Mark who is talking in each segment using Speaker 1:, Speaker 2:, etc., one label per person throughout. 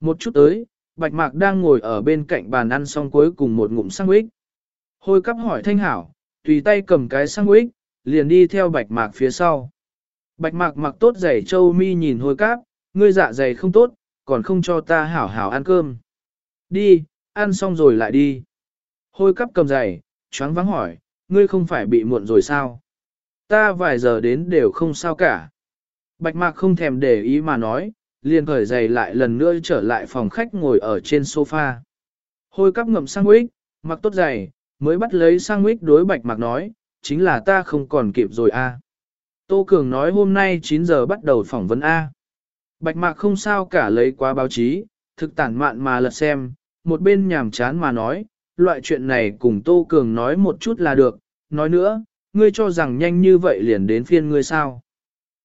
Speaker 1: Một chút tới, Bạch Mạc đang ngồi ở bên cạnh bàn ăn xong cuối cùng một ngụm sandwich. Hôi cắp hỏi Thanh Hảo, tùy tay cầm cái sandwich, liền đi theo Bạch Mạc phía sau. Bạch Mạc mặc tốt giày châu mi nhìn hôi cắp, ngươi dạ dày không tốt, còn không cho ta hảo hảo ăn cơm. Đi, ăn xong rồi lại đi. Hôi cắp cầm giày, choáng vắng hỏi, ngươi không phải bị muộn rồi sao? Ta vài giờ đến đều không sao cả. Bạch Mạc không thèm để ý mà nói, liền khởi giày lại lần nữa trở lại phòng khách ngồi ở trên sofa. Hôi cắp ngậm sang quýt, mặc tốt giày, mới bắt lấy sang quýt đối Bạch Mạc nói, chính là ta không còn kịp rồi a. Tô Cường nói hôm nay 9 giờ bắt đầu phỏng vấn A. Bạch Mạc không sao cả lấy qua báo chí, thực tản mạn mà lật xem, một bên nhàm chán mà nói, loại chuyện này cùng Tô Cường nói một chút là được, nói nữa, ngươi cho rằng nhanh như vậy liền đến phiên ngươi sao.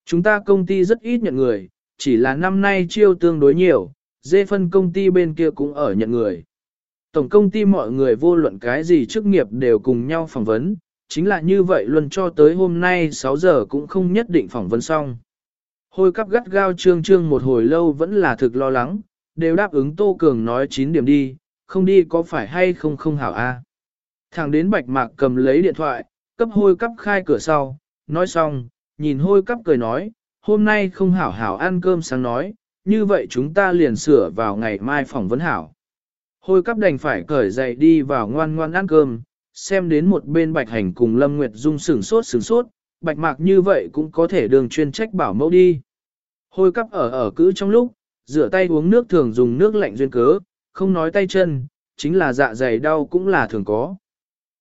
Speaker 1: Chúng ta công ty rất ít nhận người, chỉ là năm nay chiêu tương đối nhiều, dê phân công ty bên kia cũng ở nhận người. Tổng công ty mọi người vô luận cái gì chức nghiệp đều cùng nhau phỏng vấn, chính là như vậy luôn cho tới hôm nay 6 giờ cũng không nhất định phỏng vấn xong. Hôi cắp gắt gao trương trương một hồi lâu vẫn là thực lo lắng, đều đáp ứng Tô Cường nói 9 điểm đi, không đi có phải hay không không hảo a. Thẳng đến bạch mạc cầm lấy điện thoại, cấp hôi cắp khai cửa sau, nói xong, nhìn hôi cắp cười nói, hôm nay không hảo hảo ăn cơm sáng nói, như vậy chúng ta liền sửa vào ngày mai phỏng vấn hảo. Hôi cắp đành phải cởi dậy đi vào ngoan ngoan ăn cơm, xem đến một bên bạch hành cùng Lâm Nguyệt Dung sửng sốt sửng sốt, bạch mạc như vậy cũng có thể đường chuyên trách bảo mẫu đi. Hôi cắp ở ở cữ trong lúc, rửa tay uống nước thường dùng nước lạnh duyên cớ, không nói tay chân, chính là dạ dày đau cũng là thường có.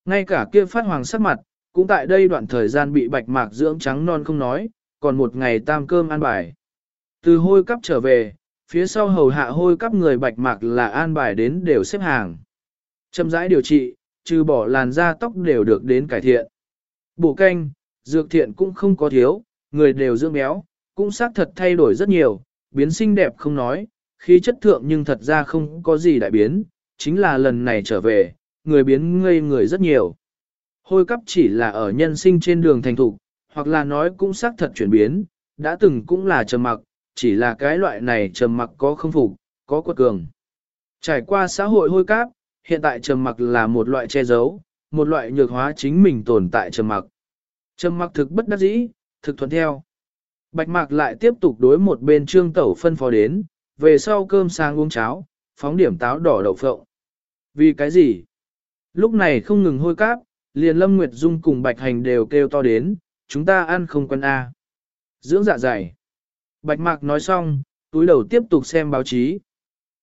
Speaker 1: Ngay cả kia phát hoàng sắc mặt, cũng tại đây đoạn thời gian bị bạch mạc dưỡng trắng non không nói, còn một ngày tam cơm an bài. Từ hôi cắp trở về, phía sau hầu hạ hôi cắp người bạch mạc là an bài đến đều xếp hàng. Châm rãi điều trị, trừ bỏ làn da tóc đều được đến cải thiện. Bổ canh, dược thiện cũng không có thiếu, người đều dưỡng béo, cũng xác thật thay đổi rất nhiều, biến xinh đẹp không nói, khí chất thượng nhưng thật ra không có gì đại biến, chính là lần này trở về, người biến ngây người rất nhiều. Hôi cắp chỉ là ở nhân sinh trên đường thành thục, hoặc là nói cũng xác thật chuyển biến, đã từng cũng là trầm mặc, chỉ là cái loại này trầm mặc có không phục, có quật cường. Trải qua xã hội hôi cáp, hiện tại trầm mặc là một loại che giấu, một loại nhược hóa chính mình tồn tại trầm mặc. Trầm mặc thực bất đắc dĩ, thực thuận theo. Bạch mạc lại tiếp tục đối một bên trương tẩu phân phó đến, về sau cơm sang uống cháo, phóng điểm táo đỏ đậu phộng. Vì cái gì? Lúc này không ngừng hôi cáp, liền Lâm Nguyệt Dung cùng Bạch Hành đều kêu to đến, chúng ta ăn không quân A. Dưỡng dạ dày. Bạch Mạc nói xong, túi đầu tiếp tục xem báo chí.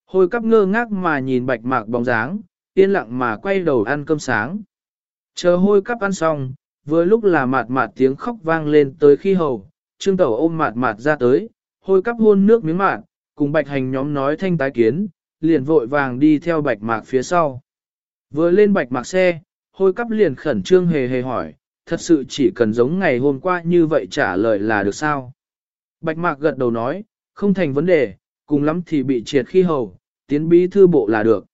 Speaker 1: Hôi cắp ngơ ngác mà nhìn Bạch Mạc bóng dáng, yên lặng mà quay đầu ăn cơm sáng. Chờ hôi cắp ăn xong, vừa lúc là mạt mạt tiếng khóc vang lên tới khi hầu, trương tẩu ôm mạt mạt ra tới, hôi cắp hôn nước miếng mạt, cùng bạch hành nhóm nói thanh tái kiến, liền vội vàng đi theo bạch mạc phía sau. Vừa lên bạch mạc xe, hôi cắp liền khẩn trương hề hề hỏi, thật sự chỉ cần giống ngày hôm qua như vậy trả lời là được sao? Bạch mạc gật đầu nói, không thành vấn đề, cùng lắm thì bị triệt khi hầu, tiến bí thư bộ là được.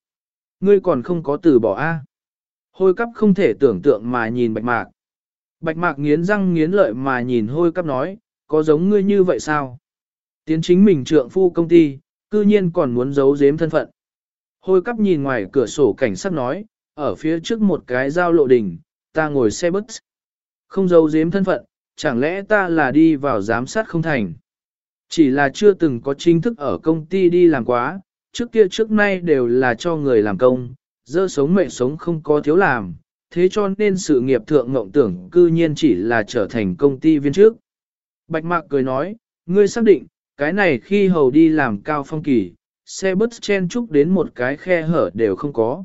Speaker 1: Ngươi còn không có từ bỏ A. Hôi cắp không thể tưởng tượng mà nhìn bạch mạc. Bạch mạc nghiến răng nghiến lợi mà nhìn hôi cắp nói, có giống ngươi như vậy sao? Tiến chính mình trượng phu công ty, cư nhiên còn muốn giấu giếm thân phận. Hôi cắp nhìn ngoài cửa sổ cảnh sát nói, ở phía trước một cái giao lộ đình, ta ngồi xe bus. Không giấu giếm thân phận, chẳng lẽ ta là đi vào giám sát không thành. Chỉ là chưa từng có chính thức ở công ty đi làm quá, trước kia trước nay đều là cho người làm công, dơ sống mệnh sống không có thiếu làm, thế cho nên sự nghiệp thượng ngộng tưởng cư nhiên chỉ là trở thành công ty viên trước. Bạch Mạc cười nói, ngươi xác định, cái này khi hầu đi làm cao phong kỳ, xe bus chen chúc đến một cái khe hở đều không có.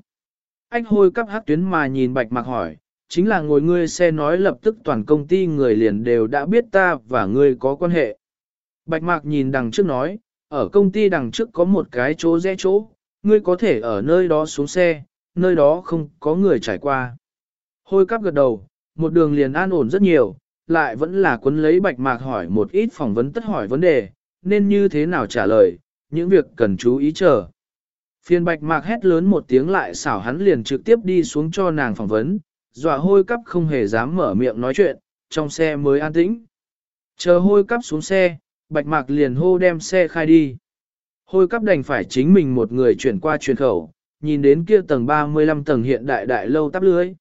Speaker 1: Anh hôi cắp hát tuyến mà nhìn Bạch Mạc hỏi, chính là ngồi ngươi xe nói lập tức toàn công ty người liền đều đã biết ta và ngươi có quan hệ. Bạch Mạc nhìn đằng trước nói, ở công ty đằng trước có một cái chỗ rẽ chỗ, ngươi có thể ở nơi đó xuống xe, nơi đó không có người trải qua. Hôi cắp gật đầu, một đường liền an ổn rất nhiều, lại vẫn là quấn lấy bạch mạc hỏi một ít phỏng vấn tất hỏi vấn đề, nên như thế nào trả lời, những việc cần chú ý chờ. Phiên bạch mạc hét lớn một tiếng lại xảo hắn liền trực tiếp đi xuống cho nàng phỏng vấn, dọa hôi cắp không hề dám mở miệng nói chuyện, trong xe mới an tĩnh. Chờ hôi cắp xuống xe, bạch mạc liền hô đem xe khai đi. Hôi cắp đành phải chính mình một người chuyển qua truyền khẩu, nhìn đến kia tầng 35 tầng hiện đại đại lâu tắp lưới.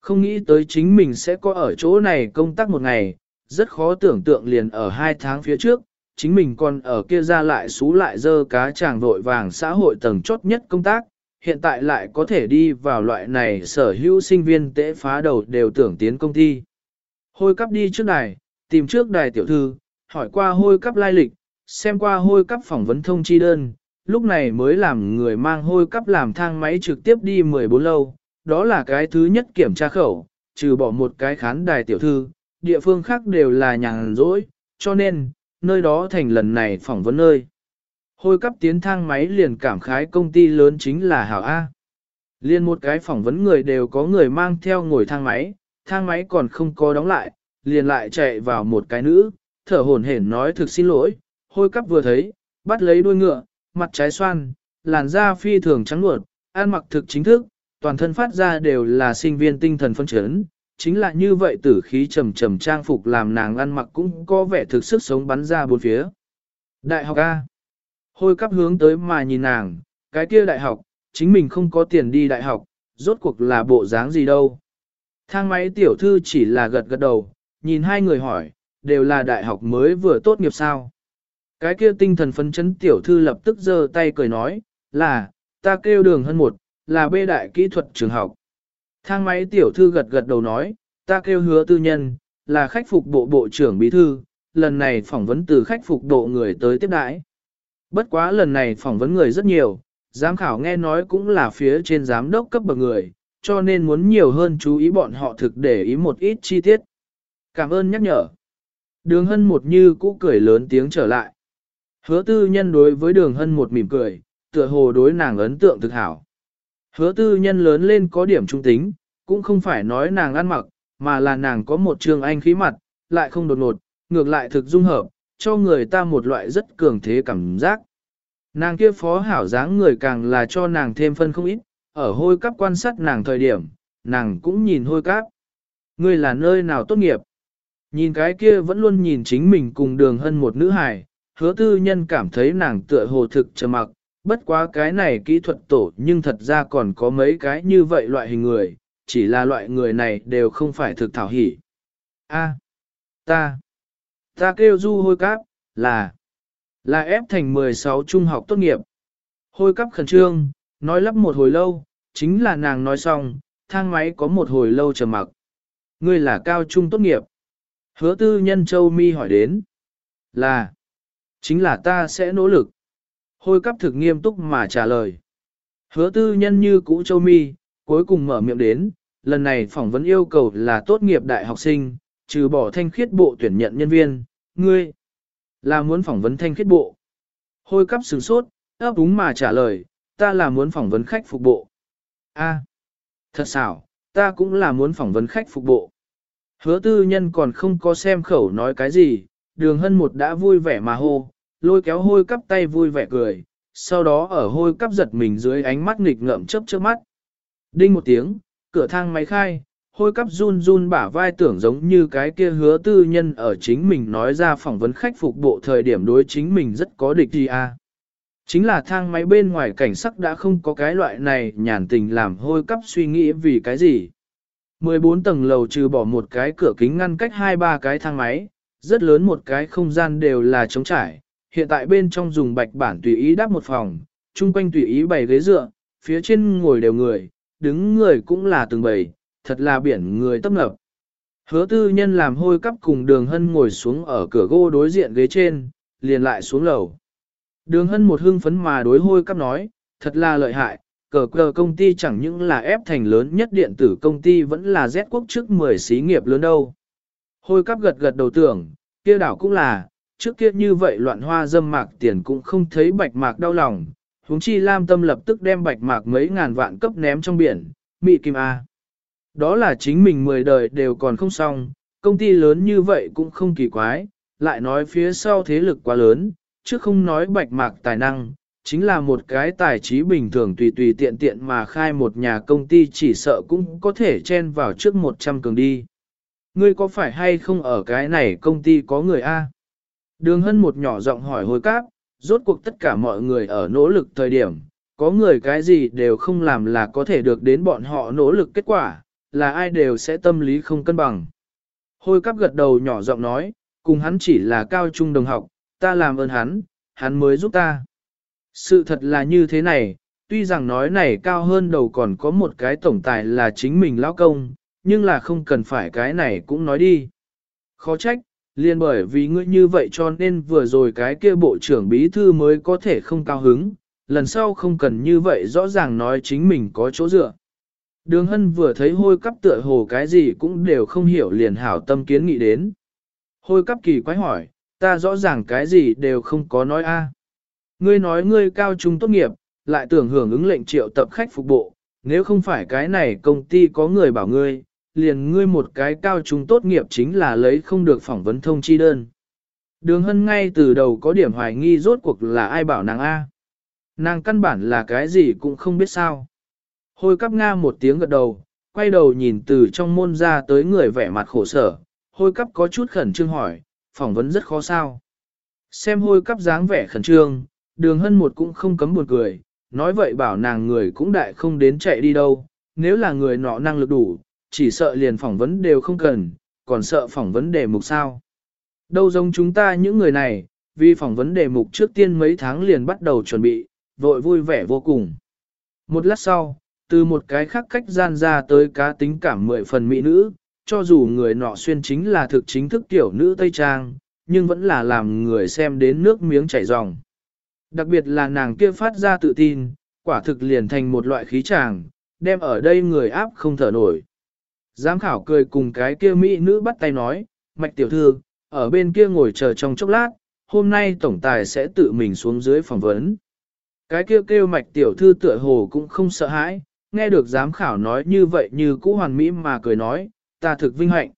Speaker 1: Không nghĩ tới chính mình sẽ có ở chỗ này công tác một ngày, rất khó tưởng tượng liền ở hai tháng phía trước, chính mình còn ở kia ra lại xú lại dơ cá chàng vội vàng xã hội tầng chốt nhất công tác, hiện tại lại có thể đi vào loại này sở hữu sinh viên tễ phá đầu đều tưởng tiến công ty. Hôi cắp đi trước đài, tìm trước đài tiểu thư, hỏi qua hôi cắp lai lịch, xem qua hôi cắp phỏng vấn thông chi đơn, lúc này mới làm người mang hôi cắp làm thang máy trực tiếp đi 14 lâu, đó là cái thứ nhất kiểm tra khẩu, trừ bỏ một cái khán đài tiểu thư, địa phương khác đều là nhàn rỗi, cho nên, nơi đó thành lần này phỏng vấn nơi. Hôi cắp tiến thang máy liền cảm khái công ty lớn chính là Hảo A. Liên một cái phỏng vấn người đều có người mang theo ngồi thang máy, thang máy còn không có đóng lại, liền lại chạy vào một cái nữ, thở hổn hển nói thực xin lỗi, hôi cắp vừa thấy, bắt lấy đuôi ngựa, mặt trái xoan, làn da phi thường trắng nuột, ăn mặc thực chính thức, toàn thân phát ra đều là sinh viên tinh thần phân chấn, chính là như vậy tử khí trầm trầm trang phục làm nàng ăn mặc cũng có vẻ thực sức sống bắn ra bốn phía. Đại học A. Hôi cắp hướng tới mà nhìn nàng, cái kia đại học, chính mình không có tiền đi đại học, rốt cuộc là bộ dáng gì đâu. Thang máy tiểu thư chỉ là gật gật đầu, nhìn hai người hỏi, đều là đại học mới vừa tốt nghiệp sao. Cái kia tinh thần phấn chấn tiểu thư lập tức giơ tay cười nói, là, ta kêu đường hơn một, là bê đại kỹ thuật trường học. Thang máy tiểu thư gật gật đầu nói, ta kêu hứa tư nhân, là khách phục bộ bộ trưởng bí thư, lần này phỏng vấn từ khách phục bộ người tới tiếp đãi. Bất quá lần này phỏng vấn người rất nhiều, giám khảo nghe nói cũng là phía trên giám đốc cấp bậc người, cho nên muốn nhiều hơn chú ý bọn họ thực để ý một ít chi tiết. Cảm ơn nhắc nhở. Đường hân một như cũ cười lớn tiếng trở lại. Hứa tư nhân đối với đường hân một mỉm cười, tựa hồ đối nàng ấn tượng thực hảo. Hứa tư nhân lớn lên có điểm trung tính, cũng không phải nói nàng ăn mặc, mà là nàng có một trường anh khí mặt, lại không đột ngột, ngược lại thực dung hợp, cho người ta một loại rất cường thế cảm giác. Nàng kia phó hảo dáng người càng là cho nàng thêm phân không ít, ở hôi cắp quan sát nàng thời điểm, nàng cũng nhìn hôi cắp. Ngươi là nơi nào tốt nghiệp? Nhìn cái kia vẫn luôn nhìn chính mình cùng đường hân một nữ hài, hứa tư nhân cảm thấy nàng tựa hồ thực trầm mặc, bất quá cái này kỹ thuật tổ nhưng thật ra còn có mấy cái như vậy loại hình người, chỉ là loại người này đều không phải thực thảo hỉ. A, ta, ta kêu du hôi cáp, là, là ép thành 16 trung học tốt nghiệp. Hôi cáp khẩn trương, nói lắp một hồi lâu, chính là nàng nói xong, thang máy có một hồi lâu trầm mặc. Ngươi là cao trung tốt nghiệp. Hứa tư nhân châu mi hỏi đến. Là, chính là ta sẽ nỗ lực. Hôi cắp thực nghiêm túc mà trả lời. Hứa tư nhân như cũ châu mi, cuối cùng mở miệng đến, lần này phỏng vấn yêu cầu là tốt nghiệp đại học sinh, trừ bỏ thanh khiết bộ tuyển nhận nhân viên, ngươi là muốn phỏng vấn thanh khiết bộ. Hôi cắp sửng sốt, ấp úng mà trả lời, ta là muốn phỏng vấn khách phục bộ. A, thật xảo, ta cũng là muốn phỏng vấn khách phục bộ. Hứa tư nhân còn không có xem khẩu nói cái gì, đường hân một đã vui vẻ mà hô, lôi kéo hôi cắp tay vui vẻ cười, sau đó ở hôi cắp giật mình dưới ánh mắt nghịch ngợm chớp trước mắt. Đinh một tiếng, cửa thang máy khai, hôi cắp run run bả vai tưởng giống như cái kia hứa tư nhân ở chính mình nói ra phỏng vấn khách phục bộ thời điểm đối chính mình rất có địch gì à. Chính là thang máy bên ngoài cảnh sắc đã không có cái loại này nhàn tình làm hôi cắp suy nghĩ vì cái gì. 14 tầng lầu trừ bỏ một cái cửa kính ngăn cách hai ba cái thang máy, rất lớn một cái không gian đều là trống trải, hiện tại bên trong dùng bạch bản tùy ý đắp một phòng, chung quanh tùy ý bày ghế dựa, phía trên ngồi đều người, đứng người cũng là từng bầy, thật là biển người tấp nập. Hứa tư nhân làm hôi cắp cùng đường hân ngồi xuống ở cửa gỗ đối diện ghế trên, liền lại xuống lầu. Đường hân một hưng phấn mà đối hôi cắp nói, thật là lợi hại, cờ cờ công ty chẳng những là ép thành lớn nhất điện tử công ty vẫn là Z quốc trước 10 xí nghiệp lớn đâu. Hôi cắp gật gật đầu tưởng, kia đảo cũng là, trước kia như vậy loạn hoa dâm mạc tiền cũng không thấy bạch mạc đau lòng, huống chi lam tâm lập tức đem bạch mạc mấy ngàn vạn cấp ném trong biển, mị kim A. Đó là chính mình mười đời đều còn không xong, công ty lớn như vậy cũng không kỳ quái, lại nói phía sau thế lực quá lớn, chứ không nói bạch mạc tài năng, chính là một cái tài trí bình thường tùy tùy tiện tiện mà khai một nhà công ty chỉ sợ cũng có thể chen vào trước 100 cường đi. Ngươi có phải hay không ở cái này công ty có người A? Đường hân một nhỏ giọng hỏi hồi cáp, rốt cuộc tất cả mọi người ở nỗ lực thời điểm, có người cái gì đều không làm là có thể được đến bọn họ nỗ lực kết quả, là ai đều sẽ tâm lý không cân bằng. Hôi cắp gật đầu nhỏ giọng nói, cùng hắn chỉ là cao trung đồng học, ta làm ơn hắn, hắn mới giúp ta. Sự thật là như thế này, tuy rằng nói này cao hơn đầu còn có một cái tổng tài là chính mình lão công, nhưng là không cần phải cái này cũng nói đi. Khó trách, liền bởi vì ngươi như vậy cho nên vừa rồi cái kia bộ trưởng bí thư mới có thể không cao hứng, lần sau không cần như vậy rõ ràng nói chính mình có chỗ dựa. Đường hân vừa thấy hôi cắp tựa hồ cái gì cũng đều không hiểu liền hảo tâm kiến nghị đến. Hôi cắp kỳ quái hỏi, ta rõ ràng cái gì đều không có nói a. Ngươi nói ngươi cao trung tốt nghiệp, lại tưởng hưởng ứng lệnh triệu tập khách phục bộ, nếu không phải cái này công ty có người bảo ngươi, liền ngươi một cái cao trung tốt nghiệp chính là lấy không được phỏng vấn thông chi đơn. Đường hân ngay từ đầu có điểm hoài nghi rốt cuộc là ai bảo nàng A. Nàng căn bản là cái gì cũng không biết sao. Hôi cắp nga một tiếng gật đầu, quay đầu nhìn từ trong môn ra tới người vẻ mặt khổ sở, hôi cắp có chút khẩn trương hỏi, phỏng vấn rất khó sao. Xem hôi cắp dáng vẻ khẩn trương, đường hân một cũng không cấm buồn cười, nói vậy bảo nàng người cũng đại không đến chạy đi đâu, nếu là người nọ năng lực đủ, chỉ sợ liền phỏng vấn đều không cần, còn sợ phỏng vấn đề mục sao. Đâu giống chúng ta những người này, vì phỏng vấn đề mục trước tiên mấy tháng liền bắt đầu chuẩn bị, vội vui vẻ vô cùng. Một lát sau, từ một cái khác cách gian ra tới cá tính cảm mười phần mỹ nữ, cho dù người nọ xuyên chính là thực chính thức tiểu nữ Tây Trang, nhưng vẫn là làm người xem đến nước miếng chảy ròng. Đặc biệt là nàng kia phát ra tự tin, quả thực liền thành một loại khí tràng, đem ở đây người áp không thở nổi. Giám khảo cười cùng cái kia mỹ nữ bắt tay nói, mạch tiểu thư, ở bên kia ngồi chờ trong chốc lát, hôm nay tổng tài sẽ tự mình xuống dưới phỏng vấn. Cái kia kêu, kêu mạch tiểu thư tựa hồ cũng không sợ hãi, nghe được giám khảo nói như vậy như cũ hoàn mỹ mà cười nói, ta thực vinh hạnh.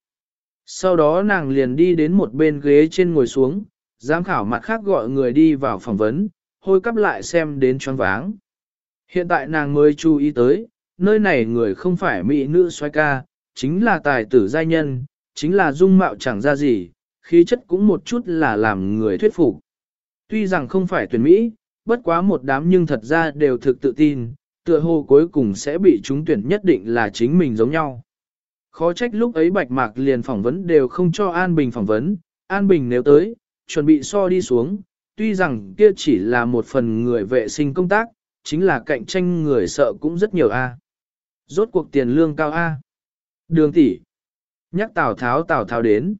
Speaker 1: Sau đó nàng liền đi đến một bên ghế trên ngồi xuống, giám khảo mặt khác gọi người đi vào phỏng vấn, hôi cắp lại xem đến choáng váng. Hiện tại nàng mới chú ý tới, nơi này người không phải mỹ nữ xoay ca, chính là tài tử giai nhân, chính là dung mạo chẳng ra gì, khí chất cũng một chút là làm người thuyết phục. Tuy rằng không phải tuyển Mỹ, bất quá một đám nhưng thật ra đều thực tự tin, tựa hồ cuối cùng sẽ bị chúng tuyển nhất định là chính mình giống nhau. Khó trách lúc ấy Bạch Mạc liền phỏng vấn đều không cho An Bình phỏng vấn, An Bình nếu tới, chuẩn bị so đi xuống, tuy rằng kia chỉ là một phần người vệ sinh công tác, chính là cạnh tranh người sợ cũng rất nhiều a. Rốt cuộc tiền lương cao a. Đường tỷ nhắc Tào Tháo Tào Tháo đến.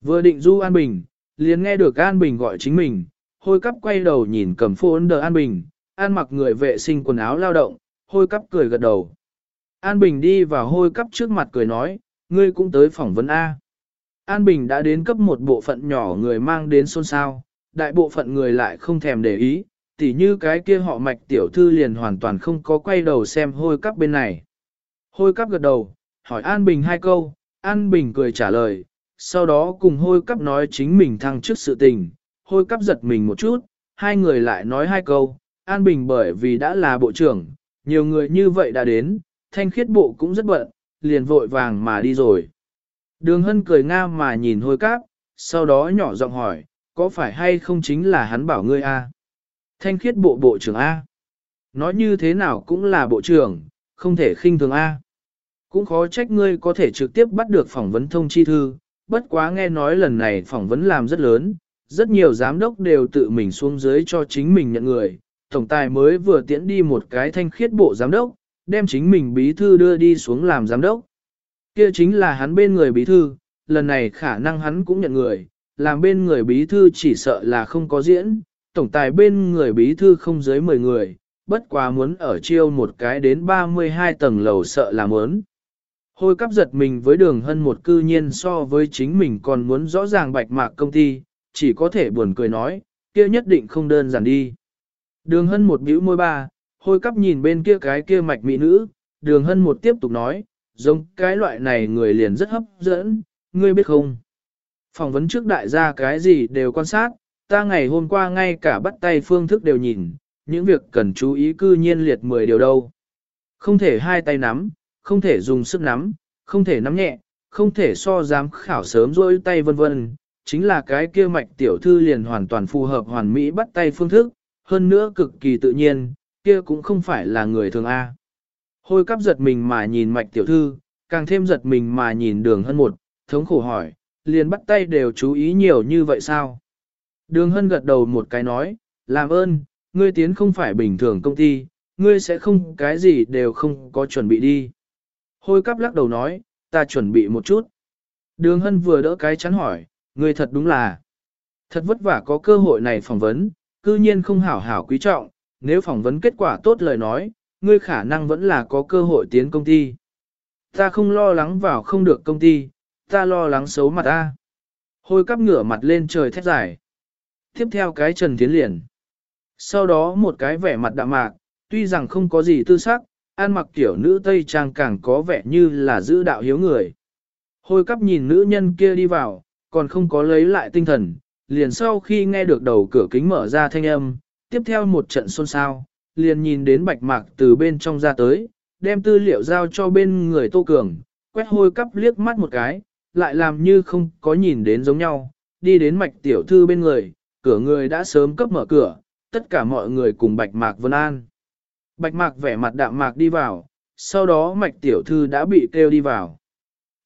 Speaker 1: Vừa định du An Bình, liền nghe được An Bình gọi chính mình, hôi cắp quay đầu nhìn cầm phô ấn đờ An Bình, An mặc người vệ sinh quần áo lao động, hôi cắp cười gật đầu. An Bình đi vào hôi cắp trước mặt cười nói, ngươi cũng tới phỏng vấn A. An Bình đã đến cấp một bộ phận nhỏ người mang đến xôn xao, đại bộ phận người lại không thèm để ý, tỉ như cái kia họ mạch tiểu thư liền hoàn toàn không có quay đầu xem hôi cắp bên này. Hôi cắp gật đầu, hỏi An Bình hai câu, An Bình cười trả lời, sau đó cùng hôi cắp nói chính mình thăng trước sự tình, hôi cắp giật mình một chút, hai người lại nói hai câu, An Bình bởi vì đã là bộ trưởng, nhiều người như vậy đã đến, thanh khiết bộ cũng rất bận, liền vội vàng mà đi rồi. Đường hân cười nga mà nhìn hôi cáp, sau đó nhỏ giọng hỏi, có phải hay không chính là hắn bảo ngươi a? Thanh khiết bộ bộ trưởng A. Nói như thế nào cũng là bộ trưởng, không thể khinh thường A. Cũng khó trách ngươi có thể trực tiếp bắt được phỏng vấn thông chi thư, bất quá nghe nói lần này phỏng vấn làm rất lớn, rất nhiều giám đốc đều tự mình xuống dưới cho chính mình nhận người. Tổng tài mới vừa tiễn đi một cái thanh khiết bộ giám đốc, đem chính mình bí thư đưa đi xuống làm giám đốc. Kia chính là hắn bên người bí thư, lần này khả năng hắn cũng nhận người, làm bên người bí thư chỉ sợ là không có diễn, tổng tài bên người bí thư không dưới 10 người, bất quá muốn ở chiêu một cái đến 32 tầng lầu sợ là muốn. Hôi cắp giật mình với đường hân một cư nhiên so với chính mình còn muốn rõ ràng bạch mạc công ty, chỉ có thể buồn cười nói, kia nhất định không đơn giản đi. Đường hân một bĩu môi ba, hôi cắp nhìn bên kia cái kia mạch mỹ nữ, đường hân một tiếp tục nói, giống cái loại này người liền rất hấp dẫn, ngươi biết không? Phỏng vấn trước đại gia cái gì đều quan sát, ta ngày hôm qua ngay cả bắt tay phương thức đều nhìn, những việc cần chú ý cư nhiên liệt 10 điều đâu. Không thể hai tay nắm, không thể dùng sức nắm, không thể nắm nhẹ, không thể so dám khảo sớm rôi tay vân vân, chính là cái kia mạch tiểu thư liền hoàn toàn phù hợp hoàn mỹ bắt tay phương thức, hơn nữa cực kỳ tự nhiên, kia cũng không phải là người thường A. Hôi cắp giật mình mà nhìn mạch tiểu thư, càng thêm giật mình mà nhìn đường hân một, thống khổ hỏi, liền bắt tay đều chú ý nhiều như vậy sao? Đường hân gật đầu một cái nói, làm ơn, ngươi tiến không phải bình thường công ty, ngươi sẽ không cái gì đều không có chuẩn bị đi. Hôi cắp lắc đầu nói, ta chuẩn bị một chút. Đường hân vừa đỡ cái chắn hỏi, ngươi thật đúng là, thật vất vả có cơ hội này phỏng vấn, cư nhiên không hảo hảo quý trọng, nếu phỏng vấn kết quả tốt lời nói, ngươi khả năng vẫn là có cơ hội tiến công ty. Ta không lo lắng vào không được công ty, ta lo lắng xấu mặt ta. Hôi cắp ngửa mặt lên trời thét dài. Tiếp theo cái Trần Tiến liền. Sau đó một cái vẻ mặt đạm mạc, tuy rằng không có gì tư sắc, ăn mặc tiểu nữ Tây Trang càng có vẻ như là giữ đạo hiếu người. Hôi cắp nhìn nữ nhân kia đi vào, còn không có lấy lại tinh thần, liền sau khi nghe được đầu cửa kính mở ra thanh âm, tiếp theo một trận xôn xao, liền nhìn đến bạch mạc từ bên trong ra tới, đem tư liệu giao cho bên người Tô Cường, quét hôi cắp liếc mắt một cái, lại làm như không có nhìn đến giống nhau, đi đến mạch tiểu thư bên người, cửa người đã sớm cấp mở cửa, tất cả mọi người cùng bạch mạc vân an. Bạch mạc vẻ mặt đạm mạc đi vào, sau đó mạch tiểu thư đã bị kêu đi vào.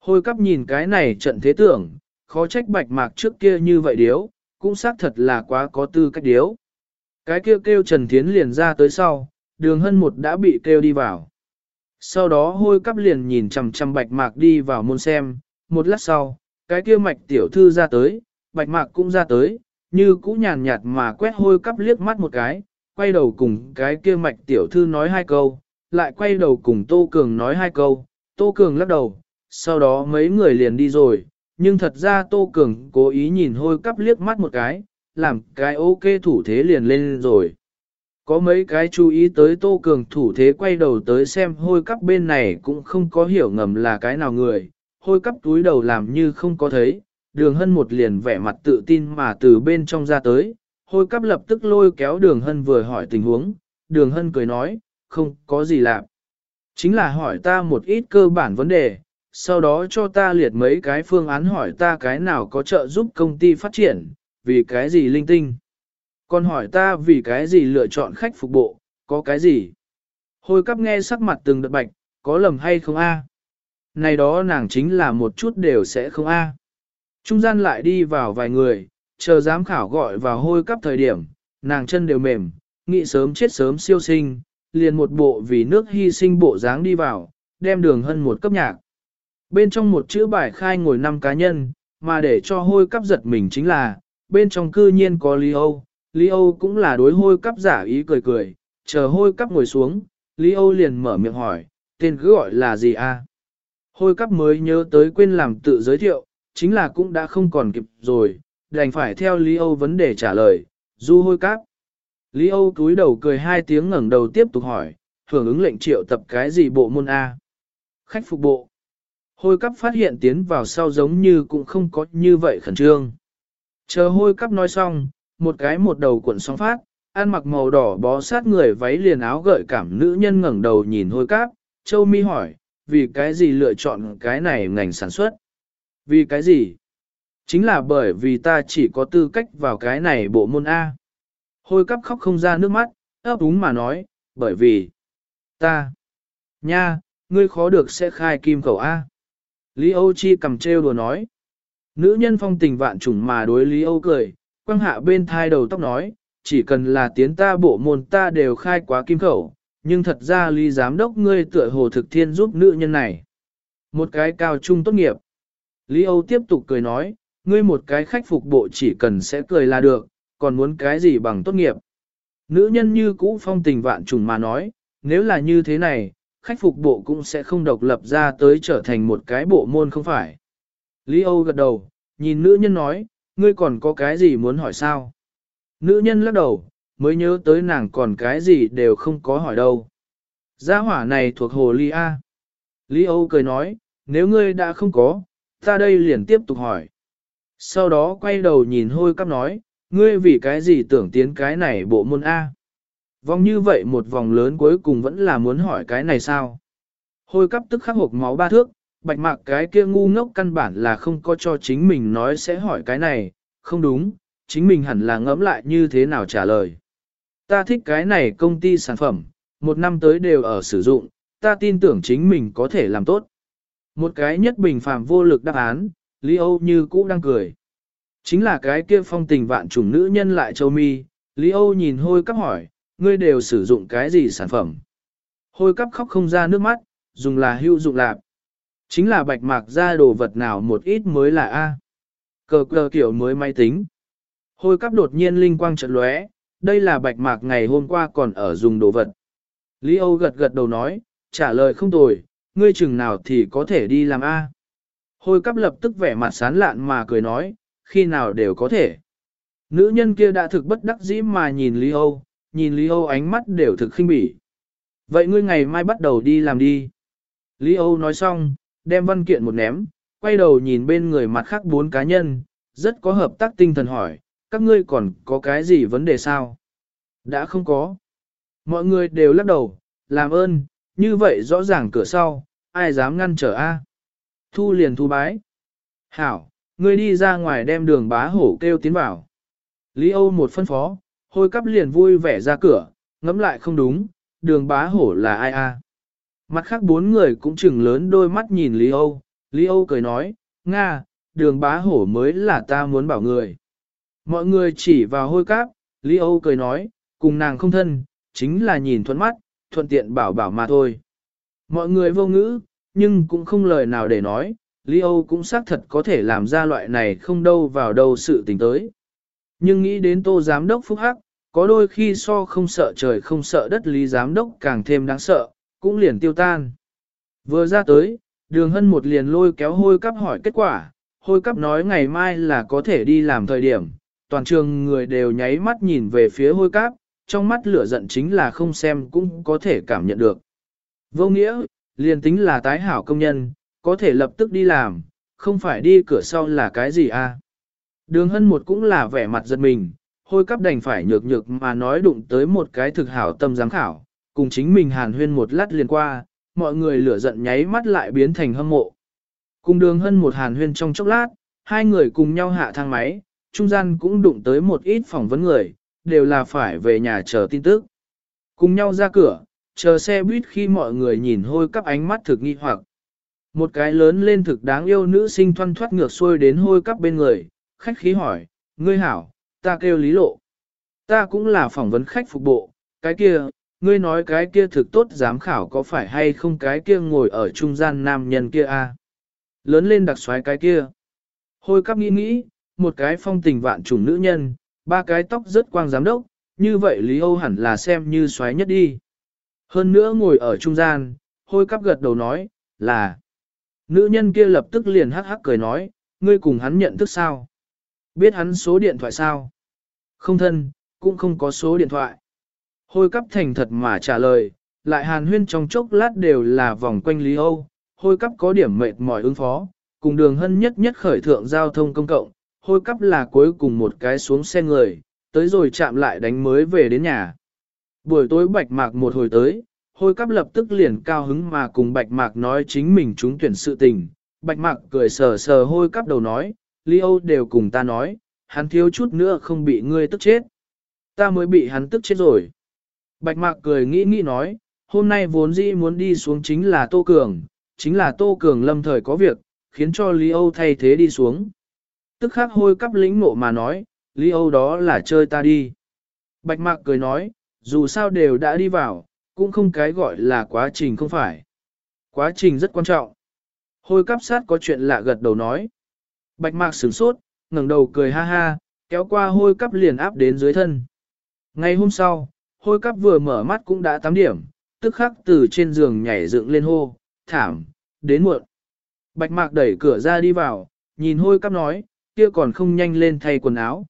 Speaker 1: Hôi cắp nhìn cái này trận thế tưởng, khó trách bạch mạc trước kia như vậy điếu, cũng xác thật là quá có tư cách điếu. Cái kêu kêu Trần Thiến liền ra tới sau, đường hân một đã bị kêu đi vào. Sau đó hôi cắp liền nhìn chằm chằm bạch mạc đi vào môn xem, một lát sau, cái kia mạch tiểu thư ra tới, bạch mạc cũng ra tới, như cũ nhàn nhạt mà quét hôi cắp liếc mắt một cái, quay đầu cùng cái kia mạch tiểu thư nói hai câu, lại quay đầu cùng Tô Cường nói hai câu, Tô Cường lắc đầu, sau đó mấy người liền đi rồi, nhưng thật ra Tô Cường cố ý nhìn hôi cắp liếc mắt một cái, làm cái ok thủ thế liền lên rồi. Có mấy cái chú ý tới Tô Cường thủ thế quay đầu tới xem hôi cắp bên này cũng không có hiểu ngầm là cái nào người, hôi cắp túi đầu làm như không có thấy, đường hân một liền vẻ mặt tự tin mà từ bên trong ra tới, hôi cắp lập tức lôi kéo đường hân vừa hỏi tình huống, đường hân cười nói, không có gì lạ. Chính là hỏi ta một ít cơ bản vấn đề, sau đó cho ta liệt mấy cái phương án hỏi ta cái nào có trợ giúp công ty phát triển, vì cái gì linh tinh. Còn hỏi ta vì cái gì lựa chọn khách phục bộ, có cái gì. Hôi cắp nghe sắc mặt từng đợt bạch, có lầm hay không a? Này đó nàng chính là một chút đều sẽ không a. Trung gian lại đi vào vài người, chờ giám khảo gọi vào hôi cắp thời điểm, nàng chân đều mềm, nghĩ sớm chết sớm siêu sinh, liền một bộ vì nước hy sinh bộ dáng đi vào, đem đường hân một cấp nhạc. Bên trong một chữ bài khai ngồi năm cá nhân, mà để cho hôi cắp giật mình chính là, bên trong cư nhiên có Lý Âu, Lý Âu cũng là đối hôi cắp giả ý cười cười, chờ hôi cắp ngồi xuống, Lý Âu liền mở miệng hỏi, tên cứ gọi là gì a? Hôi cắp mới nhớ tới quên làm tự giới thiệu, chính là cũng đã không còn kịp rồi, đành phải theo Lý Âu vấn đề trả lời, du hôi cắp. Lý Âu cúi đầu cười hai tiếng ngẩng đầu tiếp tục hỏi, hưởng ứng lệnh triệu tập cái gì bộ môn A? Khách phục bộ. Hôi cắp phát hiện tiến vào sau giống như cũng không có như vậy khẩn trương. Chờ hôi cắp nói xong, một cái một đầu cuộn sóng phát, ăn mặc màu đỏ bó sát người váy liền áo gợi cảm nữ nhân ngẩng đầu nhìn hôi cắp, châu mi hỏi, vì cái gì lựa chọn cái này ngành sản xuất? Vì cái gì? Chính là bởi vì ta chỉ có tư cách vào cái này bộ môn A. Hôi cắp khóc không ra nước mắt, ấp úng mà nói, bởi vì ta, nha, ngươi khó được sẽ khai kim cầu A. Lý Âu Chi cầm trêu đùa nói. Nữ nhân phong tình vạn trùng mà đối Lý Âu cười, quăng hạ bên thai đầu tóc nói, chỉ cần là tiến ta bộ môn ta đều khai quá kim khẩu, nhưng thật ra Lý Giám đốc ngươi tựa hồ thực thiên giúp nữ nhân này. Một cái cao trung tốt nghiệp. Lý Âu tiếp tục cười nói, ngươi một cái khách phục bộ chỉ cần sẽ cười là được, còn muốn cái gì bằng tốt nghiệp. Nữ nhân như cũ phong tình vạn trùng mà nói, nếu là như thế này, khách phục bộ cũng sẽ không độc lập ra tới trở thành một cái bộ môn không phải. Lý Âu gật đầu, nhìn nữ nhân nói, ngươi còn có cái gì muốn hỏi sao? Nữ nhân lắc đầu, mới nhớ tới nàng còn cái gì đều không có hỏi đâu. Gia hỏa này thuộc hồ Ly A. Lý Âu cười nói, nếu ngươi đã không có, ta đây liền tiếp tục hỏi. Sau đó quay đầu nhìn hôi cắp nói, ngươi vì cái gì tưởng tiến cái này bộ môn A. Vòng như vậy một vòng lớn cuối cùng vẫn là muốn hỏi cái này sao? Hôi cắp tức khắc hộp máu ba thước, bạch mạc cái kia ngu ngốc căn bản là không có cho chính mình nói sẽ hỏi cái này, không đúng, chính mình hẳn là ngẫm lại như thế nào trả lời. Ta thích cái này công ty sản phẩm, một năm tới đều ở sử dụng, ta tin tưởng chính mình có thể làm tốt. Một cái nhất bình phàm vô lực đáp án, Lý Âu như cũ đang cười. Chính là cái kia phong tình vạn trùng nữ nhân lại châu mi, Lý Âu nhìn hôi cắp hỏi, ngươi đều sử dụng cái gì sản phẩm? Hôi cắp khóc không ra nước mắt, dùng là hữu dụng lạp. Chính là bạch mạc ra đồ vật nào một ít mới là A. Cờ cờ kiểu mới máy tính. Hôi cắp đột nhiên linh quang trận lóe, đây là bạch mạc ngày hôm qua còn ở dùng đồ vật. Lý Âu gật gật đầu nói, trả lời không tồi, ngươi chừng nào thì có thể đi làm A. Hôi cắp lập tức vẻ mặt sán lạn mà cười nói, khi nào đều có thể. Nữ nhân kia đã thực bất đắc dĩ mà nhìn Lý Âu, nhìn Lý Âu ánh mắt đều thực khinh bỉ. Vậy ngươi ngày mai bắt đầu đi làm đi. Lý Âu nói xong, đem văn kiện một ném, quay đầu nhìn bên người mặt khác bốn cá nhân, rất có hợp tác tinh thần hỏi, các ngươi còn có cái gì vấn đề sao? Đã không có. Mọi người đều lắc đầu, làm ơn, như vậy rõ ràng cửa sau, ai dám ngăn trở a? Thu liền thu bái. Hảo, ngươi đi ra ngoài đem đường bá hổ kêu tiến vào. Lý Âu một phân phó, hôi cắp liền vui vẻ ra cửa, ngẫm lại không đúng, đường bá hổ là ai a? Mặt khác bốn người cũng chừng lớn đôi mắt nhìn Lý Âu, Lý Âu cười nói, Nga, đường bá hổ mới là ta muốn bảo người. Mọi người chỉ vào hôi cáp, Lý Âu cười nói, cùng nàng không thân, chính là nhìn thuận mắt, thuận tiện bảo bảo mà thôi. Mọi người vô ngữ, nhưng cũng không lời nào để nói, Lý Âu cũng xác thật có thể làm ra loại này không đâu vào đâu sự tình tới. Nhưng nghĩ đến tô giám đốc phúc hắc, có đôi khi so không sợ trời không sợ đất lý giám đốc càng thêm đáng sợ, cũng liền tiêu tan. Vừa ra tới, đường hân một liền lôi kéo hôi cắp hỏi kết quả, hôi cắp nói ngày mai là có thể đi làm thời điểm, toàn trường người đều nháy mắt nhìn về phía hôi cắp, trong mắt lửa giận chính là không xem cũng có thể cảm nhận được. Vô nghĩa, liền tính là tái hảo công nhân, có thể lập tức đi làm, không phải đi cửa sau là cái gì a? À? Đường hân một cũng là vẻ mặt giật mình, hôi cắp đành phải nhược nhược mà nói đụng tới một cái thực hảo tâm giám khảo, cùng chính mình hàn huyên một lát liền qua, mọi người lửa giận nháy mắt lại biến thành hâm mộ. Cùng đường hân một hàn huyên trong chốc lát, hai người cùng nhau hạ thang máy, trung gian cũng đụng tới một ít phỏng vấn người, đều là phải về nhà chờ tin tức. Cùng nhau ra cửa, chờ xe buýt khi mọi người nhìn hôi cắp ánh mắt thực nghi hoặc. Một cái lớn lên thực đáng yêu nữ sinh thoăn thoát ngược xuôi đến hôi cắp bên người, khách khí hỏi, ngươi hảo, ta kêu lý lộ. Ta cũng là phỏng vấn khách phục bộ, cái kia, ngươi nói cái kia thực tốt giám khảo có phải hay không cái kia ngồi ở trung gian nam nhân kia a? À? Lớn lên đặc xoái cái kia. Hôi cắp nghĩ nghĩ, một cái phong tình vạn trùng nữ nhân, ba cái tóc rất quang giám đốc, như vậy Lý Âu hẳn là xem như xoáy nhất đi. Hơn nữa ngồi ở trung gian, hôi cắp gật đầu nói, là. Nữ nhân kia lập tức liền hắc hắc cười nói, ngươi cùng hắn nhận thức sao? Biết hắn số điện thoại sao? Không thân, cũng không có số điện thoại. Hôi cắp thành thật mà trả lời, lại hàn huyên trong chốc lát đều là vòng quanh Lý Âu, hôi cắp có điểm mệt mỏi ứng phó, cùng đường hân nhất nhất khởi thượng giao thông công cộng, hôi cắp là cuối cùng một cái xuống xe người, tới rồi chạm lại đánh mới về đến nhà. Buổi tối bạch mạc một hồi tới, hôi cắp lập tức liền cao hứng mà cùng bạch mạc nói chính mình trúng tuyển sự tình. Bạch mạc cười sờ sờ hôi cắp đầu nói, Lý Âu đều cùng ta nói, hắn thiếu chút nữa không bị ngươi tức chết. Ta mới bị hắn tức chết rồi. Bạch mạc cười nghĩ nghĩ nói, hôm nay vốn dĩ muốn đi xuống chính là Tô Cường, chính là Tô Cường lâm thời có việc, khiến cho Lý Âu thay thế đi xuống. Tức khắc hôi cắp lĩnh nộ mà nói, Lý Âu đó là chơi ta đi. Bạch mạc cười nói, dù sao đều đã đi vào, cũng không cái gọi là quá trình không phải. Quá trình rất quan trọng. Hôi cắp sát có chuyện lạ gật đầu nói. Bạch mạc sửng sốt, ngẩng đầu cười ha ha, kéo qua hôi cắp liền áp đến dưới thân. Ngày hôm sau, hôi cắp vừa mở mắt cũng đã 8 điểm, tức khắc từ trên giường nhảy dựng lên hô, thảm, đến muộn. Bạch mạc đẩy cửa ra đi vào, nhìn hôi cắp nói, kia còn không nhanh lên thay quần áo.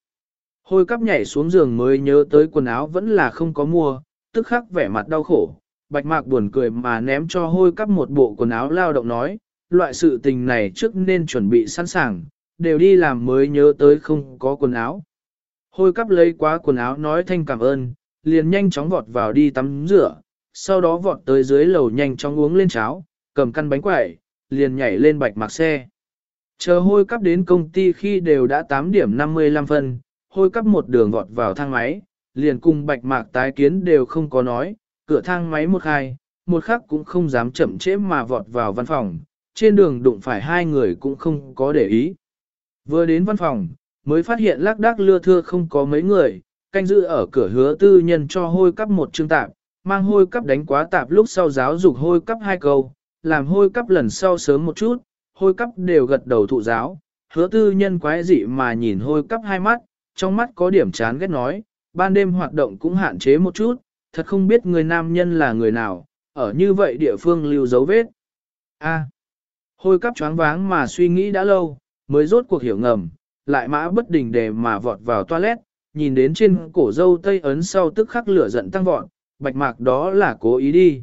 Speaker 1: Hôi cắp nhảy xuống giường mới nhớ tới quần áo vẫn là không có mua, tức khắc vẻ mặt đau khổ. Bạch mạc buồn cười mà ném cho hôi cắp một bộ quần áo lao động nói, loại sự tình này trước nên chuẩn bị sẵn sàng, đều đi làm mới nhớ tới không có quần áo. Hôi cắp lấy quá quần áo nói thanh cảm ơn, liền nhanh chóng vọt vào đi tắm rửa, sau đó vọt tới dưới lầu nhanh chóng uống lên cháo, cầm căn bánh quẩy, liền nhảy lên bạch mạc xe. Chờ hôi cắp đến công ty khi đều đã 8 điểm 55 phân, hôi cắp một đường vọt vào thang máy, liền cùng bạch mạc tái kiến đều không có nói, cửa thang máy một khai, một khắc cũng không dám chậm trễ mà vọt vào văn phòng, trên đường đụng phải hai người cũng không có để ý. Vừa đến văn phòng, mới phát hiện lác đác lưa thưa không có mấy người, canh giữ ở cửa hứa tư nhân cho hôi cắp một chương tạp, mang hôi cắp đánh quá tạp lúc sau giáo dục hôi cắp hai câu, làm hôi cắp lần sau sớm một chút, hôi cắp đều gật đầu thụ giáo, hứa tư nhân quái dị mà nhìn hôi cắp hai mắt, trong mắt có điểm chán ghét nói, ban đêm hoạt động cũng hạn chế một chút, thật không biết người nam nhân là người nào, ở như vậy địa phương lưu dấu vết. A. hôi cắp choáng váng mà suy nghĩ đã lâu, mới rốt cuộc hiểu ngầm, lại mã bất đình đề mà vọt vào toilet, nhìn đến trên cổ dâu tây ấn sau tức khắc lửa giận tăng vọt, bạch mạc đó là cố ý đi.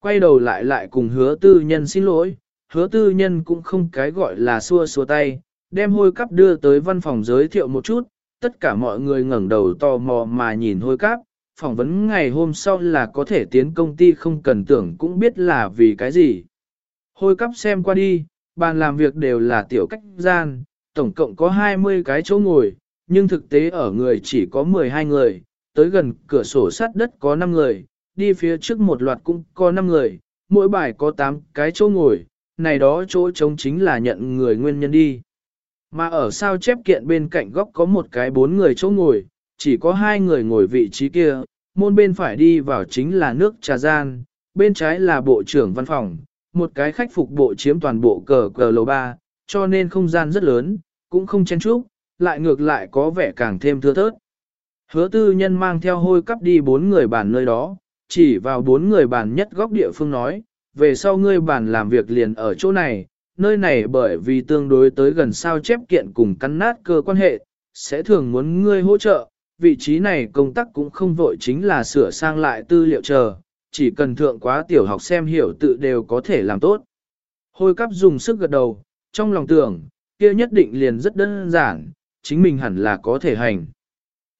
Speaker 1: Quay đầu lại lại cùng hứa tư nhân xin lỗi, hứa tư nhân cũng không cái gọi là xua xua tay, đem hôi cắp đưa tới văn phòng giới thiệu một chút, tất cả mọi người ngẩng đầu tò mò mà nhìn hôi cắp, phỏng vấn ngày hôm sau là có thể tiến công ty không cần tưởng cũng biết là vì cái gì. Hôi cắp xem qua đi, bàn làm việc đều là tiểu cách gian, tổng cộng có 20 cái chỗ ngồi, nhưng thực tế ở người chỉ có 12 người, tới gần cửa sổ sắt đất có 5 người, đi phía trước một loạt cũng có 5 người, mỗi bài có 8 cái chỗ ngồi, này đó chỗ trống chính là nhận người nguyên nhân đi. Mà ở sao chép kiện bên cạnh góc có một cái bốn người chỗ ngồi, chỉ có hai người ngồi vị trí kia, môn bên phải đi vào chính là nước trà gian, bên trái là bộ trưởng văn phòng, một cái khách phục bộ chiếm toàn bộ cờ cờ lầu ba, cho nên không gian rất lớn, cũng không chen chúc, lại ngược lại có vẻ càng thêm thưa thớt. Hứa tư nhân mang theo hôi cắp đi bốn người bàn nơi đó, chỉ vào bốn người bàn nhất góc địa phương nói, về sau ngươi bàn làm việc liền ở chỗ này, nơi này bởi vì tương đối tới gần sao chép kiện cùng cắn nát cơ quan hệ, sẽ thường muốn ngươi hỗ trợ, vị trí này công tác cũng không vội chính là sửa sang lại tư liệu chờ, chỉ cần thượng quá tiểu học xem hiểu tự đều có thể làm tốt. Hôi cắp dùng sức gật đầu, trong lòng tưởng, kia nhất định liền rất đơn giản, chính mình hẳn là có thể hành.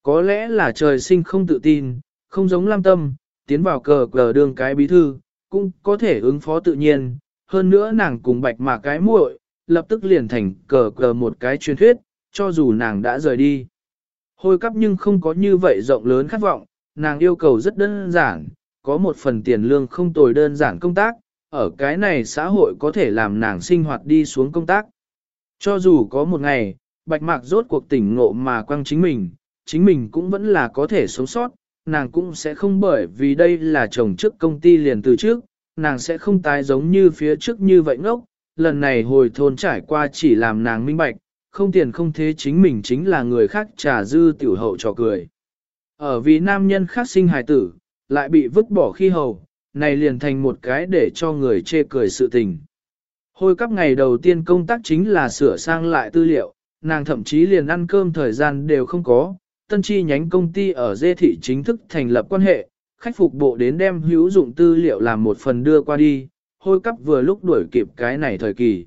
Speaker 1: Có lẽ là trời sinh không tự tin, không giống lam tâm, tiến vào cờ cờ đương cái bí thư, cũng có thể ứng phó tự nhiên, hơn nữa nàng cùng bạch mà cái muội, lập tức liền thành cờ cờ một cái truyền thuyết, cho dù nàng đã rời đi. Hôi cắp nhưng không có như vậy rộng lớn khát vọng, nàng yêu cầu rất đơn giản, có một phần tiền lương không tồi đơn giản công tác, ở cái này xã hội có thể làm nàng sinh hoạt đi xuống công tác. Cho dù có một ngày, bạch mạc rốt cuộc tỉnh ngộ mà quăng chính mình, chính mình cũng vẫn là có thể sống sót, nàng cũng sẽ không bởi vì đây là chồng trước công ty liền từ trước, nàng sẽ không tái giống như phía trước như vậy ngốc, lần này hồi thôn trải qua chỉ làm nàng minh bạch, không tiền không thế chính mình chính là người khác trả dư tiểu hậu trò cười. Ở vì nam nhân khác sinh hài tử, lại bị vứt bỏ khi hầu, này liền thành một cái để cho người chê cười sự tình. Hồi cấp ngày đầu tiên công tác chính là sửa sang lại tư liệu, nàng thậm chí liền ăn cơm thời gian đều không có, tân chi nhánh công ty ở dê thị chính thức thành lập quan hệ, khách phục bộ đến đem hữu dụng tư liệu làm một phần đưa qua đi, hôi cấp vừa lúc đuổi kịp cái này thời kỳ.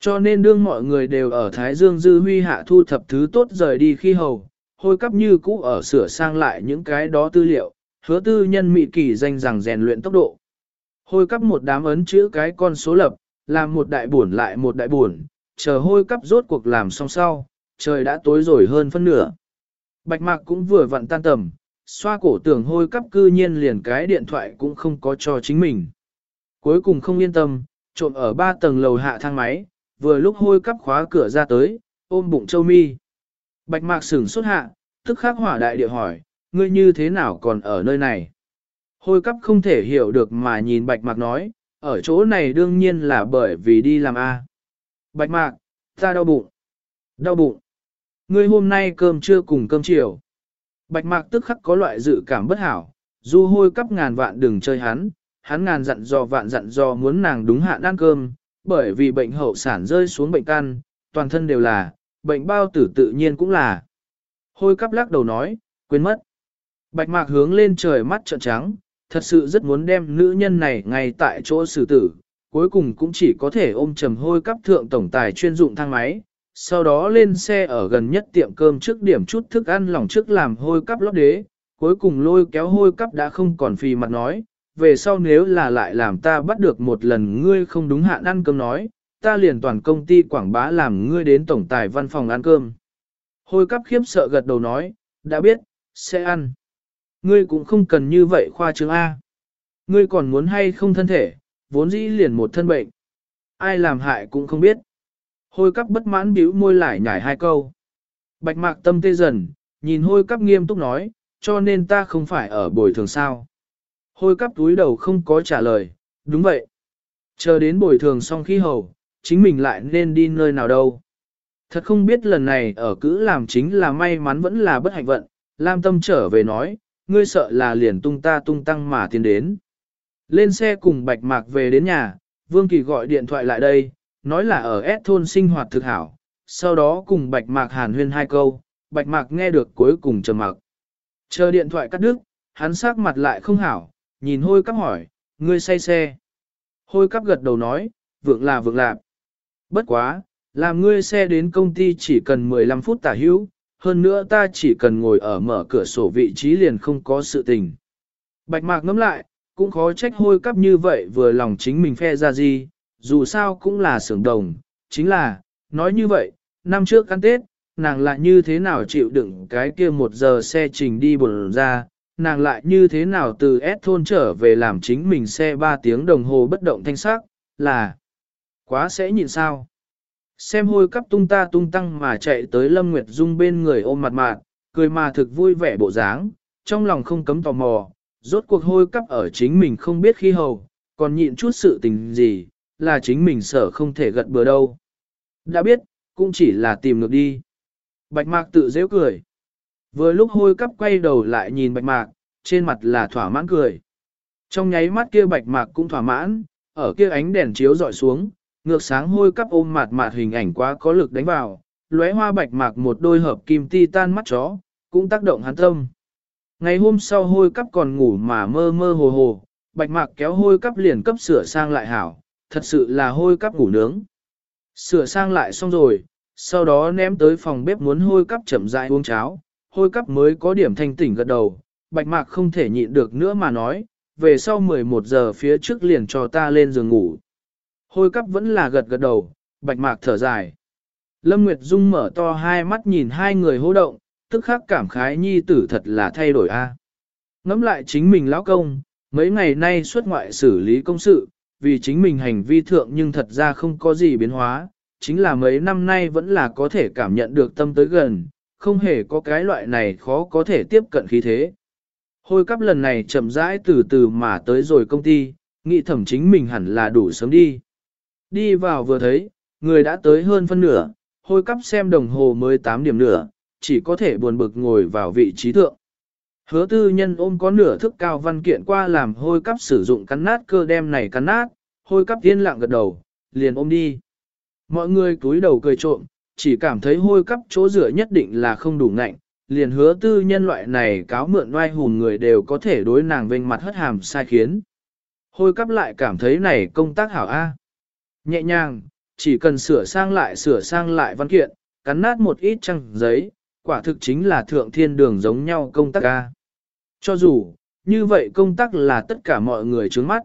Speaker 1: Cho nên đương mọi người đều ở Thái Dương Dư Huy hạ thu thập thứ tốt rời đi khi hầu, hôi cấp như cũ ở sửa sang lại những cái đó tư liệu, hứa tư nhân mị kỳ danh rằng rèn luyện tốc độ. Hôi cắp một đám ấn chữ cái con số lập, làm một đại buồn lại một đại buồn, chờ hôi cắp rốt cuộc làm xong sau, trời đã tối rồi hơn phân nửa. Bạch mạc cũng vừa vặn tan tầm, xoa cổ tưởng hôi cắp cư nhiên liền cái điện thoại cũng không có cho chính mình. Cuối cùng không yên tâm, trộm ở ba tầng lầu hạ thang máy, vừa lúc hôi cắp khóa cửa ra tới, ôm bụng châu mi. Bạch mạc sửng xuất hạ, tức khắc hỏa đại địa hỏi, ngươi như thế nào còn ở nơi này? Hôi cắp không thể hiểu được mà nhìn bạch mạc nói, ở chỗ này đương nhiên là bởi vì đi làm A. Bạch mạc, ta đau bụng. Đau bụng. Ngươi hôm nay cơm trưa cùng cơm chiều. Bạch mạc tức khắc có loại dự cảm bất hảo, du hôi cắp ngàn vạn đừng chơi hắn, hắn ngàn dặn dò vạn dặn dò muốn nàng đúng hạn ăn cơm, bởi vì bệnh hậu sản rơi xuống bệnh căn, toàn thân đều là, bệnh bao tử tự nhiên cũng là. Hôi cắp lắc đầu nói, quên mất. Bạch mạc hướng lên trời mắt trợn trắng, thật sự rất muốn đem nữ nhân này ngay tại chỗ xử tử, cuối cùng cũng chỉ có thể ôm trầm hôi cắp thượng tổng tài chuyên dụng thang máy, sau đó lên xe ở gần nhất tiệm cơm trước điểm chút thức ăn lòng trước làm hôi cắp lót đế, cuối cùng lôi kéo hôi cắp đã không còn phì mặt nói, về sau nếu là lại làm ta bắt được một lần ngươi không đúng hạn ăn cơm nói, ta liền toàn công ty quảng bá làm ngươi đến tổng tài văn phòng ăn cơm. Hôi cắp khiếp sợ gật đầu nói, đã biết, sẽ ăn. Ngươi cũng không cần như vậy khoa trương A. Ngươi còn muốn hay không thân thể, vốn dĩ liền một thân bệnh. Ai làm hại cũng không biết. Hôi cắp bất mãn bĩu môi lại nhảy hai câu. Bạch mạc tâm tê dần, nhìn hôi cắp nghiêm túc nói, cho nên ta không phải ở bồi thường sao. Hôi cắp túi đầu không có trả lời, đúng vậy. Chờ đến bồi thường xong khi hầu, chính mình lại nên đi nơi nào đâu. Thật không biết lần này ở cữ làm chính là may mắn vẫn là bất hạnh vận, Lam Tâm trở về nói, ngươi sợ là liền tung ta tung tăng mà tiến đến. Lên xe cùng Bạch Mạc về đến nhà, Vương Kỳ gọi điện thoại lại đây, nói là ở S thôn sinh hoạt thực hảo, sau đó cùng Bạch Mạc hàn huyên hai câu, Bạch Mạc nghe được cuối cùng trầm mặc. Chờ điện thoại cắt đứt, hắn sắc mặt lại không hảo, nhìn hôi cắp hỏi, ngươi say xe. Hôi cắp gật đầu nói, vượng là vượng lạp. Bất quá, làm ngươi xe đến công ty chỉ cần 15 phút tả hữu, hơn nữa ta chỉ cần ngồi ở mở cửa sổ vị trí liền không có sự tình. Bạch mạc ngẫm lại, cũng khó trách hôi cắp như vậy vừa lòng chính mình phe ra gì, dù sao cũng là sưởng đồng, chính là, nói như vậy, năm trước ăn Tết, nàng lại như thế nào chịu đựng cái kia một giờ xe trình đi buồn ra, nàng lại như thế nào từ S thôn trở về làm chính mình xe 3 tiếng đồng hồ bất động thanh sắc, là quá sẽ nhìn sao. Xem hôi cắp tung ta tung tăng mà chạy tới Lâm Nguyệt Dung bên người ôm mặt mạn, cười mà thực vui vẻ bộ dáng, trong lòng không cấm tò mò, rốt cuộc hôi cắp ở chính mình không biết khi hầu, còn nhịn chút sự tình gì, là chính mình sợ không thể gật bừa đâu. Đã biết, cũng chỉ là tìm ngược đi. Bạch mạc tự dễ cười. Vừa lúc hôi cắp quay đầu lại nhìn bạch mạc, trên mặt là thỏa mãn cười. Trong nháy mắt kia bạch mạc cũng thỏa mãn, ở kia ánh đèn chiếu dọi xuống, ngược sáng hôi cắp ôm mạt mạt hình ảnh quá có lực đánh vào, lóe hoa bạch mạc một đôi hợp kim ti tan mắt chó, cũng tác động hắn tâm. Ngày hôm sau hôi cắp còn ngủ mà mơ mơ hồ hồ, bạch mạc kéo hôi cắp liền cấp sửa sang lại hảo, thật sự là hôi cắp ngủ nướng. Sửa sang lại xong rồi, sau đó ném tới phòng bếp muốn hôi cắp chậm rãi uống cháo, hôi cắp mới có điểm thanh tỉnh gật đầu, bạch mạc không thể nhịn được nữa mà nói, về sau 11 giờ phía trước liền cho ta lên giường ngủ. Hôi cắp vẫn là gật gật đầu, bạch mạc thở dài. Lâm Nguyệt Dung mở to hai mắt nhìn hai người hô động, tức khắc cảm khái nhi tử thật là thay đổi a. À. Ngắm lại chính mình lão công, mấy ngày nay xuất ngoại xử lý công sự, vì chính mình hành vi thượng nhưng thật ra không có gì biến hóa, chính là mấy năm nay vẫn là có thể cảm nhận được tâm tới gần, không hề có cái loại này khó có thể tiếp cận khí thế. Hôi cắp lần này chậm rãi từ từ mà tới rồi công ty, nghĩ thẩm chính mình hẳn là đủ sớm đi. Đi vào vừa thấy, người đã tới hơn phân nửa, hôi cắp xem đồng hồ mới 8 điểm nửa, chỉ có thể buồn bực ngồi vào vị trí thượng. Hứa tư nhân ôm có nửa thức cao văn kiện qua làm hôi cắp sử dụng cắn nát cơ đem này cắn nát, hôi cắp tiên lặng gật đầu, liền ôm đi. Mọi người cúi đầu cười trộm, chỉ cảm thấy hôi cắp chỗ rửa nhất định là không đủ ngạnh, liền hứa tư nhân loại này cáo mượn oai hùn người đều có thể đối nàng vênh mặt hất hàm sai khiến. Hôi cắp lại cảm thấy này công tác hảo A. Nhẹ nhàng, chỉ cần sửa sang lại sửa sang lại văn kiện, cắn nát một ít trang giấy, quả thực chính là thượng thiên đường giống nhau công tác ca. Cho dù, như vậy công tác là tất cả mọi người trướng mắt.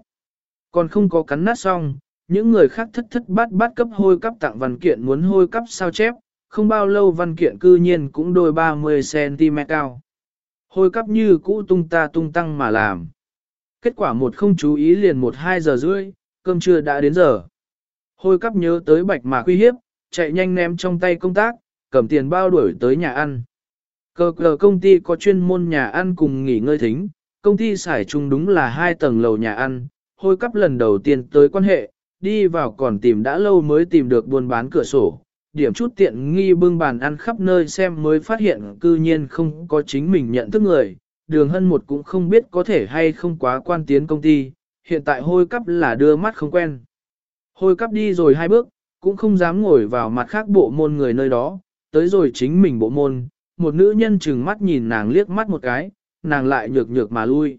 Speaker 1: Còn không có cắn nát xong, những người khác thất thất bát bát cấp hôi cấp tặng văn kiện muốn hôi cấp sao chép, không bao lâu văn kiện cư nhiên cũng đôi 30cm cao. Hôi cấp như cũ tung ta tung tăng mà làm. Kết quả một không chú ý liền một hai giờ rưỡi, cơm trưa đã đến giờ. Hôi cắp nhớ tới bạch mà quy hiếp, chạy nhanh ném trong tay công tác, cầm tiền bao đuổi tới nhà ăn. Cờ cờ công ty có chuyên môn nhà ăn cùng nghỉ ngơi thính, công ty xài chung đúng là hai tầng lầu nhà ăn, hôi cắp lần đầu tiên tới quan hệ, đi vào còn tìm đã lâu mới tìm được buôn bán cửa sổ. Điểm chút tiện nghi bưng bàn ăn khắp nơi xem mới phát hiện cư nhiên không có chính mình nhận thức người, đường hân một cũng không biết có thể hay không quá quan tiến công ty, hiện tại hôi cắp là đưa mắt không quen. Hôi cắp đi rồi hai bước, cũng không dám ngồi vào mặt khác bộ môn người nơi đó, tới rồi chính mình bộ môn, một nữ nhân chừng mắt nhìn nàng liếc mắt một cái, nàng lại nhược nhược mà lui.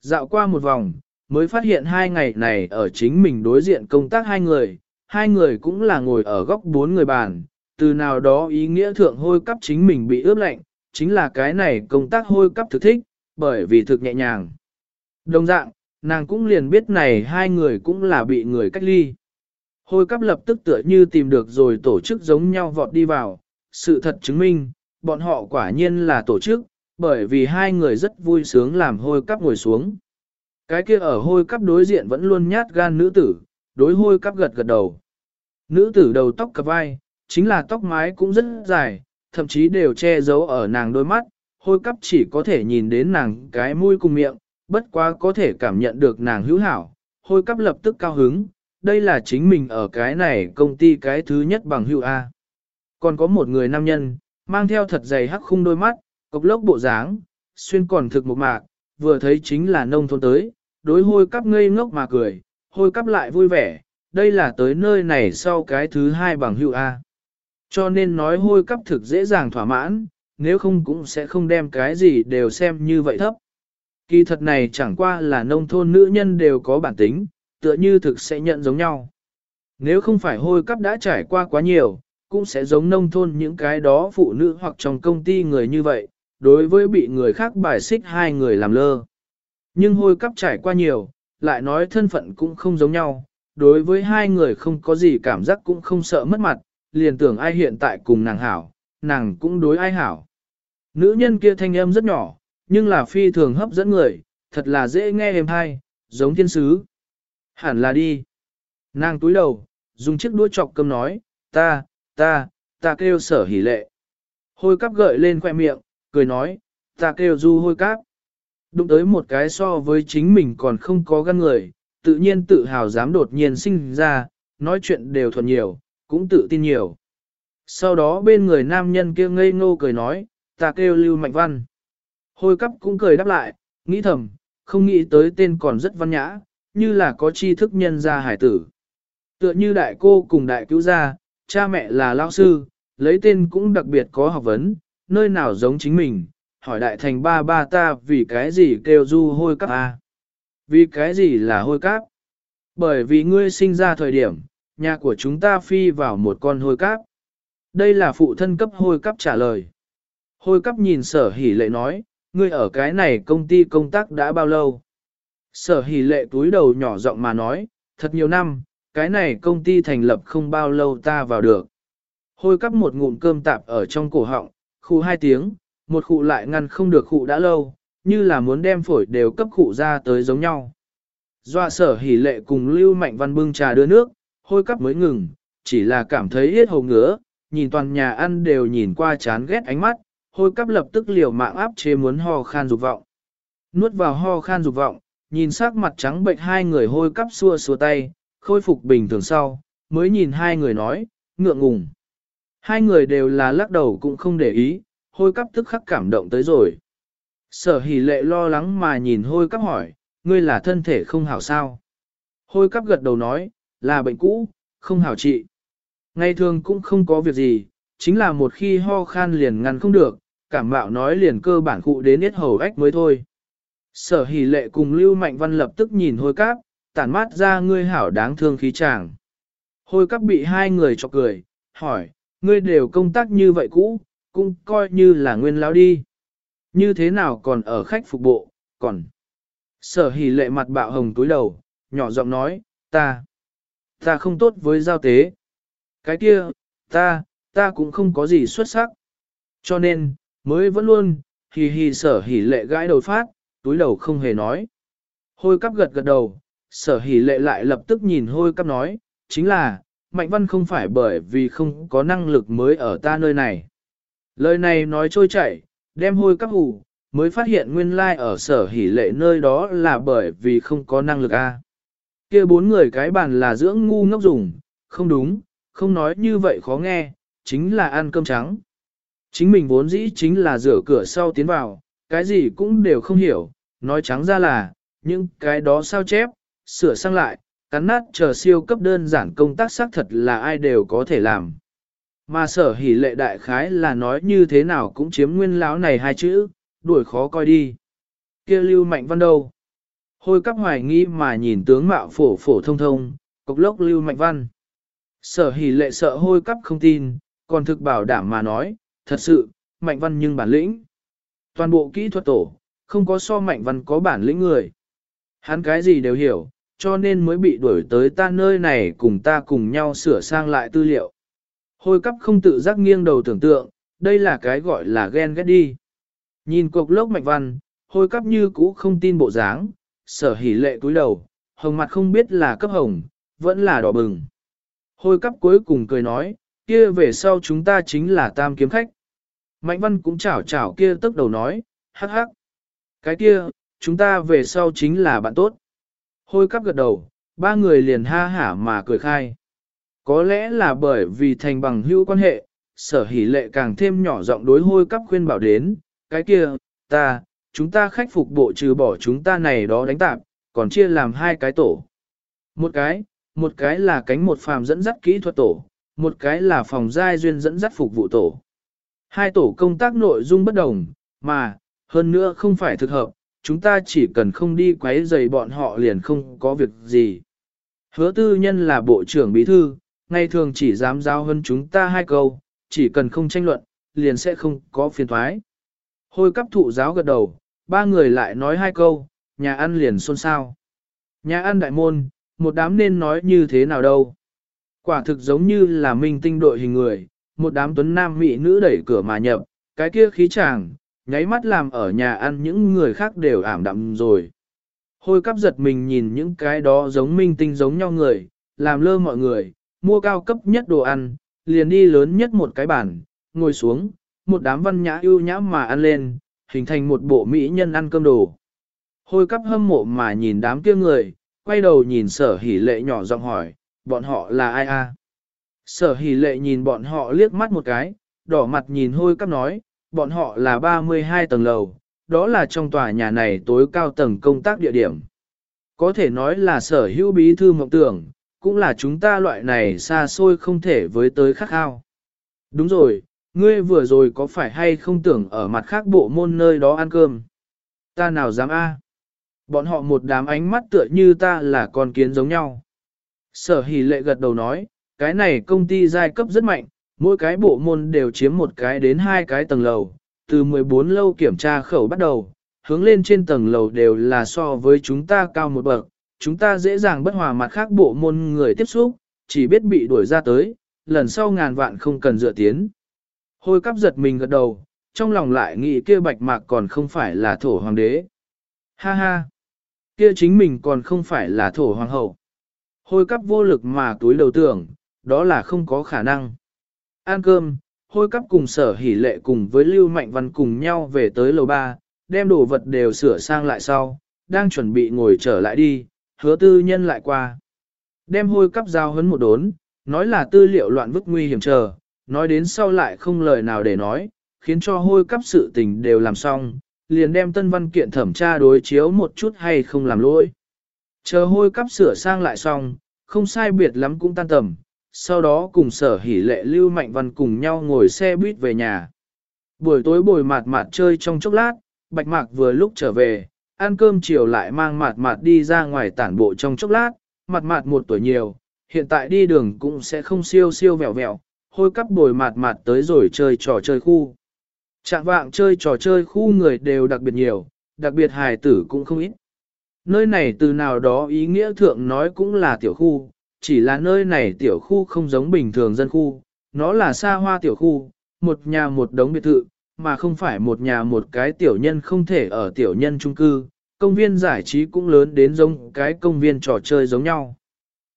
Speaker 1: Dạo qua một vòng, mới phát hiện hai ngày này ở chính mình đối diện công tác hai người, hai người cũng là ngồi ở góc bốn người bàn, từ nào đó ý nghĩa thượng hôi cắp chính mình bị ướp lạnh, chính là cái này công tác hôi cắp thực thích, bởi vì thực nhẹ nhàng. Đồng dạng, nàng cũng liền biết này hai người cũng là bị người cách ly. Hôi cắp lập tức tựa như tìm được rồi tổ chức giống nhau vọt đi vào, sự thật chứng minh, bọn họ quả nhiên là tổ chức, bởi vì hai người rất vui sướng làm hôi cắp ngồi xuống. Cái kia ở hôi cắp đối diện vẫn luôn nhát gan nữ tử, đối hôi cắp gật gật đầu. Nữ tử đầu tóc cặp vai, chính là tóc mái cũng rất dài, thậm chí đều che giấu ở nàng đôi mắt, hôi cắp chỉ có thể nhìn đến nàng cái mũi cùng miệng, bất quá có thể cảm nhận được nàng hữu hảo, hôi cắp lập tức cao hứng, đây là chính mình ở cái này công ty cái thứ nhất bằng hữu A. Còn có một người nam nhân, mang theo thật dày hắc khung đôi mắt, cộc lốc bộ dáng, xuyên còn thực một mạc, vừa thấy chính là nông thôn tới, đối hôi cắp ngây ngốc mà cười, hôi cắp lại vui vẻ, đây là tới nơi này sau cái thứ hai bằng hữu A. Cho nên nói hôi cắp thực dễ dàng thỏa mãn, nếu không cũng sẽ không đem cái gì đều xem như vậy thấp. Kỳ thật này chẳng qua là nông thôn nữ nhân đều có bản tính, tựa như thực sẽ nhận giống nhau. Nếu không phải hôi cắp đã trải qua quá nhiều, cũng sẽ giống nông thôn những cái đó phụ nữ hoặc trong công ty người như vậy, đối với bị người khác bài xích hai người làm lơ. Nhưng hôi cắp trải qua nhiều, lại nói thân phận cũng không giống nhau, đối với hai người không có gì cảm giác cũng không sợ mất mặt, liền tưởng ai hiện tại cùng nàng hảo, nàng cũng đối ai hảo. Nữ nhân kia thanh âm rất nhỏ, nhưng là phi thường hấp dẫn người, thật là dễ nghe êm hay, giống thiên sứ. Hẳn là đi. Nàng túi đầu, dùng chiếc đũa chọc cơm nói, ta, ta, ta kêu sở hỉ lệ. Hôi cắp gợi lên khoe miệng, cười nói, ta kêu du hôi cắp. Đụng tới một cái so với chính mình còn không có gan người, tự nhiên tự hào dám đột nhiên sinh ra, nói chuyện đều thuận nhiều, cũng tự tin nhiều. Sau đó bên người nam nhân kia ngây ngô cười nói, ta kêu Lưu Mạnh Văn. Hôi cắp cũng cười đáp lại, nghĩ thầm, không nghĩ tới tên còn rất văn nhã, như là có tri thức nhân gia hải tử. Tựa như đại cô cùng đại cứu gia, cha mẹ là lao sư, lấy tên cũng đặc biệt có học vấn, nơi nào giống chính mình, hỏi đại thành ba ba ta vì cái gì kêu du hôi cắp a Vì cái gì là hôi cáp? Bởi vì ngươi sinh ra thời điểm, nhà của chúng ta phi vào một con hôi cáp. Đây là phụ thân cấp hôi cáp trả lời. Hôi cáp nhìn sở hỉ lệ nói, ngươi ở cái này công ty công tác đã bao lâu? Sở hỉ lệ túi đầu nhỏ giọng mà nói, thật nhiều năm, cái này công ty thành lập không bao lâu ta vào được. Hôi cắp một ngụm cơm tạp ở trong cổ họng, khu hai tiếng, một khu lại ngăn không được khu đã lâu, như là muốn đem phổi đều cấp khu ra tới giống nhau. Doa sở hỉ lệ cùng Lưu Mạnh Văn bưng trà đưa nước, hôi cắp mới ngừng, chỉ là cảm thấy hết hầu ngứa, nhìn toàn nhà ăn đều nhìn qua chán ghét ánh mắt, hôi cắp lập tức liều mạng áp chế muốn ho khan dục vọng. Nuốt vào ho khan dục vọng, nhìn sắc mặt trắng bệnh hai người hôi cắp xua xua tay, khôi phục bình thường sau, mới nhìn hai người nói, ngượng ngùng. Hai người đều là lắc đầu cũng không để ý, hôi cắp tức khắc cảm động tới rồi. Sở hỉ lệ lo lắng mà nhìn hôi cắp hỏi, ngươi là thân thể không hảo sao? Hôi cắp gật đầu nói, là bệnh cũ, không hảo trị. Ngày thường cũng không có việc gì, chính là một khi ho khan liền ngăn không được, cảm mạo nói liền cơ bản cụ đến yết hầu ách mới thôi. Sở hỷ lệ cùng Lưu Mạnh Văn lập tức nhìn hôi cáp, tản mát ra ngươi hảo đáng thương khí chàng. Hôi cáp bị hai người cho cười, hỏi, ngươi đều công tác như vậy cũ, cũng coi như là nguyên lão đi. Như thế nào còn ở khách phục bộ, còn. Sở hỷ lệ mặt bạo hồng túi đầu, nhỏ giọng nói, ta, ta không tốt với giao tế. Cái kia, ta, ta cũng không có gì xuất sắc. Cho nên, mới vẫn luôn, hì hì sở hỉ lệ gãi đầu phát, túi đầu không hề nói. Hôi cắp gật gật đầu, sở hỉ lệ lại lập tức nhìn hôi cắp nói, chính là, Mạnh Văn không phải bởi vì không có năng lực mới ở ta nơi này. Lời này nói trôi chảy, đem hôi cắp hù, mới phát hiện nguyên lai like ở sở hỉ lệ nơi đó là bởi vì không có năng lực a. kia bốn người cái bàn là dưỡng ngu ngốc dùng, không đúng, không nói như vậy khó nghe, chính là ăn cơm trắng. Chính mình vốn dĩ chính là rửa cửa sau tiến vào, cái gì cũng đều không hiểu, nói trắng ra là, những cái đó sao chép, sửa sang lại, cắn nát chờ siêu cấp đơn giản công tác xác thật là ai đều có thể làm. Mà sở hỉ lệ đại khái là nói như thế nào cũng chiếm nguyên lão này hai chữ, đuổi khó coi đi. kia lưu mạnh văn đâu? Hôi cắp hoài nghi mà nhìn tướng mạo phổ phổ thông thông, cục lốc lưu mạnh văn. Sở hỉ lệ sợ hôi cắp không tin, còn thực bảo đảm mà nói, thật sự, mạnh văn nhưng bản lĩnh. Toàn bộ kỹ thuật tổ, không có so mạnh văn có bản lĩnh người. Hắn cái gì đều hiểu, cho nên mới bị đuổi tới ta nơi này cùng ta cùng nhau sửa sang lại tư liệu. Hôi cắp không tự giác nghiêng đầu tưởng tượng, đây là cái gọi là ghen ghét đi. Nhìn cục lốc mạnh văn, hôi cắp như cũ không tin bộ dáng, sở hỉ lệ cúi đầu, hồng mặt không biết là cấp hồng, vẫn là đỏ bừng. Hôi cắp cuối cùng cười nói, kia về sau chúng ta chính là tam kiếm khách. Mạnh văn cũng chảo chảo kia tức đầu nói, hắc hắc. Cái kia, chúng ta về sau chính là bạn tốt. Hôi cắp gật đầu, ba người liền ha hả mà cười khai. Có lẽ là bởi vì thành bằng hữu quan hệ, sở hỉ lệ càng thêm nhỏ giọng đối hôi cắp khuyên bảo đến, cái kia, ta, chúng ta khách phục bộ trừ bỏ chúng ta này đó đánh tạp, còn chia làm hai cái tổ. Một cái, một cái là cánh một phàm dẫn dắt kỹ thuật tổ, một cái là phòng giai duyên dẫn dắt phục vụ tổ. Hai tổ công tác nội dung bất đồng, mà, hơn nữa không phải thực hợp, chúng ta chỉ cần không đi quấy rầy bọn họ liền không có việc gì. Hứa tư nhân là bộ trưởng bí thư, ngày thường chỉ dám giao hơn chúng ta hai câu, chỉ cần không tranh luận, liền sẽ không có phiền thoái. Hôi cấp thụ giáo gật đầu, ba người lại nói hai câu, nhà ăn liền xôn xao. Nhà ăn đại môn, một đám nên nói như thế nào đâu. Quả thực giống như là minh tinh đội hình người, một đám tuấn nam mỹ nữ đẩy cửa mà nhập, cái kia khí chàng, nháy mắt làm ở nhà ăn những người khác đều ảm đạm rồi. Hôi cắp giật mình nhìn những cái đó giống minh tinh giống nhau người, làm lơ mọi người, mua cao cấp nhất đồ ăn, liền đi lớn nhất một cái bàn, ngồi xuống, một đám văn nhã ưu nhã mà ăn lên, hình thành một bộ mỹ nhân ăn cơm đồ. Hôi cắp hâm mộ mà nhìn đám kia người, quay đầu nhìn sở hỉ lệ nhỏ giọng hỏi, bọn họ là ai a? Sở hỉ lệ nhìn bọn họ liếc mắt một cái, đỏ mặt nhìn hôi cắp nói, bọn họ là 32 tầng lầu, đó là trong tòa nhà này tối cao tầng công tác địa điểm. Có thể nói là sở hữu bí thư mộng tưởng, cũng là chúng ta loại này xa xôi không thể với tới khắc ao. Đúng rồi, ngươi vừa rồi có phải hay không tưởng ở mặt khác bộ môn nơi đó ăn cơm? Ta nào dám a? Bọn họ một đám ánh mắt tựa như ta là con kiến giống nhau. Sở hỷ lệ gật đầu nói, cái này công ty giai cấp rất mạnh, mỗi cái bộ môn đều chiếm một cái đến hai cái tầng lầu, từ 14 lâu kiểm tra khẩu bắt đầu, hướng lên trên tầng lầu đều là so với chúng ta cao một bậc, chúng ta dễ dàng bất hòa mặt khác bộ môn người tiếp xúc, chỉ biết bị đuổi ra tới, lần sau ngàn vạn không cần dựa tiến. Hôi cắp giật mình gật đầu, trong lòng lại nghĩ kia bạch mạc còn không phải là thổ hoàng đế. Ha ha! Kia chính mình còn không phải là thổ hoàng hậu. Hôi cắp vô lực mà túi đầu tưởng, đó là không có khả năng. Ăn cơm, hôi cắp cùng sở hỉ lệ cùng với Lưu Mạnh Văn cùng nhau về tới lầu ba, đem đồ vật đều sửa sang lại sau, đang chuẩn bị ngồi trở lại đi, hứa tư nhân lại qua. Đem hôi cắp giao hấn một đốn, nói là tư liệu loạn vứt nguy hiểm chờ, nói đến sau lại không lời nào để nói, khiến cho hôi cắp sự tình đều làm xong, liền đem tân văn kiện thẩm tra đối chiếu một chút hay không làm lỗi. Chờ hôi cắp sửa sang lại xong, không sai biệt lắm cũng tan tầm, sau đó cùng sở hỉ lệ lưu mạnh văn cùng nhau ngồi xe buýt về nhà. Buổi tối bồi mạt mạt chơi trong chốc lát, bạch mạc vừa lúc trở về, ăn cơm chiều lại mang mạt mạt đi ra ngoài tản bộ trong chốc lát, mạt mạt một tuổi nhiều, hiện tại đi đường cũng sẽ không siêu siêu vẹo vẹo, hôi cắp bồi mạt mạt tới rồi chơi trò chơi khu. Trạng vạng chơi trò chơi khu người đều đặc biệt nhiều, đặc biệt hài tử cũng không ít. Nơi này từ nào đó ý nghĩa thượng nói cũng là tiểu khu, chỉ là nơi này tiểu khu không giống bình thường dân khu, nó là xa hoa tiểu khu, một nhà một đống biệt thự, mà không phải một nhà một cái tiểu nhân không thể ở tiểu nhân trung cư, công viên giải trí cũng lớn đến giống cái công viên trò chơi giống nhau.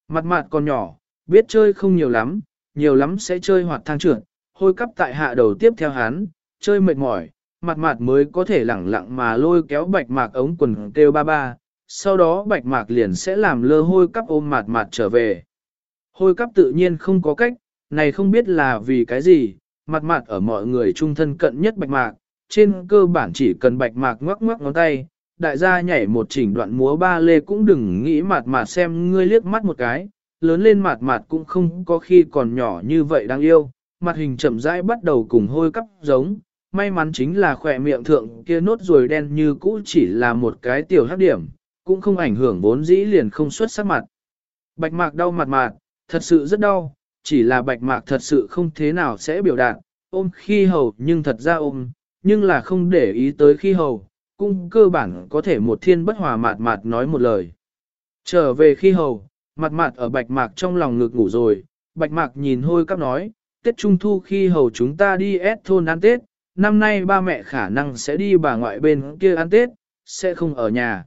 Speaker 1: Mặt mặt còn nhỏ, biết chơi không nhiều lắm, nhiều lắm sẽ chơi hoạt thang trượt, hôi cắp tại hạ đầu tiếp theo hắn, chơi mệt mỏi, mặt mặt mới có thể lẳng lặng mà lôi kéo bạch mạc ống quần kêu ba ba, sau đó bạch mạc liền sẽ làm lơ hôi cắp ôm mạt mạt trở về. Hôi cắp tự nhiên không có cách, này không biết là vì cái gì, mặt mạt ở mọi người trung thân cận nhất bạch mạc, trên cơ bản chỉ cần bạch mạc ngoắc ngoắc ngón tay, đại gia nhảy một chỉnh đoạn múa ba lê cũng đừng nghĩ mạt mạt xem ngươi liếc mắt một cái, lớn lên mạt mạt cũng không có khi còn nhỏ như vậy đáng yêu, mặt hình chậm rãi bắt đầu cùng hôi cắp giống, may mắn chính là khỏe miệng thượng kia nốt ruồi đen như cũ chỉ là một cái tiểu hắc điểm, cũng không ảnh hưởng vốn dĩ liền không xuất sắc mặt. Bạch mạc đau mặt mạc, thật sự rất đau, chỉ là bạch mạc thật sự không thế nào sẽ biểu đạt, ôm khi hầu nhưng thật ra ôm, nhưng là không để ý tới khi hầu, cũng cơ bản có thể một thiên bất hòa mạt mạt nói một lời. Trở về khi hầu, mặt mạt ở bạch mạc trong lòng ngực ngủ rồi, bạch mạc nhìn hôi cắp nói, Tết Trung Thu khi hầu chúng ta đi ép thôn ăn Tết, năm nay ba mẹ khả năng sẽ đi bà ngoại bên kia ăn Tết, sẽ không ở nhà.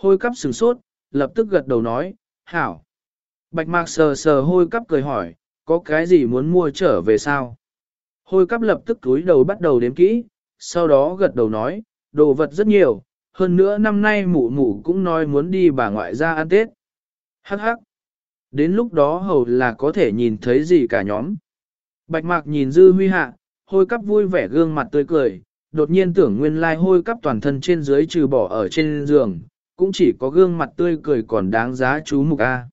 Speaker 1: Hôi cắp sửng sốt, lập tức gật đầu nói, hảo. Bạch mạc sờ sờ hôi cắp cười hỏi, có cái gì muốn mua trở về sao? Hôi cắp lập tức túi đầu bắt đầu đếm kỹ, sau đó gật đầu nói, đồ vật rất nhiều, hơn nữa năm nay mụ mụ cũng nói muốn đi bà ngoại ra ăn Tết. Hắc hắc. Đến lúc đó hầu là có thể nhìn thấy gì cả nhóm. Bạch mạc nhìn dư huy hạ, hôi cắp vui vẻ gương mặt tươi cười, đột nhiên tưởng nguyên lai hôi cắp toàn thân trên dưới trừ bỏ ở trên giường, cũng chỉ có gương mặt tươi cười còn đáng giá chú mục A.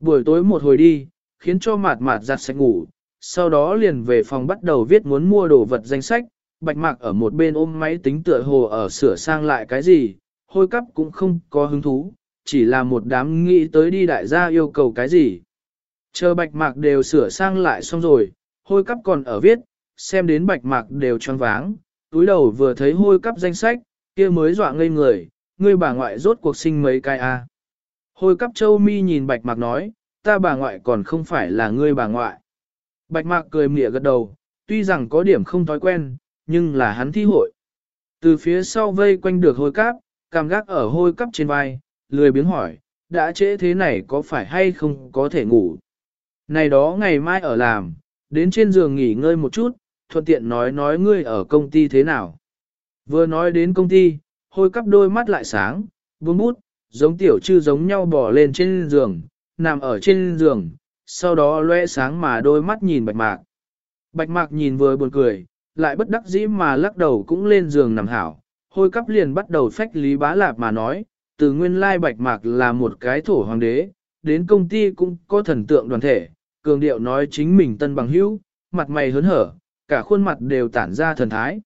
Speaker 1: Buổi tối một hồi đi, khiến cho mạt mạt giặt sạch ngủ, sau đó liền về phòng bắt đầu viết muốn mua đồ vật danh sách, bạch mạc ở một bên ôm máy tính tựa hồ ở sửa sang lại cái gì, hôi cắp cũng không có hứng thú, chỉ là một đám nghĩ tới đi đại gia yêu cầu cái gì. Chờ bạch mạc đều sửa sang lại xong rồi, hôi cắp còn ở viết, xem đến bạch mạc đều choáng váng, túi đầu vừa thấy hôi cắp danh sách, kia mới dọa ngây người, ngươi bà ngoại rốt cuộc sinh mấy cái à? a? Hôi cắp châu mi nhìn bạch mạc nói, ta bà ngoại còn không phải là ngươi bà ngoại. Bạch mạc cười mỉa gật đầu, tuy rằng có điểm không thói quen, nhưng là hắn thi hội. Từ phía sau vây quanh được hôi Cáp, cảm gác ở hôi cắp trên vai, lười biếng hỏi, đã trễ thế này có phải hay không có thể ngủ. Này đó ngày mai ở làm, đến trên giường nghỉ ngơi một chút, thuận tiện nói nói ngươi ở công ty thế nào. Vừa nói đến công ty, hôi cắp đôi mắt lại sáng, buông bút, giống tiểu chư giống nhau bỏ lên trên giường, nằm ở trên giường, sau đó loe sáng mà đôi mắt nhìn bạch mạc. Bạch mạc nhìn vừa buồn cười, lại bất đắc dĩ mà lắc đầu cũng lên giường nằm hảo, hôi cắp liền bắt đầu phách lý bá lạp mà nói, từ nguyên lai bạch mạc là một cái thổ hoàng đế, đến công ty cũng có thần tượng đoàn thể, cường điệu nói chính mình tân bằng hữu, mặt mày hớn hở, cả khuôn mặt đều tản ra thần thái.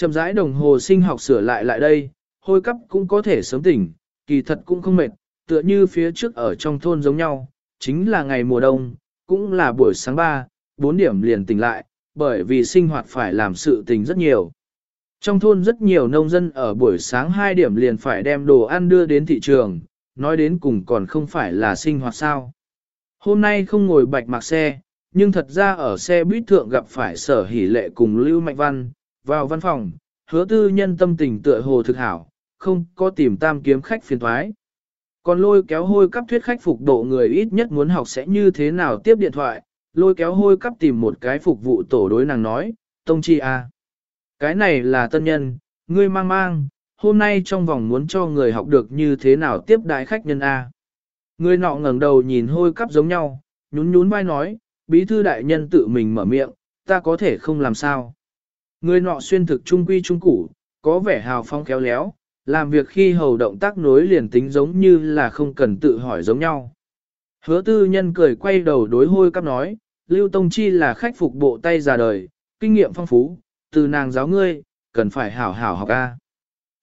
Speaker 1: Chậm rãi đồng hồ sinh học sửa lại lại đây, hôi cấp cũng có thể sớm tỉnh, kỳ thật cũng không mệt, tựa như phía trước ở trong thôn giống nhau, chính là ngày mùa đông, cũng là buổi sáng 3, 4 điểm liền tỉnh lại, bởi vì sinh hoạt phải làm sự tình rất nhiều. Trong thôn rất nhiều nông dân ở buổi sáng 2 điểm liền phải đem đồ ăn đưa đến thị trường, nói đến cùng còn không phải là sinh hoạt sao. Hôm nay không ngồi bạch mạc xe, nhưng thật ra ở xe buýt thượng gặp phải sở hỷ lệ cùng Lưu Mạnh Văn, vào văn phòng, hứa tư nhân tâm tình tựa hồ thực hảo, không có tìm tam kiếm khách phiền thoái. Còn lôi kéo hôi cắp thuyết khách phục độ người ít nhất muốn học sẽ như thế nào tiếp điện thoại, lôi kéo hôi cắp tìm một cái phục vụ tổ đối nàng nói, Tông Chi A. À. Cái này là tân nhân, ngươi mang mang, hôm nay trong vòng muốn cho người học được như thế nào tiếp đại khách nhân A. Người nọ ngẩng đầu nhìn hôi cắp giống nhau, nhún nhún vai nói, bí thư đại nhân tự mình mở miệng, ta có thể không làm sao. Người nọ xuyên thực trung quy trung củ, có vẻ hào phong khéo léo, làm việc khi hầu động tác nối liền tính giống như là không cần tự hỏi giống nhau. Hứa tư nhân cười quay đầu đối hôi cắp nói, Lưu Tông Chi là khách phục bộ tay già đời, kinh nghiệm phong phú, từ nàng giáo ngươi, cần phải hảo hảo học A.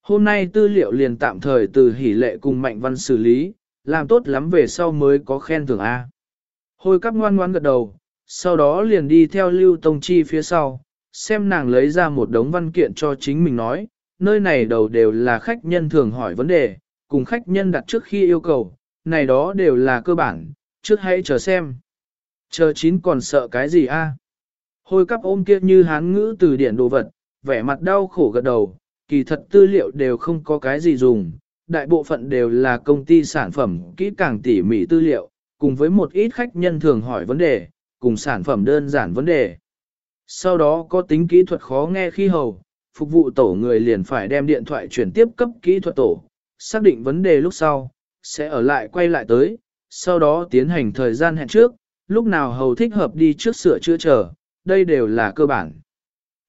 Speaker 1: Hôm nay tư liệu liền tạm thời từ hỷ lệ cùng mạnh văn xử lý, làm tốt lắm về sau mới có khen thưởng A. Hôi cắp ngoan ngoan gật đầu, sau đó liền đi theo Lưu Tông Chi phía sau, xem nàng lấy ra một đống văn kiện cho chính mình nói, nơi này đầu đều là khách nhân thường hỏi vấn đề, cùng khách nhân đặt trước khi yêu cầu, này đó đều là cơ bản, trước hãy chờ xem. Chờ chín còn sợ cái gì a? Hôi cắp ôm kia như hán ngữ từ điển đồ vật, vẻ mặt đau khổ gật đầu, kỳ thật tư liệu đều không có cái gì dùng, đại bộ phận đều là công ty sản phẩm kỹ càng tỉ mỉ tư liệu, cùng với một ít khách nhân thường hỏi vấn đề, cùng sản phẩm đơn giản vấn đề. Sau đó có tính kỹ thuật khó nghe khi hầu, phục vụ tổ người liền phải đem điện thoại chuyển tiếp cấp kỹ thuật tổ, xác định vấn đề lúc sau, sẽ ở lại quay lại tới, sau đó tiến hành thời gian hẹn trước, lúc nào hầu thích hợp đi trước sửa chữa chờ, đây đều là cơ bản.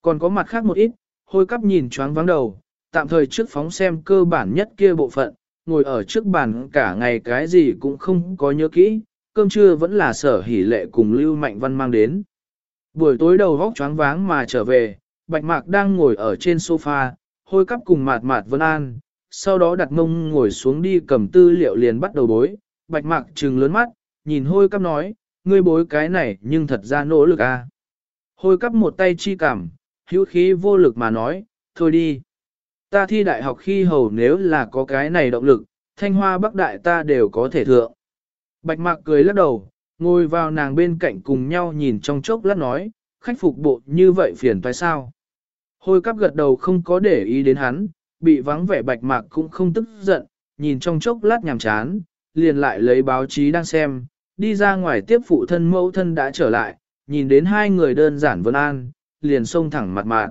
Speaker 1: Còn có mặt khác một ít, hôi cắp nhìn choáng vắng đầu, tạm thời trước phóng xem cơ bản nhất kia bộ phận, ngồi ở trước bàn cả ngày cái gì cũng không có nhớ kỹ, cơm trưa vẫn là sở hỉ lệ cùng Lưu Mạnh Văn mang đến. Buổi tối đầu vóc choáng váng mà trở về, Bạch Mạc đang ngồi ở trên sofa, hôi cắp cùng mạt mạt Vân An, sau đó đặt mông ngồi xuống đi cầm tư liệu liền bắt đầu bối. Bạch Mạc trừng lớn mắt, nhìn hôi cắp nói, ngươi bối cái này nhưng thật ra nỗ lực a. À. Hôi cắp một tay chi cảm, hữu khí vô lực mà nói, thôi đi. ta thi đại học khi hầu nếu là có cái này động lực, thanh hoa bắc đại ta đều có thể thượng. Bạch mạc cười lắc đầu, ngồi vào nàng bên cạnh cùng nhau nhìn trong chốc lát nói, khách phục bộ như vậy phiền toái sao. Hôi cắp gật đầu không có để ý đến hắn, bị vắng vẻ bạch mạc cũng không tức giận, nhìn trong chốc lát nhàm chán, liền lại lấy báo chí đang xem, đi ra ngoài tiếp phụ thân mẫu thân đã trở lại, nhìn đến hai người đơn giản vân an, liền xông thẳng mặt mạc.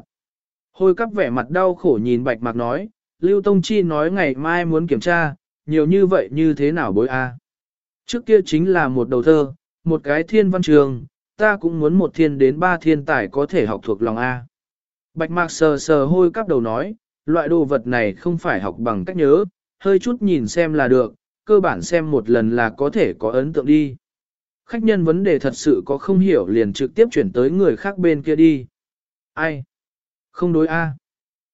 Speaker 1: Hôi cắp vẻ mặt đau khổ nhìn bạch mạc nói, Lưu Tông Chi nói ngày mai muốn kiểm tra, nhiều như vậy như thế nào bối a? Trước kia chính là một đầu thơ, một cái thiên văn trường, ta cũng muốn một thiên đến ba thiên tài có thể học thuộc lòng A. Bạch mạc sờ sờ hôi cắp đầu nói, loại đồ vật này không phải học bằng cách nhớ, hơi chút nhìn xem là được, cơ bản xem một lần là có thể có ấn tượng đi. Khách nhân vấn đề thật sự có không hiểu liền trực tiếp chuyển tới người khác bên kia đi. Ai? Không đối A.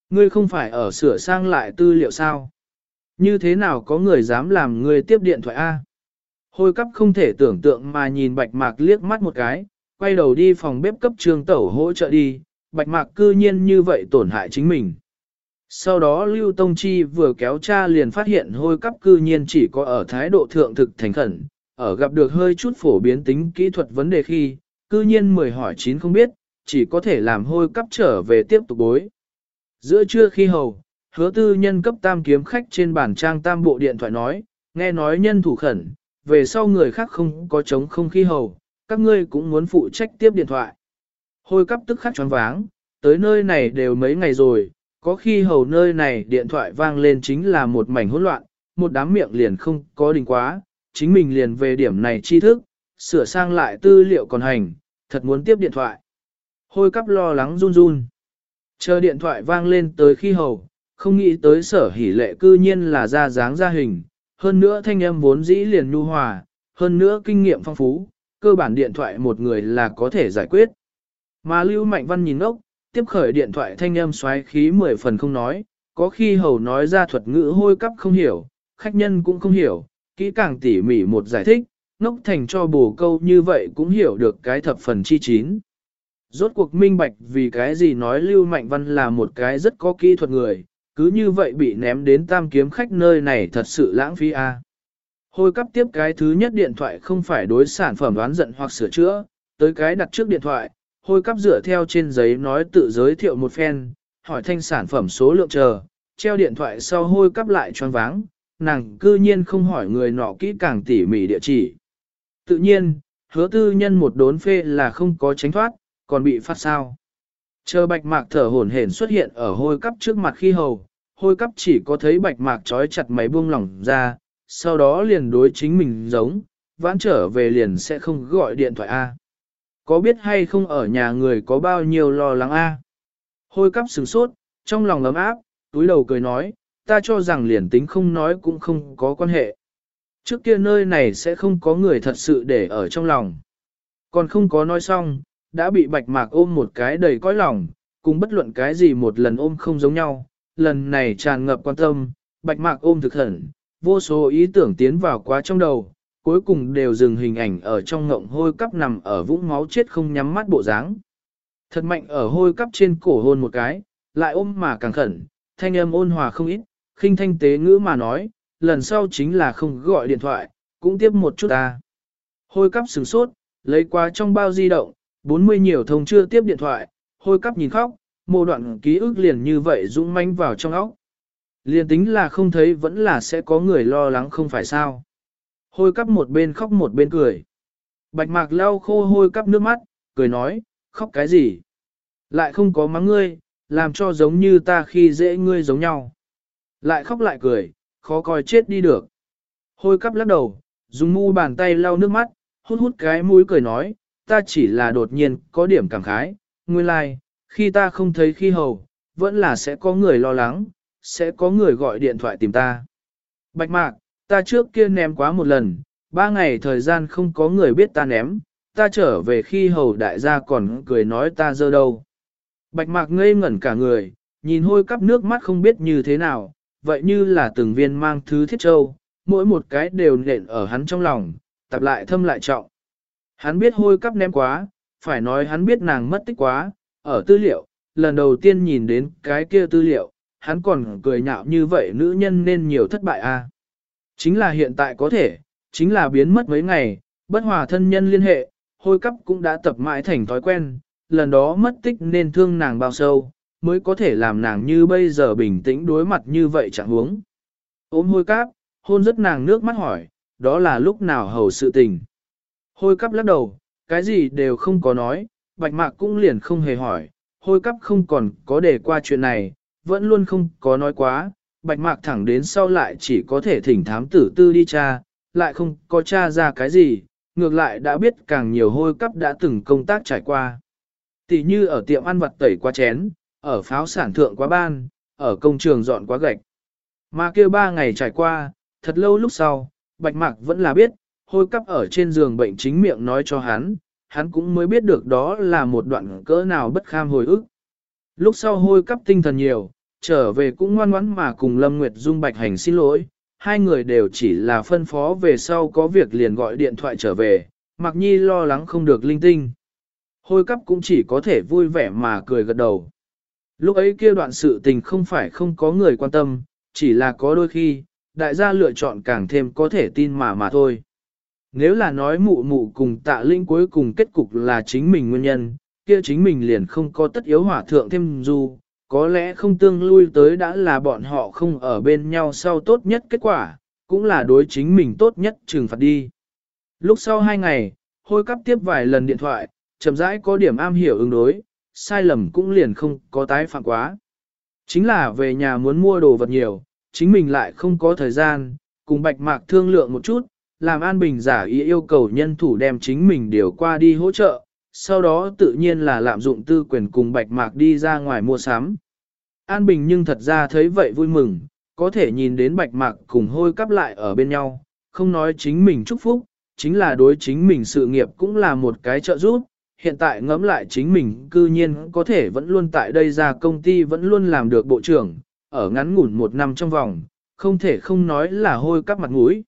Speaker 1: Ngươi không phải ở sửa sang lại tư liệu sao? Như thế nào có người dám làm ngươi tiếp điện thoại A? Hôi cắp không thể tưởng tượng mà nhìn bạch mạc liếc mắt một cái, quay đầu đi phòng bếp cấp trương tẩu hỗ trợ đi, bạch mạc cư nhiên như vậy tổn hại chính mình. Sau đó Lưu Tông Chi vừa kéo cha liền phát hiện hôi cắp cư nhiên chỉ có ở thái độ thượng thực thành khẩn, ở gặp được hơi chút phổ biến tính kỹ thuật vấn đề khi, cư nhiên mười hỏi chín không biết, chỉ có thể làm hôi cắp trở về tiếp tục bối. Giữa trưa khi hầu, hứa tư nhân cấp tam kiếm khách trên bàn trang tam bộ điện thoại nói, nghe nói nhân thủ khẩn, về sau người khác không có chống không khí hầu, các ngươi cũng muốn phụ trách tiếp điện thoại. Hôi cắp tức khắc choáng váng, tới nơi này đều mấy ngày rồi, có khi hầu nơi này điện thoại vang lên chính là một mảnh hỗn loạn, một đám miệng liền không có đình quá, chính mình liền về điểm này tri thức, sửa sang lại tư liệu còn hành, thật muốn tiếp điện thoại. Hôi cắp lo lắng run run. Chờ điện thoại vang lên tới khi hầu, không nghĩ tới sở hỉ lệ cư nhiên là ra dáng ra hình, hơn nữa thanh âm vốn dĩ liền nhu hòa, hơn nữa kinh nghiệm phong phú, cơ bản điện thoại một người là có thể giải quyết. Mà Lưu Mạnh Văn nhìn ốc, tiếp khởi điện thoại thanh âm xoáy khí mười phần không nói, có khi hầu nói ra thuật ngữ hôi cắp không hiểu, khách nhân cũng không hiểu, kỹ càng tỉ mỉ một giải thích, ngốc thành cho bổ câu như vậy cũng hiểu được cái thập phần chi chín. Rốt cuộc minh bạch vì cái gì nói Lưu Mạnh Văn là một cái rất có kỹ thuật người, cứ như vậy bị ném đến tam kiếm khách nơi này thật sự lãng phí a. À. Hôi cắp tiếp cái thứ nhất điện thoại không phải đối sản phẩm đoán giận hoặc sửa chữa, tới cái đặt trước điện thoại, hôi cắp dựa theo trên giấy nói tự giới thiệu một phen, hỏi thanh sản phẩm số lượng chờ, treo điện thoại sau hôi cắp lại choáng váng, nàng cư nhiên không hỏi người nọ kỹ càng tỉ mỉ địa chỉ. Tự nhiên, hứa tư nhân một đốn phê là không có tránh thoát, còn bị phát sao. Chờ bạch mạc thở hổn hển xuất hiện ở hôi cắp trước mặt khi hầu, hôi cắp chỉ có thấy bạch mạc trói chặt máy buông lỏng ra, sau đó liền đối chính mình giống, vãn trở về liền sẽ không gọi điện thoại A. Có biết hay không ở nhà người có bao nhiêu lo lắng A? Hôi cắp sửng sốt, trong lòng ấm áp, túi đầu cười nói, ta cho rằng liền tính không nói cũng không có quan hệ. Trước kia nơi này sẽ không có người thật sự để ở trong lòng. Còn không có nói xong, đã bị bạch mạc ôm một cái đầy cõi lòng, cùng bất luận cái gì một lần ôm không giống nhau, lần này tràn ngập quan tâm, bạch mạc ôm thực hẳn, vô số ý tưởng tiến vào quá trong đầu, cuối cùng đều dừng hình ảnh ở trong ngộng hôi cắp nằm ở vũng máu chết không nhắm mắt bộ dáng. Thật mạnh ở hôi cắp trên cổ hôn một cái, lại ôm mà càng khẩn, thanh âm ôn hòa không ít, khinh thanh tế ngữ mà nói, lần sau chính là không gọi điện thoại, cũng tiếp một chút ta. Hôi cắp sửng sốt, lấy qua trong bao di động, 40 nhiều thông chưa tiếp điện thoại, hôi cắp nhìn khóc, mô đoạn ký ức liền như vậy dũng manh vào trong óc. Liền tính là không thấy vẫn là sẽ có người lo lắng không phải sao. Hôi cắp một bên khóc một bên cười. Bạch mạc lau khô hôi cắp nước mắt, cười nói, khóc cái gì? Lại không có mắng ngươi, làm cho giống như ta khi dễ ngươi giống nhau. Lại khóc lại cười, khó coi chết đi được. Hôi cắp lắc đầu, dùng mu bàn tay lau nước mắt, hút hút cái mũi cười nói, ta chỉ là đột nhiên có điểm cảm khái, nguyên lai, like, khi ta không thấy khi hầu, vẫn là sẽ có người lo lắng, sẽ có người gọi điện thoại tìm ta. Bạch mạc, ta trước kia ném quá một lần, ba ngày thời gian không có người biết ta ném, ta trở về khi hầu đại gia còn cười nói ta dơ đâu. Bạch mạc ngây ngẩn cả người, nhìn hôi cắp nước mắt không biết như thế nào, vậy như là từng viên mang thứ thiết châu, mỗi một cái đều nện ở hắn trong lòng, tập lại thâm lại trọng. Hắn biết hôi cắp ném quá, phải nói hắn biết nàng mất tích quá, ở tư liệu, lần đầu tiên nhìn đến cái kia tư liệu, hắn còn cười nhạo như vậy nữ nhân nên nhiều thất bại a. À? Chính là hiện tại có thể, chính là biến mất mấy ngày, bất hòa thân nhân liên hệ, hôi cấp cũng đã tập mãi thành thói quen, lần đó mất tích nên thương nàng bao sâu, mới có thể làm nàng như bây giờ bình tĩnh đối mặt như vậy chẳng huống. Ôm hôi cáp, hôn rất nàng nước mắt hỏi, đó là lúc nào hầu sự tình. Hôi cắp lắc đầu, cái gì đều không có nói, bạch mạc cũng liền không hề hỏi, hôi cắp không còn có để qua chuyện này, vẫn luôn không có nói quá, bạch mạc thẳng đến sau lại chỉ có thể thỉnh thám tử tư đi tra, lại không có tra ra cái gì, ngược lại đã biết càng nhiều hôi cắp đã từng công tác trải qua. Tỷ như ở tiệm ăn vặt tẩy qua chén, ở pháo sản thượng quá ban, ở công trường dọn quá gạch. Mà kêu ba ngày trải qua, thật lâu lúc sau, bạch mạc vẫn là biết, hôi cắp ở trên giường bệnh chính miệng nói cho hắn, hắn cũng mới biết được đó là một đoạn cỡ nào bất kham hồi ức. Lúc sau hôi cắp tinh thần nhiều, trở về cũng ngoan ngoãn mà cùng Lâm Nguyệt Dung bạch hành xin lỗi, hai người đều chỉ là phân phó về sau có việc liền gọi điện thoại trở về, Mạc Nhi lo lắng không được linh tinh. Hôi cắp cũng chỉ có thể vui vẻ mà cười gật đầu. Lúc ấy kia đoạn sự tình không phải không có người quan tâm, chỉ là có đôi khi, đại gia lựa chọn càng thêm có thể tin mà mà thôi. Nếu là nói mụ mụ cùng tạ linh cuối cùng kết cục là chính mình nguyên nhân, kia chính mình liền không có tất yếu hỏa thượng thêm dù, có lẽ không tương lui tới đã là bọn họ không ở bên nhau sau tốt nhất kết quả, cũng là đối chính mình tốt nhất trừng phạt đi. Lúc sau hai ngày, hôi cắp tiếp vài lần điện thoại, chậm rãi có điểm am hiểu ứng đối, sai lầm cũng liền không có tái phạm quá. Chính là về nhà muốn mua đồ vật nhiều, chính mình lại không có thời gian, cùng bạch mạc thương lượng một chút, làm An Bình giả ý yêu cầu nhân thủ đem chính mình điều qua đi hỗ trợ, sau đó tự nhiên là lạm dụng tư quyền cùng bạch mạc đi ra ngoài mua sắm. An Bình nhưng thật ra thấy vậy vui mừng, có thể nhìn đến bạch mạc cùng hôi cắp lại ở bên nhau, không nói chính mình chúc phúc, chính là đối chính mình sự nghiệp cũng là một cái trợ giúp. Hiện tại ngẫm lại chính mình cư nhiên có thể vẫn luôn tại đây ra công ty vẫn luôn làm được bộ trưởng, ở ngắn ngủn một năm trong vòng, không thể không nói là hôi cắp mặt mũi.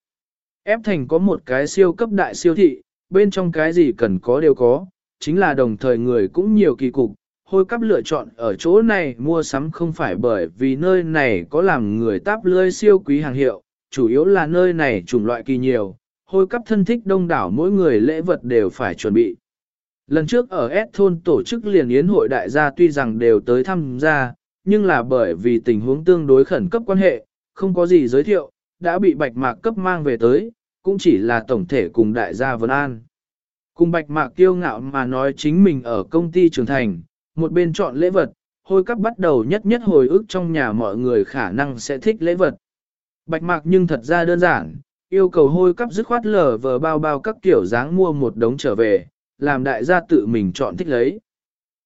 Speaker 1: Ép thành có một cái siêu cấp đại siêu thị, bên trong cái gì cần có đều có, chính là đồng thời người cũng nhiều kỳ cục. Hôi cắp lựa chọn ở chỗ này mua sắm không phải bởi vì nơi này có làm người táp lươi siêu quý hàng hiệu, chủ yếu là nơi này chủng loại kỳ nhiều, hôi cắp thân thích đông đảo mỗi người lễ vật đều phải chuẩn bị. Lần trước ở S thôn tổ chức liền yến hội đại gia tuy rằng đều tới tham gia, nhưng là bởi vì tình huống tương đối khẩn cấp quan hệ, không có gì giới thiệu, đã bị bạch mạc cấp mang về tới, cũng chỉ là tổng thể cùng đại gia Vân An. Cùng bạch mạc kiêu ngạo mà nói chính mình ở công ty trưởng thành, một bên chọn lễ vật, hôi cấp bắt đầu nhất nhất hồi ức trong nhà mọi người khả năng sẽ thích lễ vật. Bạch mạc nhưng thật ra đơn giản, yêu cầu hôi cấp dứt khoát lở vờ bao bao các kiểu dáng mua một đống trở về, làm đại gia tự mình chọn thích lấy.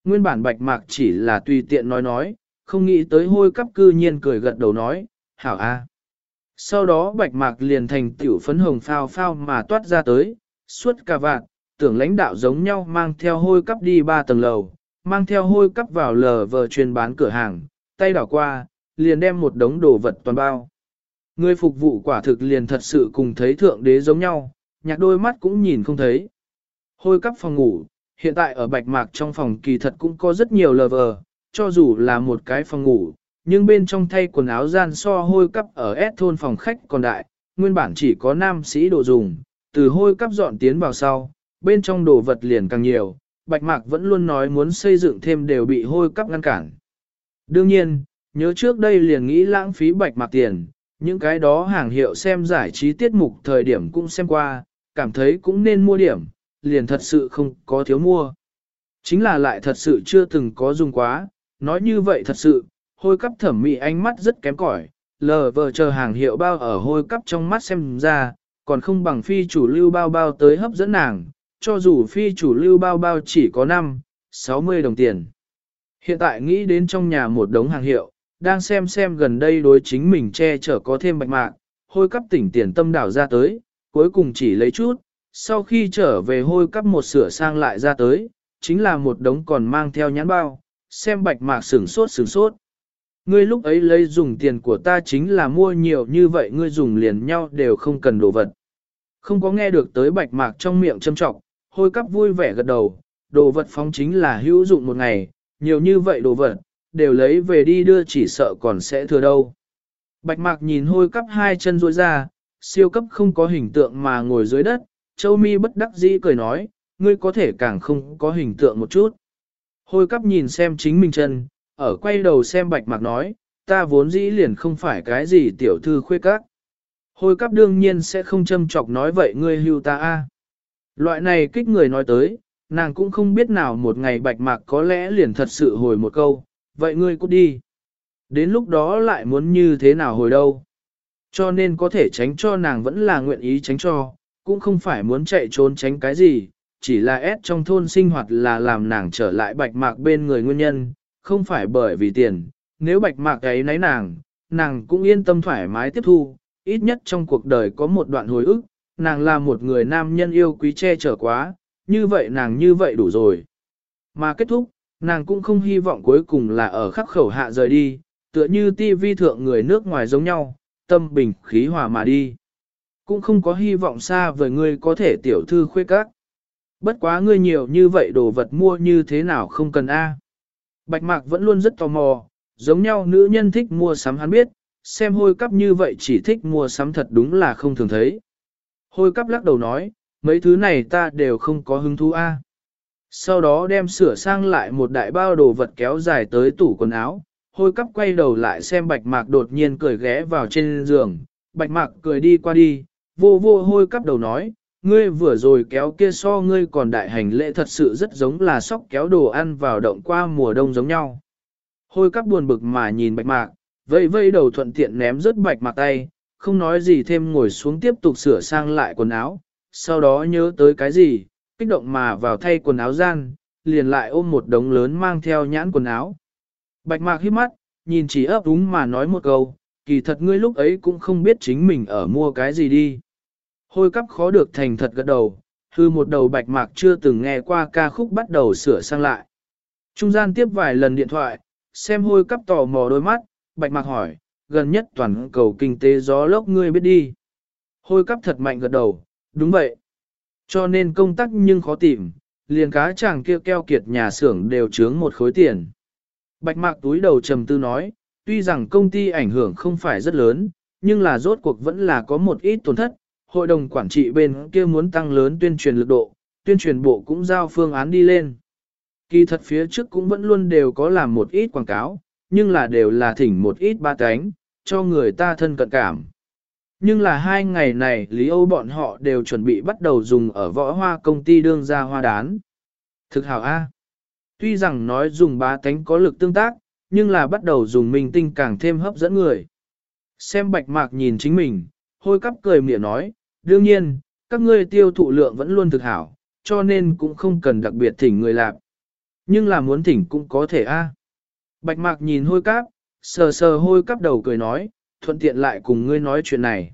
Speaker 1: Nguyên bản bạch mạc chỉ là tùy tiện nói nói, không nghĩ tới hôi cấp cư nhiên cười gật đầu nói, hảo a. Sau đó bạch mạc liền thành tiểu phấn hồng phao phao mà toát ra tới, suốt cả vạn, tưởng lãnh đạo giống nhau mang theo hôi cắp đi ba tầng lầu, mang theo hôi cắp vào lờ vờ chuyên bán cửa hàng, tay đảo qua, liền đem một đống đồ vật toàn bao. Người phục vụ quả thực liền thật sự cùng thấy thượng đế giống nhau, nhạc đôi mắt cũng nhìn không thấy. Hôi cắp phòng ngủ, hiện tại ở bạch mạc trong phòng kỳ thật cũng có rất nhiều lờ vờ, cho dù là một cái phòng ngủ, nhưng bên trong thay quần áo gian so hôi cắp ở S thôn phòng khách còn đại, nguyên bản chỉ có nam sĩ đồ dùng, từ hôi cắp dọn tiến vào sau, bên trong đồ vật liền càng nhiều, Bạch Mạc vẫn luôn nói muốn xây dựng thêm đều bị hôi cắp ngăn cản. Đương nhiên, nhớ trước đây liền nghĩ lãng phí Bạch Mạc tiền, những cái đó hàng hiệu xem giải trí tiết mục thời điểm cũng xem qua, cảm thấy cũng nên mua điểm, liền thật sự không có thiếu mua. Chính là lại thật sự chưa từng có dùng quá, nói như vậy thật sự, hôi cắp thẩm mỹ ánh mắt rất kém cỏi, lờ vờ chờ hàng hiệu bao ở hôi cắp trong mắt xem ra, còn không bằng phi chủ lưu bao bao tới hấp dẫn nàng, cho dù phi chủ lưu bao bao chỉ có 5, 60 đồng tiền. Hiện tại nghĩ đến trong nhà một đống hàng hiệu, đang xem xem gần đây đối chính mình che chở có thêm bạch mạc, hôi cắp tỉnh tiền tâm đảo ra tới, cuối cùng chỉ lấy chút, sau khi trở về hôi cắp một sửa sang lại ra tới, chính là một đống còn mang theo nhãn bao, xem bạch mạc sửng sốt sửng sốt. Ngươi lúc ấy lấy dùng tiền của ta chính là mua nhiều như vậy ngươi dùng liền nhau đều không cần đồ vật. Không có nghe được tới bạch mạc trong miệng châm trọng, hôi cắp vui vẻ gật đầu, đồ vật phóng chính là hữu dụng một ngày, nhiều như vậy đồ vật, đều lấy về đi đưa chỉ sợ còn sẽ thừa đâu. Bạch mạc nhìn hôi cắp hai chân rối ra, siêu cấp không có hình tượng mà ngồi dưới đất, châu mi bất đắc dĩ cười nói, ngươi có thể càng không có hình tượng một chút. Hôi cắp nhìn xem chính mình chân, ở quay đầu xem bạch mạc nói, ta vốn dĩ liền không phải cái gì tiểu thư khuê các. Hôi cắp đương nhiên sẽ không châm chọc nói vậy ngươi hưu ta a. Loại này kích người nói tới, nàng cũng không biết nào một ngày bạch mạc có lẽ liền thật sự hồi một câu, vậy ngươi cút đi. Đến lúc đó lại muốn như thế nào hồi đâu. Cho nên có thể tránh cho nàng vẫn là nguyện ý tránh cho, cũng không phải muốn chạy trốn tránh cái gì, chỉ là ép trong thôn sinh hoạt là làm nàng trở lại bạch mạc bên người nguyên nhân, không phải bởi vì tiền. Nếu bạch mạc ấy nấy nàng, nàng cũng yên tâm thoải mái tiếp thu, ít nhất trong cuộc đời có một đoạn hồi ức, nàng là một người nam nhân yêu quý che chở quá, như vậy nàng như vậy đủ rồi. Mà kết thúc, nàng cũng không hy vọng cuối cùng là ở khắc khẩu hạ rời đi, tựa như tivi thượng người nước ngoài giống nhau, tâm bình khí hòa mà đi. Cũng không có hy vọng xa với ngươi có thể tiểu thư khuê các. Bất quá ngươi nhiều như vậy đồ vật mua như thế nào không cần A. Bạch mạc vẫn luôn rất tò mò, giống nhau nữ nhân thích mua sắm hắn biết, xem hôi cắp như vậy chỉ thích mua sắm thật đúng là không thường thấy. Hôi cắp lắc đầu nói, mấy thứ này ta đều không có hứng thú A. Sau đó đem sửa sang lại một đại bao đồ vật kéo dài tới tủ quần áo, hôi cắp quay đầu lại xem bạch mạc đột nhiên cười ghé vào trên giường, bạch mạc cười đi qua đi, vô vô hôi cắp đầu nói, ngươi vừa rồi kéo kia so ngươi còn đại hành lễ thật sự rất giống là sóc kéo đồ ăn vào động qua mùa đông giống nhau. Hôi cắp buồn bực mà nhìn bạch mạc, vây vây đầu thuận tiện ném rớt bạch mạc tay, không nói gì thêm ngồi xuống tiếp tục sửa sang lại quần áo, sau đó nhớ tới cái gì, kích động mà vào thay quần áo gian, liền lại ôm một đống lớn mang theo nhãn quần áo. Bạch mạc hít mắt, nhìn chỉ ấp úng mà nói một câu, kỳ thật ngươi lúc ấy cũng không biết chính mình ở mua cái gì đi. Hôi cắp khó được thành thật gật đầu, hư một đầu bạch mạc chưa từng nghe qua ca khúc bắt đầu sửa sang lại. Trung gian tiếp vài lần điện thoại, xem hôi cắp tò mò đôi mắt, bạch mạc hỏi, gần nhất toàn cầu kinh tế gió lốc ngươi biết đi. Hôi cắp thật mạnh gật đầu, đúng vậy. Cho nên công tác nhưng khó tìm, liền cá chàng kia keo kiệt nhà xưởng đều chướng một khối tiền. Bạch mạc túi đầu trầm tư nói, tuy rằng công ty ảnh hưởng không phải rất lớn, nhưng là rốt cuộc vẫn là có một ít tổn thất. Hội đồng quản trị bên kia muốn tăng lớn tuyên truyền lực độ, tuyên truyền bộ cũng giao phương án đi lên. Kỳ thật phía trước cũng vẫn luôn đều có làm một ít quảng cáo, nhưng là đều là thỉnh một ít ba cánh, cho người ta thân cận cảm. Nhưng là hai ngày này Lý Âu bọn họ đều chuẩn bị bắt đầu dùng ở võ hoa công ty đương ra hoa đán. Thực hảo A. Tuy rằng nói dùng ba cánh có lực tương tác, nhưng là bắt đầu dùng minh tinh càng thêm hấp dẫn người. Xem bạch mạc nhìn chính mình, hôi cắp cười miệng nói, đương nhiên, các ngươi tiêu thụ lượng vẫn luôn thực hảo, cho nên cũng không cần đặc biệt thỉnh người làm. Nhưng là muốn thỉnh cũng có thể a. À. Bạch mạc nhìn hôi cắp, sờ sờ hôi cắp đầu cười nói, thuận tiện lại cùng ngươi nói chuyện này.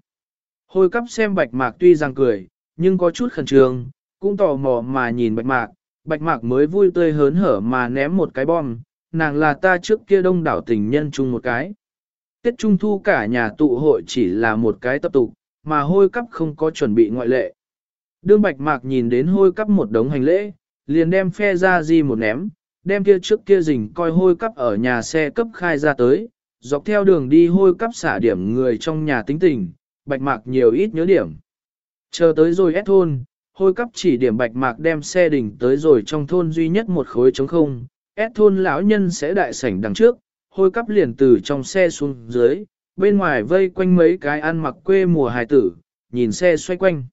Speaker 1: Hôi cắp xem bạch mạc tuy rằng cười, nhưng có chút khẩn trương, cũng tò mò mà nhìn bạch mạc, bạch mạc mới vui tươi hớn hở mà ném một cái bom, nàng là ta trước kia đông đảo tình nhân chung một cái. Tết Trung Thu cả nhà tụ hội chỉ là một cái tập tục, mà hôi cắp không có chuẩn bị ngoại lệ. Đương bạch mạc nhìn đến hôi cắp một đống hành lễ, liền đem phe ra di một ném, đem kia trước kia rình coi hôi cắp ở nhà xe cấp khai ra tới, dọc theo đường đi hôi cắp xả điểm người trong nhà tính tình, bạch mạc nhiều ít nhớ điểm. Chờ tới rồi ép thôn, hôi cắp chỉ điểm bạch mạc đem xe đỉnh tới rồi trong thôn duy nhất một khối trống không, ép thôn lão nhân sẽ đại sảnh đằng trước, hôi cắp liền từ trong xe xuống dưới, bên ngoài vây quanh mấy cái ăn mặc quê mùa hài tử, nhìn xe xoay quanh.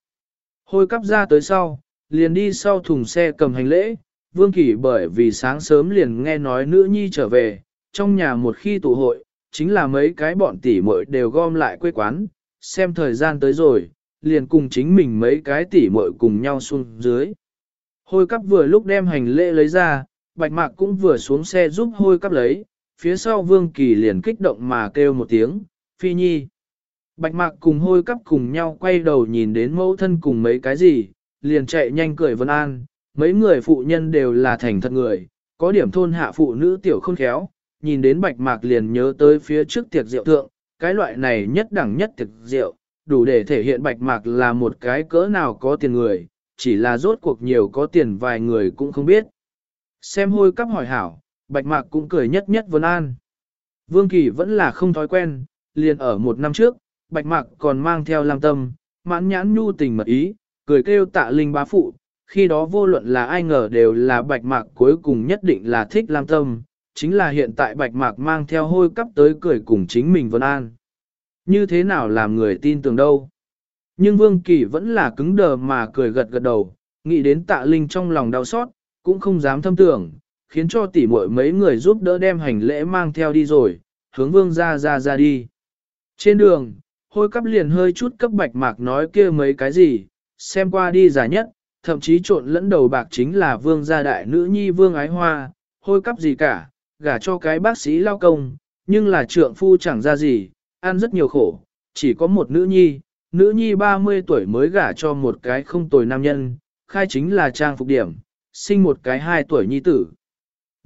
Speaker 1: Hôi cắp ra tới sau, liền đi sau thùng xe cầm hành lễ, vương kỷ bởi vì sáng sớm liền nghe nói nữ nhi trở về, trong nhà một khi tụ hội, chính là mấy cái bọn tỷ muội đều gom lại quê quán, xem thời gian tới rồi, liền cùng chính mình mấy cái tỷ muội cùng nhau xuống dưới. Hôi cắp vừa lúc đem hành lễ lấy ra, bạch mạc cũng vừa xuống xe giúp hôi cắp lấy, phía sau vương kỳ liền kích động mà kêu một tiếng, phi nhi. Bạch mạc cùng hôi cắp cùng nhau quay đầu nhìn đến mẫu thân cùng mấy cái gì, liền chạy nhanh cười vân an, mấy người phụ nhân đều là thành thật người, có điểm thôn hạ phụ nữ tiểu khôn khéo, nhìn đến bạch mạc liền nhớ tới phía trước tiệc rượu thượng, cái loại này nhất đẳng nhất tiệc rượu, đủ để thể hiện bạch mạc là một cái cỡ nào có tiền người, chỉ là rốt cuộc nhiều có tiền vài người cũng không biết. Xem hôi cắp hỏi hảo, bạch mạc cũng cười nhất nhất vấn an. Vương Kỳ vẫn là không thói quen, liền ở một năm trước, bạch mạc còn mang theo lam tâm, mãn nhãn nhu tình mật ý, cười kêu tạ linh bá phụ, khi đó vô luận là ai ngờ đều là bạch mạc cuối cùng nhất định là thích lam tâm, chính là hiện tại bạch mạc mang theo hôi cắp tới cười cùng chính mình vân an. Như thế nào làm người tin tưởng đâu? Nhưng Vương Kỳ vẫn là cứng đờ mà cười gật gật đầu, nghĩ đến tạ linh trong lòng đau xót, cũng không dám thâm tưởng, khiến cho tỉ muội mấy người giúp đỡ đem hành lễ mang theo đi rồi, hướng Vương ra ra ra đi. Trên đường, hôi cắp liền hơi chút cấp bạch mạc nói kia mấy cái gì, xem qua đi giả nhất, thậm chí trộn lẫn đầu bạc chính là vương gia đại nữ nhi vương ái hoa, hôi cắp gì cả, gả cho cái bác sĩ lao công, nhưng là trượng phu chẳng ra gì, ăn rất nhiều khổ, chỉ có một nữ nhi, nữ nhi 30 tuổi mới gả cho một cái không tồi nam nhân, khai chính là trang phục điểm, sinh một cái 2 tuổi nhi tử.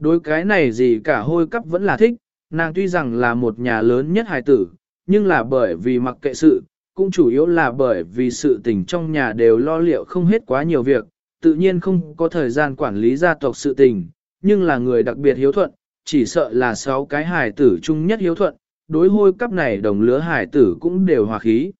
Speaker 1: Đối cái này gì cả hôi cắp vẫn là thích, nàng tuy rằng là một nhà lớn nhất hài tử, nhưng là bởi vì mặc kệ sự, cũng chủ yếu là bởi vì sự tình trong nhà đều lo liệu không hết quá nhiều việc, tự nhiên không có thời gian quản lý gia tộc sự tình, nhưng là người đặc biệt hiếu thuận, chỉ sợ là sáu cái hài tử chung nhất hiếu thuận, đối hôi cấp này đồng lứa hài tử cũng đều hòa khí.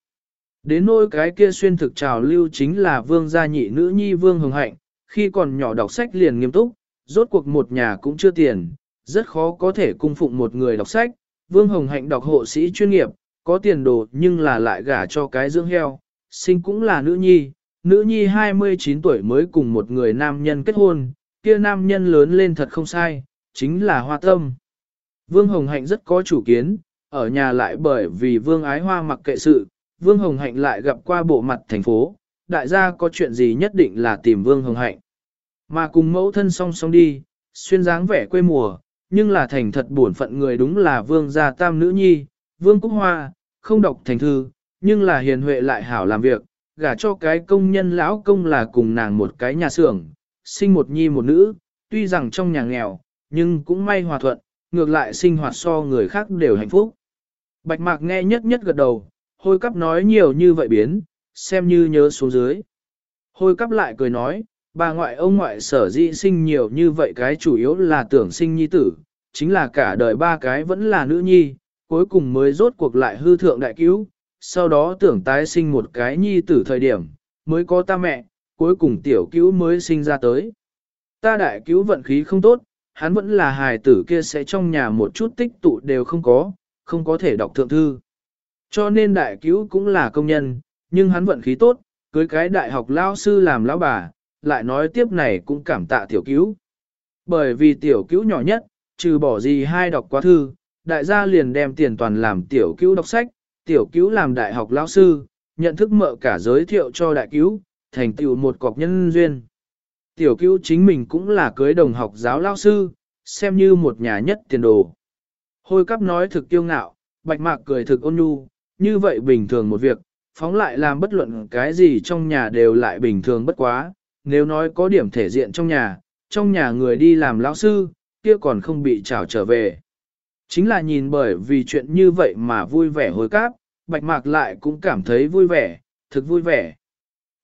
Speaker 1: Đến nôi cái kia xuyên thực trào lưu chính là vương gia nhị nữ nhi vương hồng hạnh, khi còn nhỏ đọc sách liền nghiêm túc, rốt cuộc một nhà cũng chưa tiền, rất khó có thể cung phụng một người đọc sách, vương hồng hạnh đọc hộ sĩ chuyên nghiệp, có tiền đồ nhưng là lại gả cho cái dưỡng heo, sinh cũng là nữ nhi, nữ nhi 29 tuổi mới cùng một người nam nhân kết hôn, kia nam nhân lớn lên thật không sai, chính là hoa tâm. Vương Hồng Hạnh rất có chủ kiến, ở nhà lại bởi vì Vương Ái Hoa mặc kệ sự, Vương Hồng Hạnh lại gặp qua bộ mặt thành phố, đại gia có chuyện gì nhất định là tìm Vương Hồng Hạnh. Mà cùng mẫu thân song song đi, xuyên dáng vẻ quê mùa, nhưng là thành thật buồn phận người đúng là Vương gia tam nữ nhi, Vương Cúc Hoa, không đọc thành thư, nhưng là hiền huệ lại hảo làm việc, gả cho cái công nhân lão công là cùng nàng một cái nhà xưởng, sinh một nhi một nữ, tuy rằng trong nhà nghèo, nhưng cũng may hòa thuận, ngược lại sinh hoạt so người khác đều hạnh phúc. Bạch mạc nghe nhất nhất gật đầu, hôi cắp nói nhiều như vậy biến, xem như nhớ xuống dưới. Hôi cắp lại cười nói, bà ngoại ông ngoại sở dĩ sinh nhiều như vậy cái chủ yếu là tưởng sinh nhi tử, chính là cả đời ba cái vẫn là nữ nhi, cuối cùng mới rốt cuộc lại hư thượng đại cứu, sau đó tưởng tái sinh một cái nhi tử thời điểm, mới có ta mẹ, cuối cùng tiểu cứu mới sinh ra tới. Ta đại cứu vận khí không tốt, hắn vẫn là hài tử kia sẽ trong nhà một chút tích tụ đều không có, không có thể đọc thượng thư. Cho nên đại cứu cũng là công nhân, nhưng hắn vận khí tốt, cưới cái đại học lao sư làm lão bà, lại nói tiếp này cũng cảm tạ tiểu cứu. Bởi vì tiểu cứu nhỏ nhất, trừ bỏ gì hai đọc quá thư, đại gia liền đem tiền toàn làm tiểu cứu đọc sách, tiểu cứu làm đại học lão sư, nhận thức mợ cả giới thiệu cho đại cứu, thành tựu một cọc nhân duyên. Tiểu cứu chính mình cũng là cưới đồng học giáo lão sư, xem như một nhà nhất tiền đồ. Hôi cắp nói thực kiêu ngạo, bạch mạc cười thực ôn nhu, như vậy bình thường một việc, phóng lại làm bất luận cái gì trong nhà đều lại bình thường bất quá, nếu nói có điểm thể diện trong nhà, trong nhà người đi làm lão sư, kia còn không bị trảo trở về. Chính là nhìn bởi vì chuyện như vậy mà vui vẻ hồi cáp, bạch mạc lại cũng cảm thấy vui vẻ, thực vui vẻ.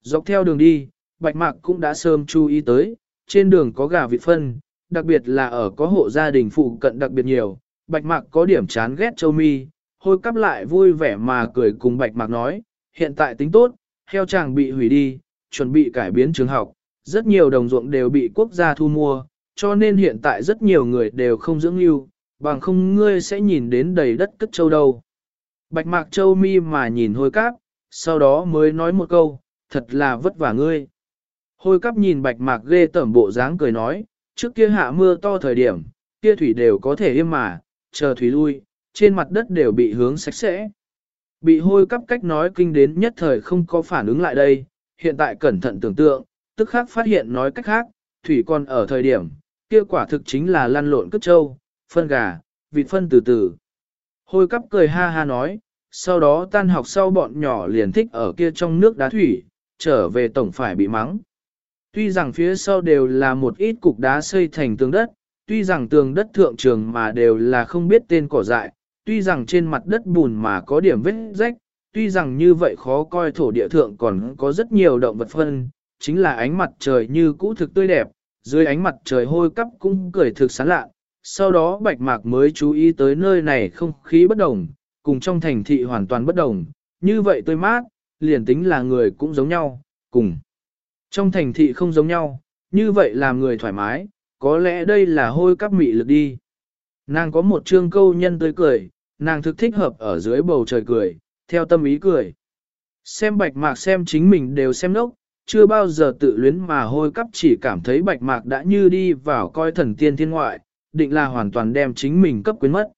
Speaker 1: Dọc theo đường đi, bạch mạc cũng đã sớm chú ý tới, trên đường có gà vịt phân, đặc biệt là ở có hộ gia đình phụ cận đặc biệt nhiều, bạch mạc có điểm chán ghét châu mi, hôi cắp lại vui vẻ mà cười cùng bạch mạc nói, hiện tại tính tốt, heo chàng bị hủy đi, chuẩn bị cải biến trường học, rất nhiều đồng ruộng đều bị quốc gia thu mua, cho nên hiện tại rất nhiều người đều không dưỡng lưu, bằng không ngươi sẽ nhìn đến đầy đất cất châu đâu. Bạch mạc châu mi mà nhìn hôi cáp, sau đó mới nói một câu, thật là vất vả ngươi. Hôi cáp nhìn bạch mạc ghê tẩm bộ dáng cười nói, trước kia hạ mưa to thời điểm, kia thủy đều có thể im mà, chờ thủy lui, trên mặt đất đều bị hướng sạch sẽ. Bị hôi cắp cách nói kinh đến nhất thời không có phản ứng lại đây, hiện tại cẩn thận tưởng tượng, tức khác phát hiện nói cách khác, thủy còn ở thời điểm, kia quả thực chính là lăn lộn cất trâu, phân gà, vịt phân từ từ. Hôi cắp cười ha ha nói, sau đó tan học sau bọn nhỏ liền thích ở kia trong nước đá thủy, trở về tổng phải bị mắng. Tuy rằng phía sau đều là một ít cục đá xây thành tường đất, tuy rằng tường đất thượng trường mà đều là không biết tên cỏ dại, tuy rằng trên mặt đất bùn mà có điểm vết rách, tuy rằng như vậy khó coi thổ địa thượng còn có rất nhiều động vật phân, chính là ánh mặt trời như cũ thực tươi đẹp, dưới ánh mặt trời hôi cắp cũng cười thực sán lạ, sau đó bạch mạc mới chú ý tới nơi này không khí bất đồng, cùng trong thành thị hoàn toàn bất đồng, như vậy tôi mát, liền tính là người cũng giống nhau, cùng. Trong thành thị không giống nhau, như vậy làm người thoải mái, có lẽ đây là hôi cắp mị lực đi. Nàng có một trương câu nhân tươi cười, nàng thực thích hợp ở dưới bầu trời cười, theo tâm ý cười. Xem bạch mạc xem chính mình đều xem nốc, chưa bao giờ tự luyến mà hôi cắp chỉ cảm thấy bạch mạc đã như đi vào coi thần tiên thiên ngoại, định là hoàn toàn đem chính mình cấp quyến mất.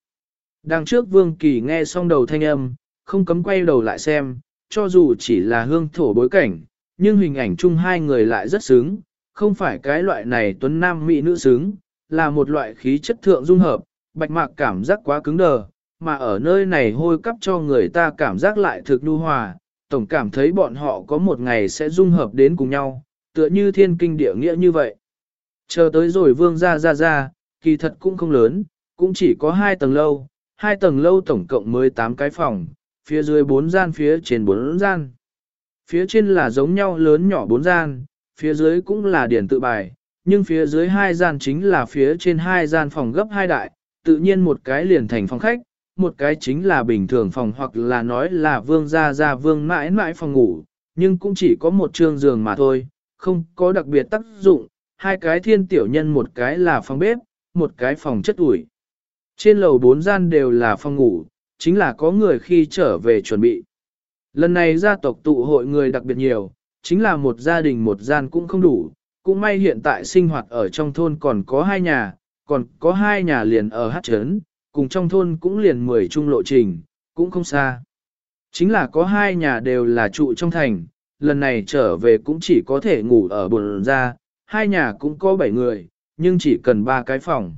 Speaker 1: Đằng trước Vương Kỳ nghe xong đầu thanh âm, không cấm quay đầu lại xem, cho dù chỉ là hương thổ bối cảnh, nhưng hình ảnh chung hai người lại rất sướng, không phải cái loại này tuấn nam mỹ nữ sướng, là một loại khí chất thượng dung hợp, bạch mạc cảm giác quá cứng đờ, mà ở nơi này hôi cắp cho người ta cảm giác lại thực nhu hòa, tổng cảm thấy bọn họ có một ngày sẽ dung hợp đến cùng nhau, tựa như thiên kinh địa nghĩa như vậy. Chờ tới rồi vương ra ra ra, kỳ thật cũng không lớn, cũng chỉ có hai tầng lâu, hai tầng lâu tổng cộng mới 8 cái phòng, phía dưới 4 gian phía trên 4 gian. Phía trên là giống nhau lớn nhỏ 4 gian, phía dưới cũng là điển tự bài, nhưng phía dưới hai gian chính là phía trên hai gian phòng gấp hai đại, tự nhiên một cái liền thành phòng khách, một cái chính là bình thường phòng hoặc là nói là vương gia gia vương mãi mãi phòng ngủ, nhưng cũng chỉ có một trương giường mà thôi, không có đặc biệt tác dụng, hai cái thiên tiểu nhân một cái là phòng bếp, một cái phòng chất ủi. Trên lầu bốn gian đều là phòng ngủ, chính là có người khi trở về chuẩn bị. Lần này gia tộc tụ hội người đặc biệt nhiều, chính là một gia đình một gian cũng không đủ, cũng may hiện tại sinh hoạt ở trong thôn còn có hai nhà, còn có hai nhà liền ở hát trấn, cùng trong thôn cũng liền mười chung lộ trình, cũng không xa. Chính là có hai nhà đều là trụ trong thành, lần này trở về cũng chỉ có thể ngủ ở buồn ra, hai nhà cũng có bảy người, nhưng chỉ cần ba cái phòng.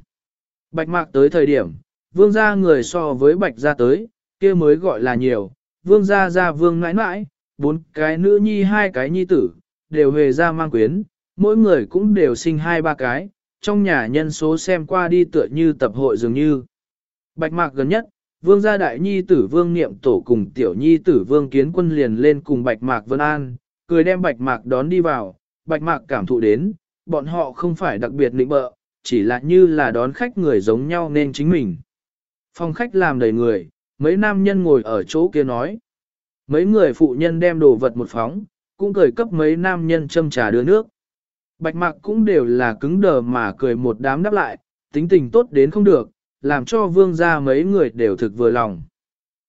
Speaker 1: Bạch mạc tới thời điểm, vương gia người so với bạch gia tới, kia mới gọi là nhiều, vương gia gia vương mãi mãi, bốn cái nữ nhi hai cái nhi tử, đều về ra mang quyến, mỗi người cũng đều sinh hai ba cái, trong nhà nhân số xem qua đi tựa như tập hội dường như. Bạch mạc gần nhất, vương gia đại nhi tử vương niệm tổ cùng tiểu nhi tử vương kiến quân liền lên cùng bạch mạc vân an, cười đem bạch mạc đón đi vào, bạch mạc cảm thụ đến, bọn họ không phải đặc biệt nịnh bợ, chỉ là như là đón khách người giống nhau nên chính mình. Phòng khách làm đầy người, mấy nam nhân ngồi ở chỗ kia nói. Mấy người phụ nhân đem đồ vật một phóng, cũng cười cấp mấy nam nhân châm trà đưa nước. Bạch mạc cũng đều là cứng đờ mà cười một đám đáp lại, tính tình tốt đến không được, làm cho vương gia mấy người đều thực vừa lòng.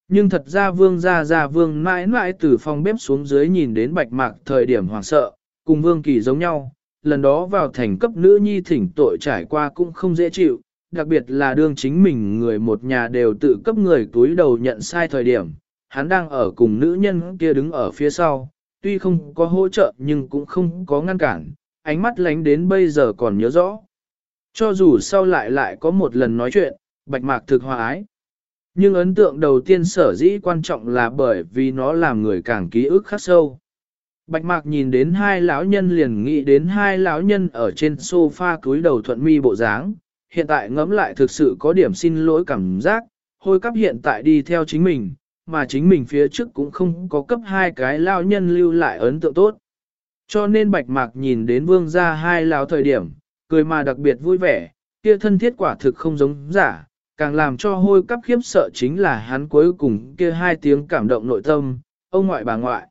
Speaker 1: Nhưng thật ra vương gia gia vương mãi mãi từ phòng bếp xuống dưới nhìn đến bạch mạc thời điểm hoảng sợ, cùng vương kỳ giống nhau, lần đó vào thành cấp nữ nhi thỉnh tội trải qua cũng không dễ chịu, đặc biệt là đương chính mình người một nhà đều tự cấp người túi đầu nhận sai thời điểm, hắn đang ở cùng nữ nhân kia đứng ở phía sau, tuy không có hỗ trợ nhưng cũng không có ngăn cản, ánh mắt lánh đến bây giờ còn nhớ rõ. Cho dù sau lại lại có một lần nói chuyện, bạch mạc thực hòa ái. Nhưng ấn tượng đầu tiên sở dĩ quan trọng là bởi vì nó làm người càng ký ức khắc sâu. Bạch mạc nhìn đến hai lão nhân liền nghĩ đến hai lão nhân ở trên sofa cúi đầu thuận mi bộ dáng, hiện tại ngẫm lại thực sự có điểm xin lỗi cảm giác, hôi cấp hiện tại đi theo chính mình, mà chính mình phía trước cũng không có cấp hai cái lão nhân lưu lại ấn tượng tốt. Cho nên bạch mạc nhìn đến vương gia hai lão thời điểm, cười mà đặc biệt vui vẻ, kia thân thiết quả thực không giống giả, càng làm cho hôi cắp khiếp sợ chính là hắn cuối cùng kia hai tiếng cảm động nội tâm, ông ngoại bà ngoại.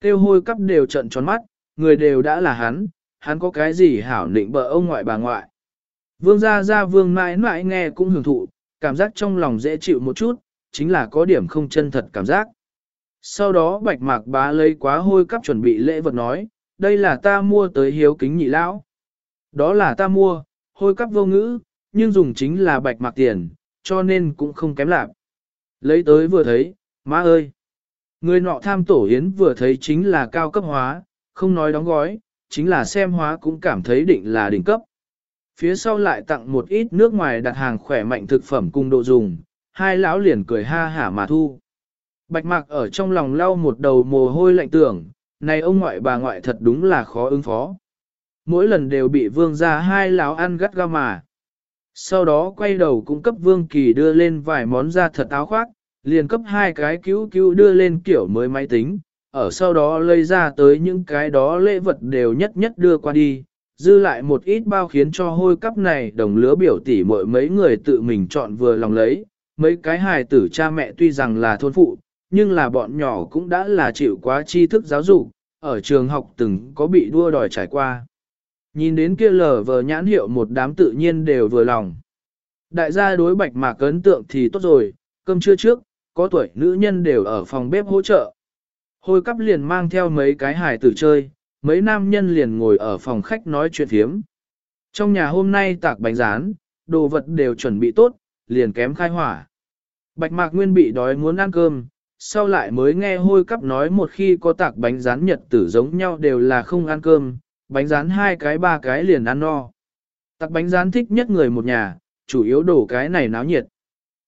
Speaker 1: Kêu hôi cắp đều trận tròn mắt, người đều đã là hắn, hắn có cái gì hảo nịnh bợ ông ngoại bà ngoại. Vương gia gia vương mãi mãi nghe cũng hưởng thụ, cảm giác trong lòng dễ chịu một chút, chính là có điểm không chân thật cảm giác. Sau đó bạch mạc bá lấy quá hôi cắp chuẩn bị lễ vật nói, đây là ta mua tới hiếu kính nhị lão. Đó là ta mua, hôi cắp vô ngữ, nhưng dùng chính là bạch mạc tiền, cho nên cũng không kém lạc. Lấy tới vừa thấy, má ơi! Người nọ tham tổ hiến vừa thấy chính là cao cấp hóa, không nói đóng gói, chính là xem hóa cũng cảm thấy định là đỉnh cấp. Phía sau lại tặng một ít nước ngoài đặt hàng khỏe mạnh thực phẩm cùng độ dùng, hai lão liền cười ha hả mà thu. Bạch mạc ở trong lòng lau một đầu mồ hôi lạnh tưởng, này ông ngoại bà ngoại thật đúng là khó ứng phó. Mỗi lần đều bị vương ra hai lão ăn gắt ga mà. Sau đó quay đầu cung cấp vương kỳ đưa lên vài món da thật áo khoác, liền cấp hai cái cứu cứu đưa lên kiểu mới máy tính, ở sau đó lấy ra tới những cái đó lễ vật đều nhất nhất đưa qua đi, dư lại một ít bao khiến cho hôi cắp này đồng lứa biểu tỷ mọi mấy người tự mình chọn vừa lòng lấy, mấy cái hài tử cha mẹ tuy rằng là thôn phụ, nhưng là bọn nhỏ cũng đã là chịu quá tri thức giáo dục, ở trường học từng có bị đua đòi trải qua. Nhìn đến kia lờ vờ nhãn hiệu một đám tự nhiên đều vừa lòng. Đại gia đối bạch mạc ấn tượng thì tốt rồi, cơm trưa trước, có tuổi nữ nhân đều ở phòng bếp hỗ trợ. Hôi cắp liền mang theo mấy cái hài tử chơi, mấy nam nhân liền ngồi ở phòng khách nói chuyện thiếm. Trong nhà hôm nay tạc bánh rán, đồ vật đều chuẩn bị tốt, liền kém khai hỏa. Bạch mạc nguyên bị đói muốn ăn cơm, sau lại mới nghe hôi cắp nói một khi có tạc bánh rán nhật tử giống nhau đều là không ăn cơm, bánh rán hai cái ba cái liền ăn no. Tặc bánh rán thích nhất người một nhà, chủ yếu đổ cái này náo nhiệt.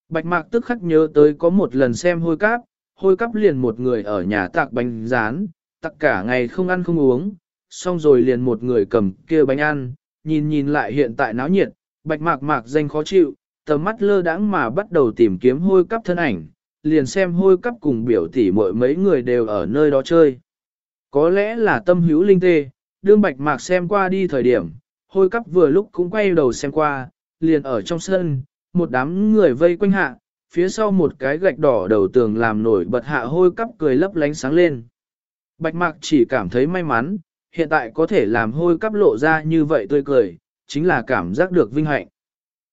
Speaker 1: Bạch mạc tức khắc nhớ tới có một lần xem hôi Cáp, hôi Cáp liền một người ở nhà tạc bánh rán, tặc cả ngày không ăn không uống, xong rồi liền một người cầm kia bánh ăn, nhìn nhìn lại hiện tại náo nhiệt, bạch mạc mạc danh khó chịu, tầm mắt lơ đãng mà bắt đầu tìm kiếm hôi cắp thân ảnh, liền xem hôi cắp cùng biểu tỷ mọi mấy người đều ở nơi đó chơi. Có lẽ là tâm hữu linh tê, đương bạch mạc xem qua đi thời điểm, hôi cắp vừa lúc cũng quay đầu xem qua, liền ở trong sân, một đám người vây quanh hạ, phía sau một cái gạch đỏ đầu tường làm nổi bật hạ hôi cắp cười lấp lánh sáng lên. Bạch mạc chỉ cảm thấy may mắn, hiện tại có thể làm hôi cắp lộ ra như vậy tươi cười, chính là cảm giác được vinh hạnh.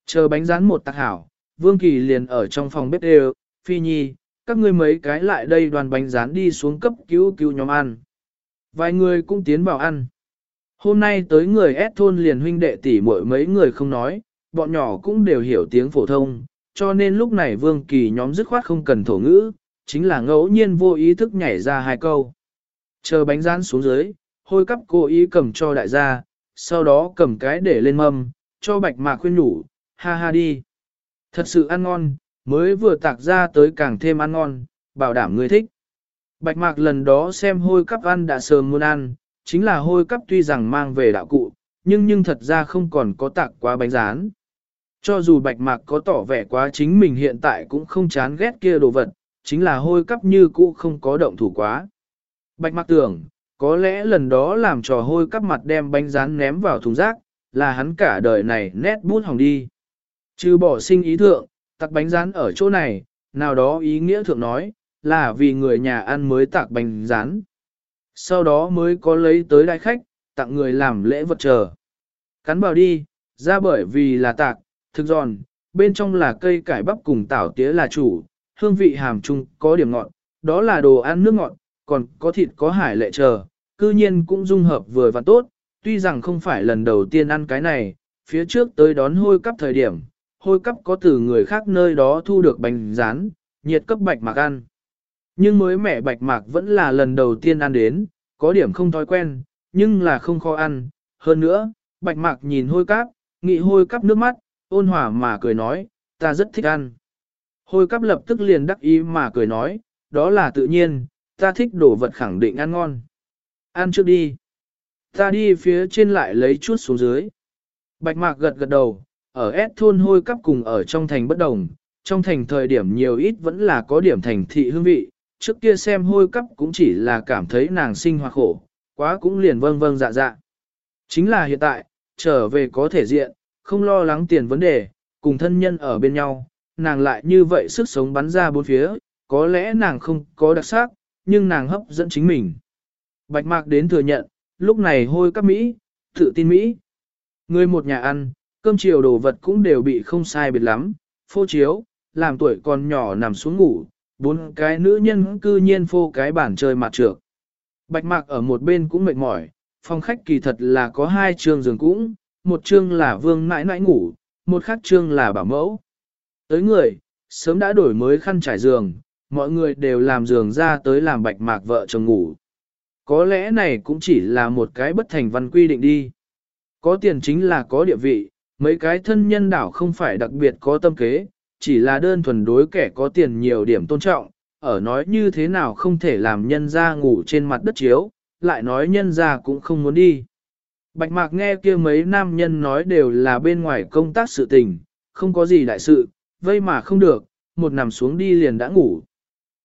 Speaker 1: Chờ bánh rán một tạc hảo, Vương Kỳ liền ở trong phòng bếp đều, Phi Nhi, các ngươi mấy cái lại đây đoàn bánh rán đi xuống cấp cứu cứu nhóm ăn. Vài người cũng tiến vào ăn. Hôm nay tới người S thôn liền huynh đệ tỷ muội mấy người không nói, bọn nhỏ cũng đều hiểu tiếng phổ thông, cho nên lúc này Vương Kỳ nhóm dứt khoát không cần thổ ngữ, chính là ngẫu nhiên vô ý thức nhảy ra hai câu. Chờ bánh rán xuống dưới, hôi cắp cố ý cầm cho đại gia, sau đó cầm cái để lên mâm, cho bạch mạc khuyên nhủ, ha ha đi. Thật sự ăn ngon, mới vừa tạc ra tới càng thêm ăn ngon, bảo đảm người thích. Bạch mạc lần đó xem hôi cắp ăn đã sớm muốn ăn, chính là hôi cắp tuy rằng mang về đạo cụ, nhưng nhưng thật ra không còn có tạc quá bánh rán. Cho dù bạch mạc có tỏ vẻ quá chính mình hiện tại cũng không chán ghét kia đồ vật, chính là hôi cắp như cũ không có động thủ quá. Bạch mạc tưởng, có lẽ lần đó làm trò hôi cắp mặt đem bánh rán ném vào thùng rác, là hắn cả đời này nét bút hỏng đi. Trừ bỏ sinh ý thượng, tặc bánh rán ở chỗ này, nào đó ý nghĩa thượng nói, là vì người nhà ăn mới tạc bánh rán. Sau đó mới có lấy tới đại khách, tặng người làm lễ vật chờ. Cắn vào đi, ra bởi vì là tạc, thực giòn, bên trong là cây cải bắp cùng tảo tía là chủ, hương vị hàm chung có điểm ngọt, đó là đồ ăn nước ngọt, còn có thịt có hải lệ chờ, cư nhiên cũng dung hợp vừa và tốt, tuy rằng không phải lần đầu tiên ăn cái này, phía trước tới đón hôi cắp thời điểm, hôi cắp có từ người khác nơi đó thu được bánh rán, nhiệt cấp bạch mạc ăn. Nhưng mới mẹ bạch mạc vẫn là lần đầu tiên ăn đến, có điểm không thói quen, nhưng là không khó ăn. Hơn nữa, bạch mạc nhìn hôi cáp, nghị hôi cắp nước mắt, ôn hòa mà cười nói, ta rất thích ăn. Hôi cắp lập tức liền đắc ý mà cười nói, đó là tự nhiên, ta thích đồ vật khẳng định ăn ngon. Ăn trước đi. Ta đi phía trên lại lấy chút xuống dưới. Bạch mạc gật gật đầu, ở S thôn hôi cắp cùng ở trong thành bất đồng, trong thành thời điểm nhiều ít vẫn là có điểm thành thị hương vị, trước kia xem hôi cắp cũng chỉ là cảm thấy nàng sinh hoạt khổ, quá cũng liền vâng vâng dạ dạ. Chính là hiện tại, trở về có thể diện, không lo lắng tiền vấn đề, cùng thân nhân ở bên nhau, nàng lại như vậy sức sống bắn ra bốn phía, có lẽ nàng không có đặc sắc, nhưng nàng hấp dẫn chính mình. Bạch mạc đến thừa nhận, lúc này hôi cắp Mỹ, tự tin Mỹ. Người một nhà ăn, cơm chiều đồ vật cũng đều bị không sai biệt lắm, phô chiếu, làm tuổi còn nhỏ nằm xuống ngủ, bốn cái nữ nhân cư nhiên phô cái bản chơi mặt trược. Bạch mạc ở một bên cũng mệt mỏi, phòng khách kỳ thật là có hai trường giường cũng, một trường là vương nãi nãi ngủ, một khác trường là bảo mẫu. Tới người, sớm đã đổi mới khăn trải giường, mọi người đều làm giường ra tới làm bạch mạc vợ chồng ngủ. Có lẽ này cũng chỉ là một cái bất thành văn quy định đi. Có tiền chính là có địa vị, mấy cái thân nhân đảo không phải đặc biệt có tâm kế, chỉ là đơn thuần đối kẻ có tiền nhiều điểm tôn trọng, ở nói như thế nào không thể làm nhân ra ngủ trên mặt đất chiếu, lại nói nhân ra cũng không muốn đi. Bạch mạc nghe kia mấy nam nhân nói đều là bên ngoài công tác sự tình, không có gì đại sự, vây mà không được, một nằm xuống đi liền đã ngủ.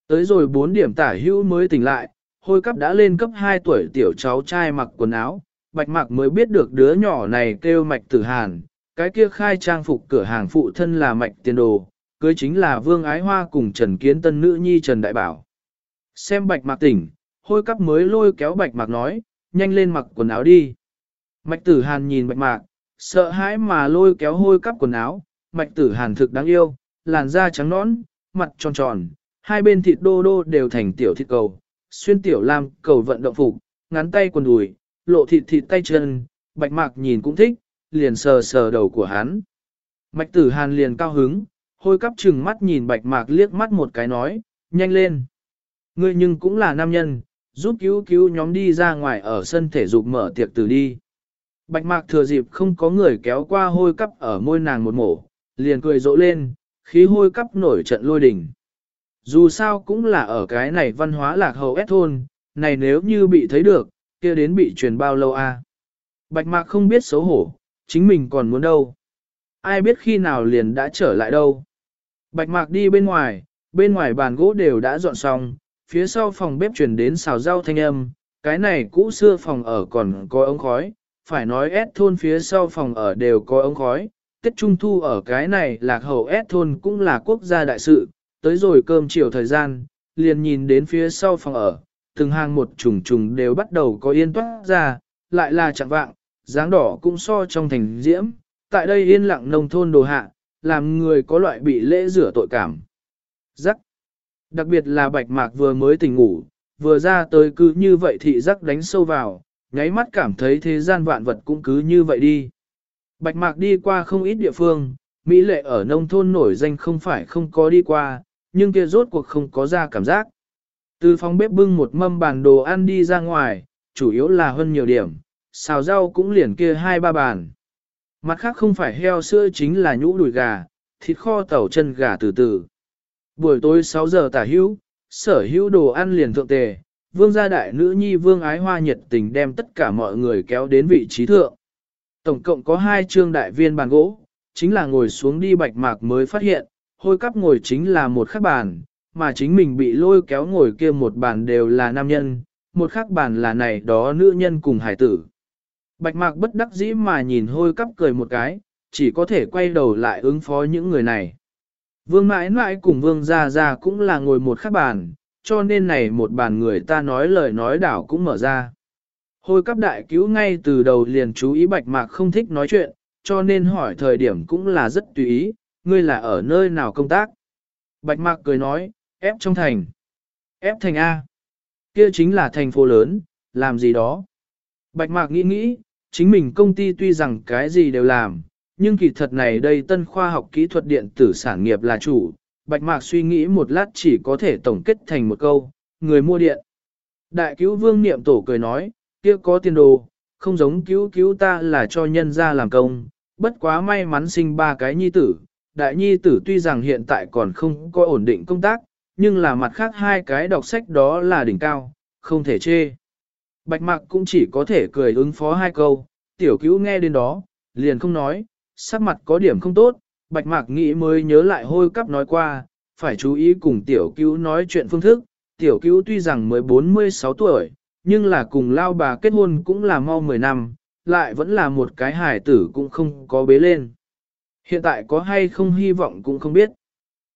Speaker 1: Tới rồi 4 điểm tả hữu mới tỉnh lại, hôi cấp đã lên cấp 2 tuổi tiểu cháu trai mặc quần áo, Bạch Mạc mới biết được đứa nhỏ này kêu Mạch Tử Hàn, cái kia khai trang phục cửa hàng phụ thân là Mạch Tiền Đồ, cưới chính là Vương Ái Hoa cùng Trần Kiến Tân nữ nhi Trần Đại Bảo. Xem Bạch Mạc tỉnh, hôi cắp mới lôi kéo Bạch Mạc nói, nhanh lên mặc quần áo đi. Mạch Tử Hàn nhìn Bạch Mạc, sợ hãi mà lôi kéo hôi cắp quần áo, Mạch Tử Hàn thực đáng yêu, làn da trắng nõn, mặt tròn tròn, hai bên thịt đô đô đều thành tiểu thịt cầu, xuyên tiểu lam cầu vận động phục, ngắn tay quần đùi, lộ thịt thịt tay chân, bạch mạc nhìn cũng thích, liền sờ sờ đầu của hắn. Mạch tử hàn liền cao hứng, hôi cắp chừng mắt nhìn bạch mạc liếc mắt một cái nói, nhanh lên. Ngươi nhưng cũng là nam nhân, giúp cứu cứu nhóm đi ra ngoài ở sân thể dục mở tiệc từ đi. Bạch mạc thừa dịp không có người kéo qua hôi cắp ở môi nàng một mổ, liền cười rộ lên, khí hôi cắp nổi trận lôi đỉnh. Dù sao cũng là ở cái này văn hóa lạc hậu ép thôn, này nếu như bị thấy được, kia đến bị truyền bao lâu a? À? Bạch mạc không biết xấu hổ, chính mình còn muốn đâu. Ai biết khi nào liền đã trở lại đâu. Bạch mạc đi bên ngoài, bên ngoài bàn gỗ đều đã dọn xong, phía sau phòng bếp truyền đến xào rau thanh âm, cái này cũ xưa phòng ở còn có ống khói, phải nói ép thôn phía sau phòng ở đều có ống khói. Tết Trung Thu ở cái này lạc hậu ép thôn cũng là quốc gia đại sự, tới rồi cơm chiều thời gian, liền nhìn đến phía sau phòng ở, từng hàng một trùng trùng đều bắt đầu có yên toát ra, lại là chẳng vạng, dáng đỏ cũng so trong thành diễm, tại đây yên lặng nông thôn đồ hạ, làm người có loại bị lễ rửa tội cảm. Giắc. Đặc biệt là bạch mạc vừa mới tỉnh ngủ, vừa ra tới cứ như vậy thị giác đánh sâu vào, nháy mắt cảm thấy thế gian vạn vật cũng cứ như vậy đi. Bạch mạc đi qua không ít địa phương, Mỹ lệ ở nông thôn nổi danh không phải không có đi qua, nhưng kia rốt cuộc không có ra cảm giác. Từ phòng bếp bưng một mâm bàn đồ ăn đi ra ngoài, chủ yếu là hơn nhiều điểm, xào rau cũng liền kia hai ba bàn. Mặt khác không phải heo sữa chính là nhũ đùi gà, thịt kho tàu chân gà từ từ. Buổi tối 6 giờ tả hữu, sở hữu đồ ăn liền thượng tề, vương gia đại nữ nhi vương ái hoa nhiệt tình đem tất cả mọi người kéo đến vị trí thượng. Tổng cộng có hai trương đại viên bàn gỗ, chính là ngồi xuống đi bạch mạc mới phát hiện, hôi cắp ngồi chính là một khắc bàn, mà chính mình bị lôi kéo ngồi kia một bàn đều là nam nhân, một khắc bàn là này đó nữ nhân cùng hải tử. Bạch mạc bất đắc dĩ mà nhìn hôi cắp cười một cái, chỉ có thể quay đầu lại ứng phó những người này. Vương mãi mãi cùng vương gia gia cũng là ngồi một khắc bàn, cho nên này một bàn người ta nói lời nói đảo cũng mở ra. Hôi cắp đại cứu ngay từ đầu liền chú ý bạch mạc không thích nói chuyện, cho nên hỏi thời điểm cũng là rất tùy ý, ngươi là ở nơi nào công tác? Bạch Mạc cười nói, ép trong thành. Ép thành A. Kia chính là thành phố lớn, làm gì đó. Bạch Mạc nghĩ nghĩ, chính mình công ty tuy rằng cái gì đều làm, nhưng kỳ thật này đây tân khoa học kỹ thuật điện tử sản nghiệp là chủ. Bạch Mạc suy nghĩ một lát chỉ có thể tổng kết thành một câu, người mua điện. Đại cứu vương niệm tổ cười nói, kia có tiền đồ, không giống cứu cứu ta là cho nhân ra làm công, bất quá may mắn sinh ba cái nhi tử, đại nhi tử tuy rằng hiện tại còn không có ổn định công tác, nhưng là mặt khác hai cái đọc sách đó là đỉnh cao, không thể chê. Bạch mạc cũng chỉ có thể cười ứng phó hai câu, tiểu cứu nghe đến đó, liền không nói, sắc mặt có điểm không tốt, bạch mạc nghĩ mới nhớ lại hôi cắp nói qua, phải chú ý cùng tiểu cứu nói chuyện phương thức, tiểu cứu tuy rằng mới 46 tuổi, nhưng là cùng lao bà kết hôn cũng là mau 10 năm, lại vẫn là một cái hải tử cũng không có bế lên. Hiện tại có hay không hy vọng cũng không biết.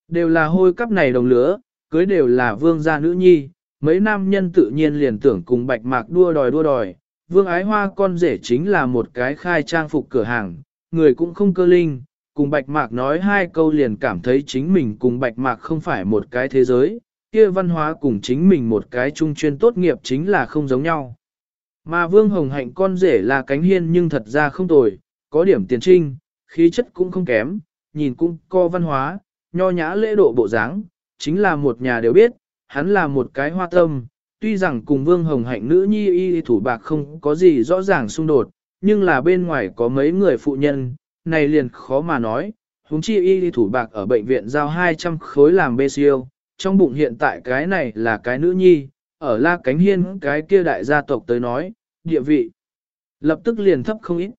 Speaker 1: Đều là hôi cắp này đồng lứa, cưới đều là vương gia nữ nhi, mấy nam nhân tự nhiên liền tưởng cùng bạch mạc đua đòi đua đòi. Vương ái hoa con rể chính là một cái khai trang phục cửa hàng, người cũng không cơ linh, cùng bạch mạc nói hai câu liền cảm thấy chính mình cùng bạch mạc không phải một cái thế giới, kia văn hóa cùng chính mình một cái trung chuyên tốt nghiệp chính là không giống nhau. Mà vương hồng hạnh con rể là cánh hiên nhưng thật ra không tồi, có điểm tiền trinh, khí chất cũng không kém, nhìn cũng co văn hóa, nho nhã lễ độ bộ dáng, chính là một nhà đều biết, hắn là một cái hoa tâm, tuy rằng cùng Vương Hồng Hạnh nữ nhi y thủ bạc không có gì rõ ràng xung đột, nhưng là bên ngoài có mấy người phụ nhân, này liền khó mà nói, huống chi y thủ bạc ở bệnh viện giao 200 khối làm bê siêu, trong bụng hiện tại cái này là cái nữ nhi, ở la cánh hiên cái kia đại gia tộc tới nói, địa vị, lập tức liền thấp không ít.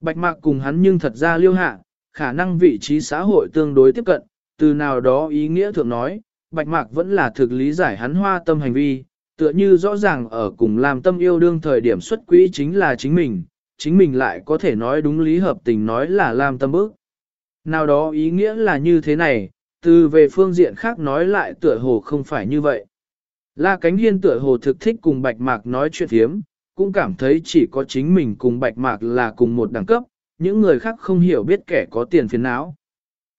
Speaker 1: Bạch mạc cùng hắn nhưng thật ra liêu hạ, khả năng vị trí xã hội tương đối tiếp cận, từ nào đó ý nghĩa thượng nói, bạch mạc vẫn là thực lý giải hắn hoa tâm hành vi, tựa như rõ ràng ở cùng làm tâm yêu đương thời điểm xuất quỹ chính là chính mình, chính mình lại có thể nói đúng lý hợp tình nói là làm tâm bức. Nào đó ý nghĩa là như thế này, từ về phương diện khác nói lại tựa hồ không phải như vậy. La Cánh Hiên tựa hồ thực thích cùng Bạch Mạc nói chuyện thiếm, cũng cảm thấy chỉ có chính mình cùng Bạch Mạc là cùng một đẳng cấp, những người khác không hiểu biết kẻ có tiền phiền não.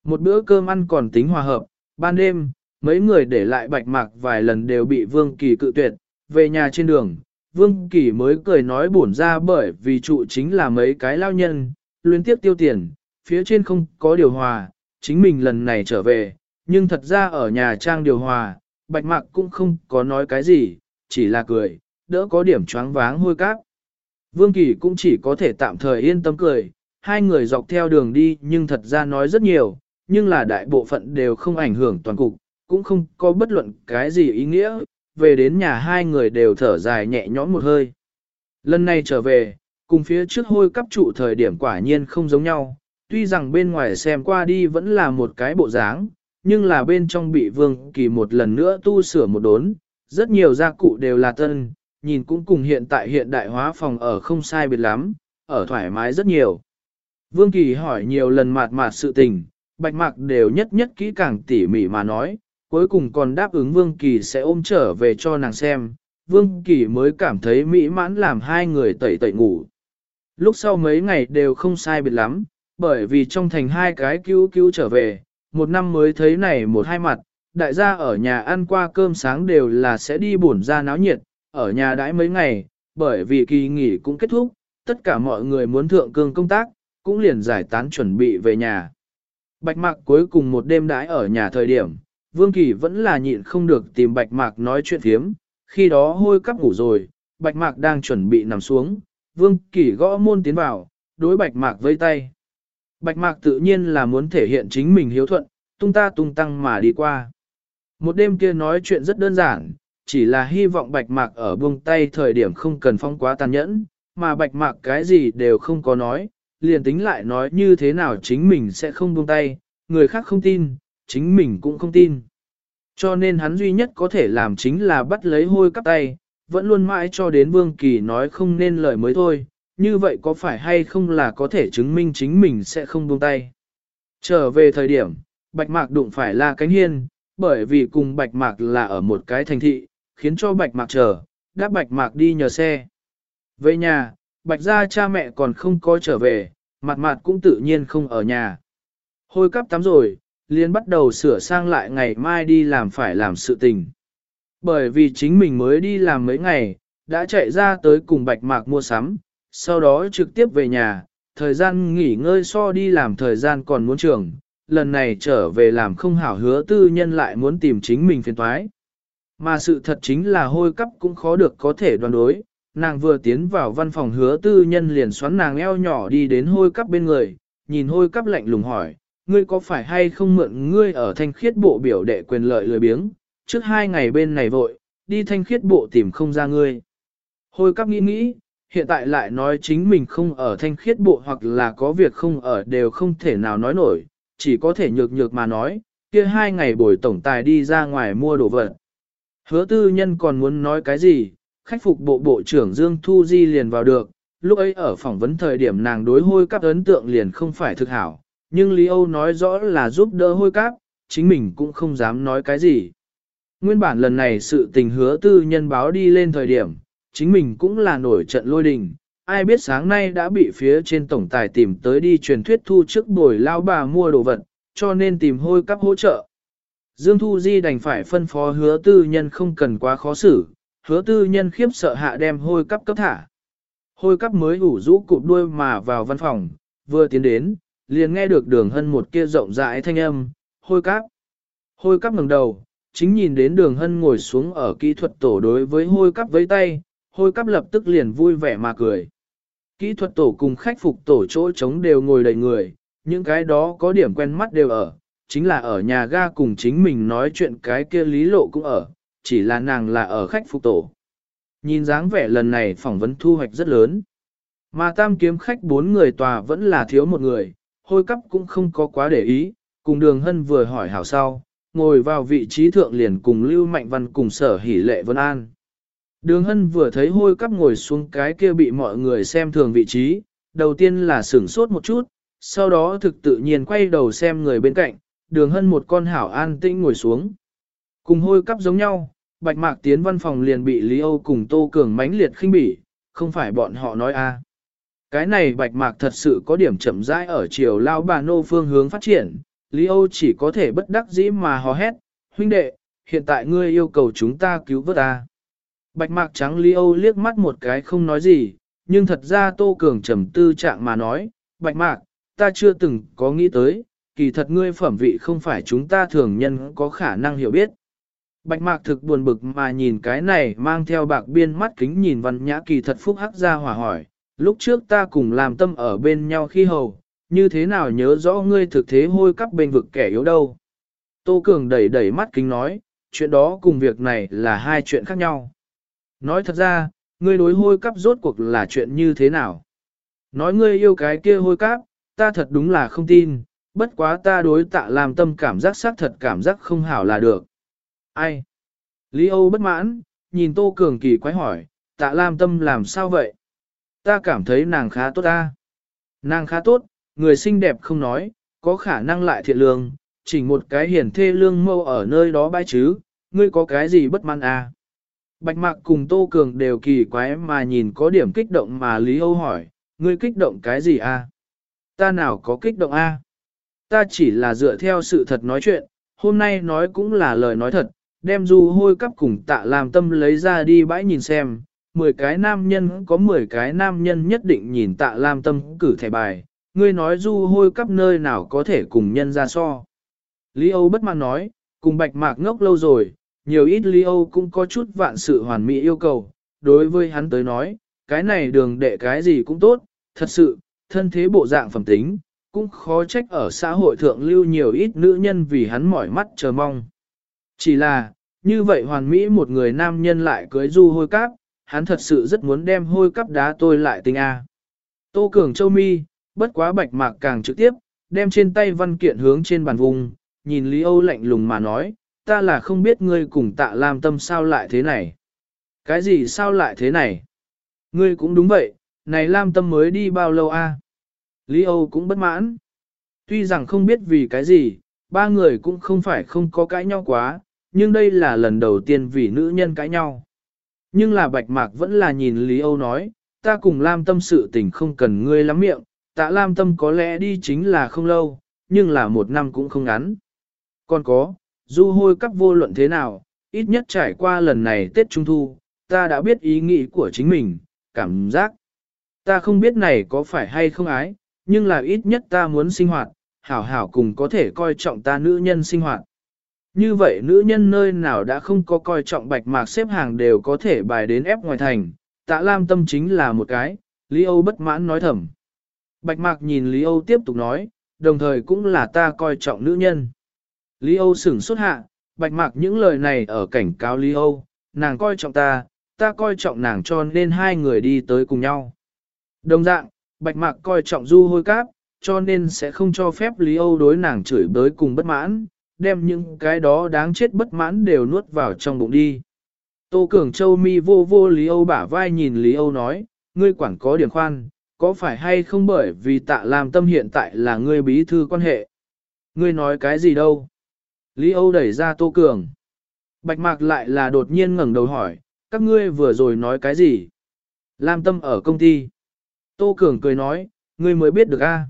Speaker 1: Một bữa cơm ăn còn tính hòa hợp, ban đêm, mấy người để lại Bạch Mạc vài lần đều bị Vương Kỳ cự tuyệt, về nhà trên đường, Vương Kỳ mới cười nói bổn ra bởi vì trụ chính là mấy cái lao nhân, liên tiếp tiêu tiền, phía trên không có điều hòa, chính mình lần này trở về, nhưng thật ra ở nhà trang điều hòa, bạch mạc cũng không có nói cái gì, chỉ là cười, đỡ có điểm choáng váng hôi cáp. Vương Kỳ cũng chỉ có thể tạm thời yên tâm cười, hai người dọc theo đường đi nhưng thật ra nói rất nhiều, nhưng là đại bộ phận đều không ảnh hưởng toàn cục, cũng không có bất luận cái gì ý nghĩa, về đến nhà hai người đều thở dài nhẹ nhõm một hơi. Lần này trở về, cùng phía trước hôi cấp trụ thời điểm quả nhiên không giống nhau, tuy rằng bên ngoài xem qua đi vẫn là một cái bộ dáng, nhưng là bên trong bị vương kỳ một lần nữa tu sửa một đốn, rất nhiều gia cụ đều là tân, nhìn cũng cùng hiện tại hiện đại hóa phòng ở không sai biệt lắm, ở thoải mái rất nhiều. Vương kỳ hỏi nhiều lần mạt mạt sự tình, bạch mạc đều nhất nhất kỹ càng tỉ mỉ mà nói, cuối cùng còn đáp ứng Vương Kỳ sẽ ôm trở về cho nàng xem, Vương Kỳ mới cảm thấy mỹ mãn làm hai người tẩy tẩy ngủ. Lúc sau mấy ngày đều không sai biệt lắm, bởi vì trong thành hai cái cứu cứu trở về, một năm mới thấy này một hai mặt, đại gia ở nhà ăn qua cơm sáng đều là sẽ đi bổn ra náo nhiệt, ở nhà đãi mấy ngày, bởi vì kỳ nghỉ cũng kết thúc, tất cả mọi người muốn thượng cương công tác, cũng liền giải tán chuẩn bị về nhà. Bạch mạc cuối cùng một đêm đãi ở nhà thời điểm, Vương Kỳ vẫn là nhịn không được tìm Bạch Mạc nói chuyện thiếm, khi đó hôi cắp ngủ rồi, Bạch Mạc đang chuẩn bị nằm xuống, Vương Kỳ gõ môn tiến vào, đối Bạch Mạc vây tay. Bạch Mạc tự nhiên là muốn thể hiện chính mình hiếu thuận, tung ta tung tăng mà đi qua. Một đêm kia nói chuyện rất đơn giản, chỉ là hy vọng Bạch Mạc ở buông tay thời điểm không cần phong quá tàn nhẫn, mà Bạch Mạc cái gì đều không có nói, liền tính lại nói như thế nào chính mình sẽ không buông tay, người khác không tin, chính mình cũng không tin. Cho nên hắn duy nhất có thể làm chính là bắt lấy hôi cắp tay, vẫn luôn mãi cho đến Vương Kỳ nói không nên lời mới thôi, như vậy có phải hay không là có thể chứng minh chính mình sẽ không buông tay. Trở về thời điểm, Bạch Mạc đụng phải là cánh hiên, bởi vì cùng Bạch Mạc là ở một cái thành thị, khiến cho Bạch Mạc chờ, đáp Bạch Mạc đi nhờ xe. Về nhà, Bạch gia cha mẹ còn không có trở về, mặt mặt cũng tự nhiên không ở nhà. Hôi cắp tắm rồi, liền bắt đầu sửa sang lại ngày mai đi làm phải làm sự tình. Bởi vì chính mình mới đi làm mấy ngày, đã chạy ra tới cùng Bạch Mạc mua sắm, sau đó trực tiếp về nhà, thời gian nghỉ ngơi so đi làm thời gian còn muốn trường, lần này trở về làm không hảo hứa tư nhân lại muốn tìm chính mình phiền toái. Mà sự thật chính là hôi cấp cũng khó được có thể đoán đối, nàng vừa tiến vào văn phòng hứa tư nhân liền xoắn nàng eo nhỏ đi đến hôi cấp bên người, nhìn hôi cấp lạnh lùng hỏi, ngươi có phải hay không mượn ngươi ở thanh khiết bộ biểu đệ quyền lợi lười biếng, trước hai ngày bên này vội, đi thanh khiết bộ tìm không ra ngươi. Hôi cắp nghĩ nghĩ, hiện tại lại nói chính mình không ở thanh khiết bộ hoặc là có việc không ở đều không thể nào nói nổi, chỉ có thể nhược nhược mà nói, kia hai ngày bồi tổng tài đi ra ngoài mua đồ vật. Hứa tư nhân còn muốn nói cái gì, khách phục bộ bộ trưởng Dương Thu Di liền vào được, lúc ấy ở phỏng vấn thời điểm nàng đối hôi cắp ấn tượng liền không phải thực hảo, nhưng Lý Âu nói rõ là giúp đỡ hôi cáp, chính mình cũng không dám nói cái gì. Nguyên bản lần này sự tình hứa tư nhân báo đi lên thời điểm, chính mình cũng là nổi trận lôi đình, ai biết sáng nay đã bị phía trên tổng tài tìm tới đi truyền thuyết thu trước buổi lao bà mua đồ vật, cho nên tìm hôi cắp hỗ trợ. Dương Thu Di đành phải phân phó hứa tư nhân không cần quá khó xử, hứa tư nhân khiếp sợ hạ đem hôi cắp cấp thả. Hôi cắp mới ủ rũ cụp đuôi mà vào văn phòng, vừa tiến đến, liền nghe được đường hân một kia rộng rãi thanh âm, hôi cáp. Hôi cáp ngẩng đầu, chính nhìn đến đường hân ngồi xuống ở kỹ thuật tổ đối với hôi cáp với tay, hôi cáp lập tức liền vui vẻ mà cười. Kỹ thuật tổ cùng khách phục tổ chỗ trống đều ngồi đầy người, những cái đó có điểm quen mắt đều ở, chính là ở nhà ga cùng chính mình nói chuyện cái kia lý lộ cũng ở, chỉ là nàng là ở khách phục tổ. Nhìn dáng vẻ lần này phỏng vấn thu hoạch rất lớn. Mà tam kiếm khách bốn người tòa vẫn là thiếu một người, hôi cắp cũng không có quá để ý, cùng đường hân vừa hỏi hảo sau, ngồi vào vị trí thượng liền cùng Lưu Mạnh Văn cùng sở hỉ lệ Vân An. Đường hân vừa thấy hôi cắp ngồi xuống cái kia bị mọi người xem thường vị trí, đầu tiên là sửng sốt một chút, sau đó thực tự nhiên quay đầu xem người bên cạnh, đường hân một con hảo an tĩnh ngồi xuống. Cùng hôi cắp giống nhau, bạch mạc tiến văn phòng liền bị Lý Âu cùng Tô Cường mãnh liệt khinh bỉ, không phải bọn họ nói a. Cái này bạch mạc thật sự có điểm chậm rãi ở chiều lao bà nô phương hướng phát triển, Lý Âu chỉ có thể bất đắc dĩ mà hò hét, huynh đệ, hiện tại ngươi yêu cầu chúng ta cứu vớt ta. Bạch mạc trắng Lý Âu liếc mắt một cái không nói gì, nhưng thật ra Tô Cường trầm tư trạng mà nói, bạch mạc, ta chưa từng có nghĩ tới, kỳ thật ngươi phẩm vị không phải chúng ta thường nhân có khả năng hiểu biết. Bạch mạc thực buồn bực mà nhìn cái này mang theo bạc biên mắt kính nhìn văn nhã kỳ thật phúc hắc ra hòa hỏi, lúc trước ta cùng làm tâm ở bên nhau khi hầu, như thế nào nhớ rõ ngươi thực thế hôi cắp bên vực kẻ yếu đâu. Tô Cường đẩy đẩy mắt kính nói, chuyện đó cùng việc này là hai chuyện khác nhau. Nói thật ra, ngươi đối hôi cắp rốt cuộc là chuyện như thế nào? Nói ngươi yêu cái kia hôi cắp, ta thật đúng là không tin, bất quá ta đối tạ làm tâm cảm giác xác thật cảm giác không hảo là được. Ai? Lý Âu bất mãn, nhìn Tô Cường kỳ quái hỏi, tạ làm Tâm làm sao vậy? Ta cảm thấy nàng khá tốt ta. Nàng khá tốt, người xinh đẹp không nói, có khả năng lại thiện lương, chỉ một cái hiển thê lương mâu ở nơi đó bãi chứ, ngươi có cái gì bất mãn à? Bạch Mạc cùng Tô Cường đều kỳ quái mà nhìn có điểm kích động mà Lý Âu hỏi, ngươi kích động cái gì à? Ta nào có kích động a? À? Ta chỉ là dựa theo sự thật nói chuyện, hôm nay nói cũng là lời nói thật, đem du hôi cắp cùng tạ làm tâm lấy ra đi bãi nhìn xem, 10 cái nam nhân có 10 cái nam nhân nhất định nhìn tạ Lam tâm cử thẻ bài, ngươi nói du hôi cắp nơi nào có thể cùng nhân ra so. Lý Âu bất mãn nói, cùng bạch mạc ngốc lâu rồi, nhiều ít Lý Âu cũng có chút vạn sự hoàn mỹ yêu cầu, đối với hắn tới nói, cái này đường đệ cái gì cũng tốt, thật sự, thân thế bộ dạng phẩm tính, cũng khó trách ở xã hội thượng lưu nhiều ít nữ nhân vì hắn mỏi mắt chờ mong. Chỉ là, như vậy hoàn mỹ một người nam nhân lại cưới du hôi cáp, hắn thật sự rất muốn đem hôi cắp đá tôi lại tình A. Tô Cường Châu Mi, bất quá bạch mạc càng trực tiếp, đem trên tay văn kiện hướng trên bàn vùng, nhìn Lý Âu lạnh lùng mà nói, ta là không biết ngươi cùng tạ làm tâm sao lại thế này. Cái gì sao lại thế này? Ngươi cũng đúng vậy, này Lam Tâm mới đi bao lâu a? Lý Âu cũng bất mãn. Tuy rằng không biết vì cái gì, ba người cũng không phải không có cãi nhau quá, nhưng đây là lần đầu tiên vì nữ nhân cãi nhau. Nhưng là bạch mạc vẫn là nhìn Lý Âu nói, ta cùng Lam Tâm sự tình không cần ngươi lắm miệng, tạ Lam Tâm có lẽ đi chính là không lâu, nhưng là một năm cũng không ngắn. Còn có, du hôi các vô luận thế nào, ít nhất trải qua lần này Tết Trung Thu, ta đã biết ý nghĩ của chính mình, cảm giác. Ta không biết này có phải hay không ái, nhưng là ít nhất ta muốn sinh hoạt, hảo hảo cùng có thể coi trọng ta nữ nhân sinh hoạt. Như vậy nữ nhân nơi nào đã không có coi trọng bạch mạc xếp hàng đều có thể bài đến ép ngoài thành, tạ lam tâm chính là một cái, Lý Âu bất mãn nói thầm. Bạch mạc nhìn Lý Âu tiếp tục nói, đồng thời cũng là ta coi trọng nữ nhân. Lý Âu sửng xuất hạ, bạch mạc những lời này ở cảnh cáo Lý Âu, nàng coi trọng ta, ta coi trọng nàng cho nên hai người đi tới cùng nhau. Đồng dạng, bạch mạc coi trọng du hôi cáp, cho nên sẽ không cho phép Lý Âu đối nàng chửi bới cùng bất mãn, đem những cái đó đáng chết bất mãn đều nuốt vào trong bụng đi. Tô Cường Châu mi vô vô Lý Âu bả vai nhìn Lý Âu nói, ngươi quản có điểm khoan, có phải hay không bởi vì tạ làm tâm hiện tại là ngươi bí thư quan hệ. Ngươi nói cái gì đâu? Lý Âu đẩy ra Tô Cường. Bạch Mạc lại là đột nhiên ngẩng đầu hỏi, các ngươi vừa rồi nói cái gì? Lam tâm ở công ty. Tô Cường cười nói, ngươi mới biết được a.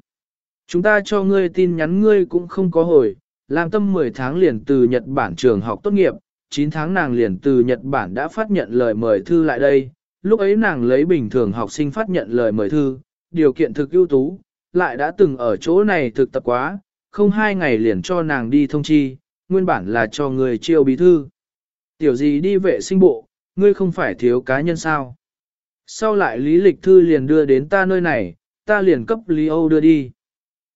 Speaker 1: Chúng ta cho ngươi tin nhắn ngươi cũng không có hồi, Lam Tâm 10 tháng liền từ Nhật Bản trường học tốt nghiệp, 9 tháng nàng liền từ Nhật Bản đã phát nhận lời mời thư lại đây, lúc ấy nàng lấy bình thường học sinh phát nhận lời mời thư, điều kiện thực ưu tú, lại đã từng ở chỗ này thực tập quá, không hai ngày liền cho nàng đi thông chi, nguyên bản là cho người chiêu bí thư. Tiểu gì đi vệ sinh bộ, ngươi không phải thiếu cá nhân sao? Sau lại lý lịch thư liền đưa đến ta nơi này, ta liền cấp Lý Âu đưa đi.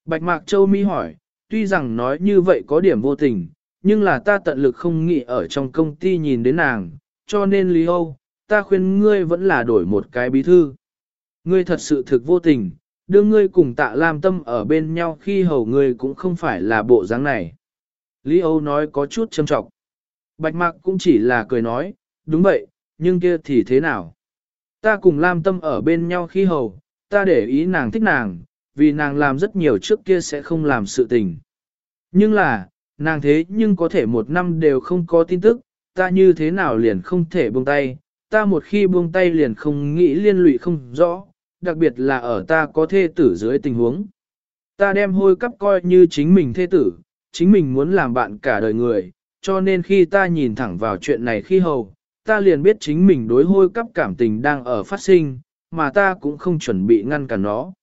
Speaker 1: Bạch Mạc Châu Mi hỏi, tuy rằng nói như vậy có điểm vô tình, nhưng là ta tận lực không nghĩ ở trong công ty nhìn đến nàng, cho nên Lý Âu, ta khuyên ngươi vẫn là đổi một cái bí thư. Ngươi thật sự thực vô tình, đưa ngươi cùng tạ Lam Tâm ở bên nhau khi hầu ngươi cũng không phải là bộ dáng này. Lý Âu nói có chút châm trọng. Bạch Mạc cũng chỉ là cười nói, đúng vậy, nhưng kia thì thế nào? Ta cùng Lam Tâm ở bên nhau khi hầu, ta để ý nàng thích nàng, vì nàng làm rất nhiều trước kia sẽ không làm sự tình. Nhưng là, nàng thế nhưng có thể một năm đều không có tin tức, ta như thế nào liền không thể buông tay, ta một khi buông tay liền không nghĩ liên lụy không rõ, đặc biệt là ở ta có thê tử dưới tình huống. Ta đem hôi cắp coi như chính mình thê tử, chính mình muốn làm bạn cả đời người, cho nên khi ta nhìn thẳng vào chuyện này khi hầu, ta liền biết chính mình đối hôi cắp cảm tình đang ở phát sinh, mà ta cũng không chuẩn bị ngăn cản nó.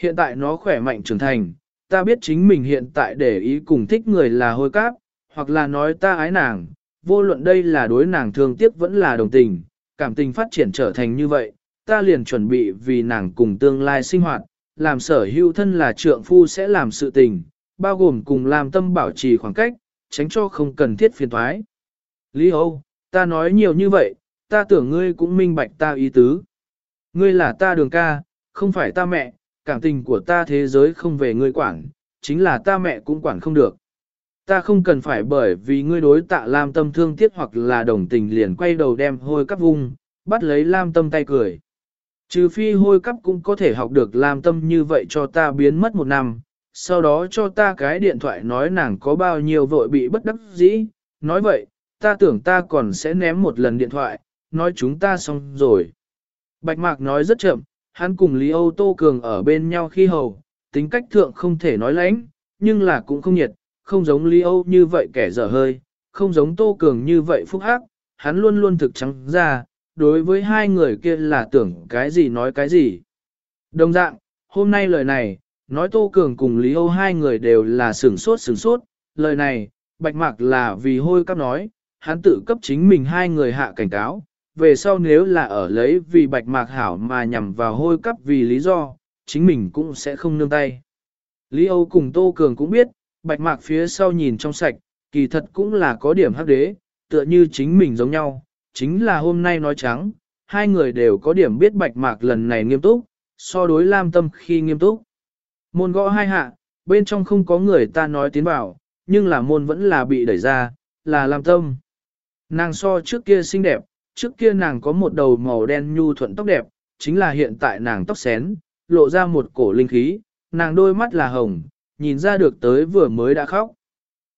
Speaker 1: Hiện tại nó khỏe mạnh trưởng thành, ta biết chính mình hiện tại để ý cùng thích người là hôi cáp, hoặc là nói ta ái nàng, vô luận đây là đối nàng thương tiếc vẫn là đồng tình, cảm tình phát triển trở thành như vậy, ta liền chuẩn bị vì nàng cùng tương lai sinh hoạt, làm sở hữu thân là trượng phu sẽ làm sự tình, bao gồm cùng làm tâm bảo trì khoảng cách, tránh cho không cần thiết phiền thoái. Lý Âu, ta nói nhiều như vậy, ta tưởng ngươi cũng minh bạch ta ý tứ. Ngươi là ta đường ca, không phải ta mẹ, cảm tình của ta thế giới không về ngươi quản, chính là ta mẹ cũng quản không được. Ta không cần phải bởi vì ngươi đối tạ Lam Tâm thương tiếc hoặc là đồng tình liền quay đầu đem hôi cắp vung, bắt lấy Lam Tâm tay cười. Trừ phi hôi cắp cũng có thể học được Lam Tâm như vậy cho ta biến mất một năm, sau đó cho ta cái điện thoại nói nàng có bao nhiêu vội bị bất đắc dĩ, nói vậy, ta tưởng ta còn sẽ ném một lần điện thoại, nói chúng ta xong rồi. Bạch Mạc nói rất chậm, hắn cùng Lý Âu Tô Cường ở bên nhau khi hầu, tính cách thượng không thể nói lãnh, nhưng là cũng không nhiệt, không giống Lý Âu như vậy kẻ dở hơi, không giống Tô Cường như vậy phúc ác. hắn luôn luôn thực trắng ra, đối với hai người kia là tưởng cái gì nói cái gì. Đồng dạng, hôm nay lời này, nói Tô Cường cùng Lý Âu hai người đều là sửng sốt sửng sốt, lời này, bạch mạc là vì hôi cắp nói, hắn tự cấp chính mình hai người hạ cảnh cáo, về sau nếu là ở lấy vì bạch mạc hảo mà nhằm vào hôi cắp vì lý do, chính mình cũng sẽ không nương tay. Lý Âu cùng Tô Cường cũng biết, bạch mạc phía sau nhìn trong sạch, kỳ thật cũng là có điểm hắc đế, tựa như chính mình giống nhau, chính là hôm nay nói trắng, hai người đều có điểm biết bạch mạc lần này nghiêm túc, so đối lam tâm khi nghiêm túc. Môn gõ hai hạ, bên trong không có người ta nói tiến bảo, nhưng là môn vẫn là bị đẩy ra, là lam tâm. Nàng so trước kia xinh đẹp, trước kia nàng có một đầu màu đen nhu thuận tóc đẹp, chính là hiện tại nàng tóc xén, lộ ra một cổ linh khí, nàng đôi mắt là hồng, nhìn ra được tới vừa mới đã khóc.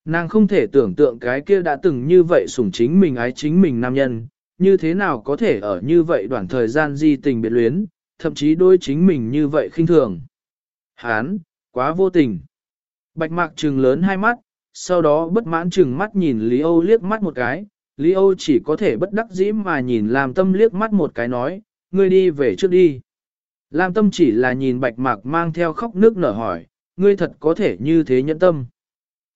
Speaker 1: Nàng không thể tưởng tượng cái kia đã từng như vậy sủng chính mình ái chính mình nam nhân, như thế nào có thể ở như vậy đoạn thời gian di tình biệt luyến, thậm chí đôi chính mình như vậy khinh thường. Hán, quá vô tình. Bạch mạc trừng lớn hai mắt, sau đó bất mãn trừng mắt nhìn Lý Âu liếc mắt một cái, Lý Âu chỉ có thể bất đắc dĩ mà nhìn Lam Tâm liếc mắt một cái nói, ngươi đi về trước đi. Lam Tâm chỉ là nhìn Bạch Mạc mang theo khóc nước nở hỏi, ngươi thật có thể như thế nhẫn tâm.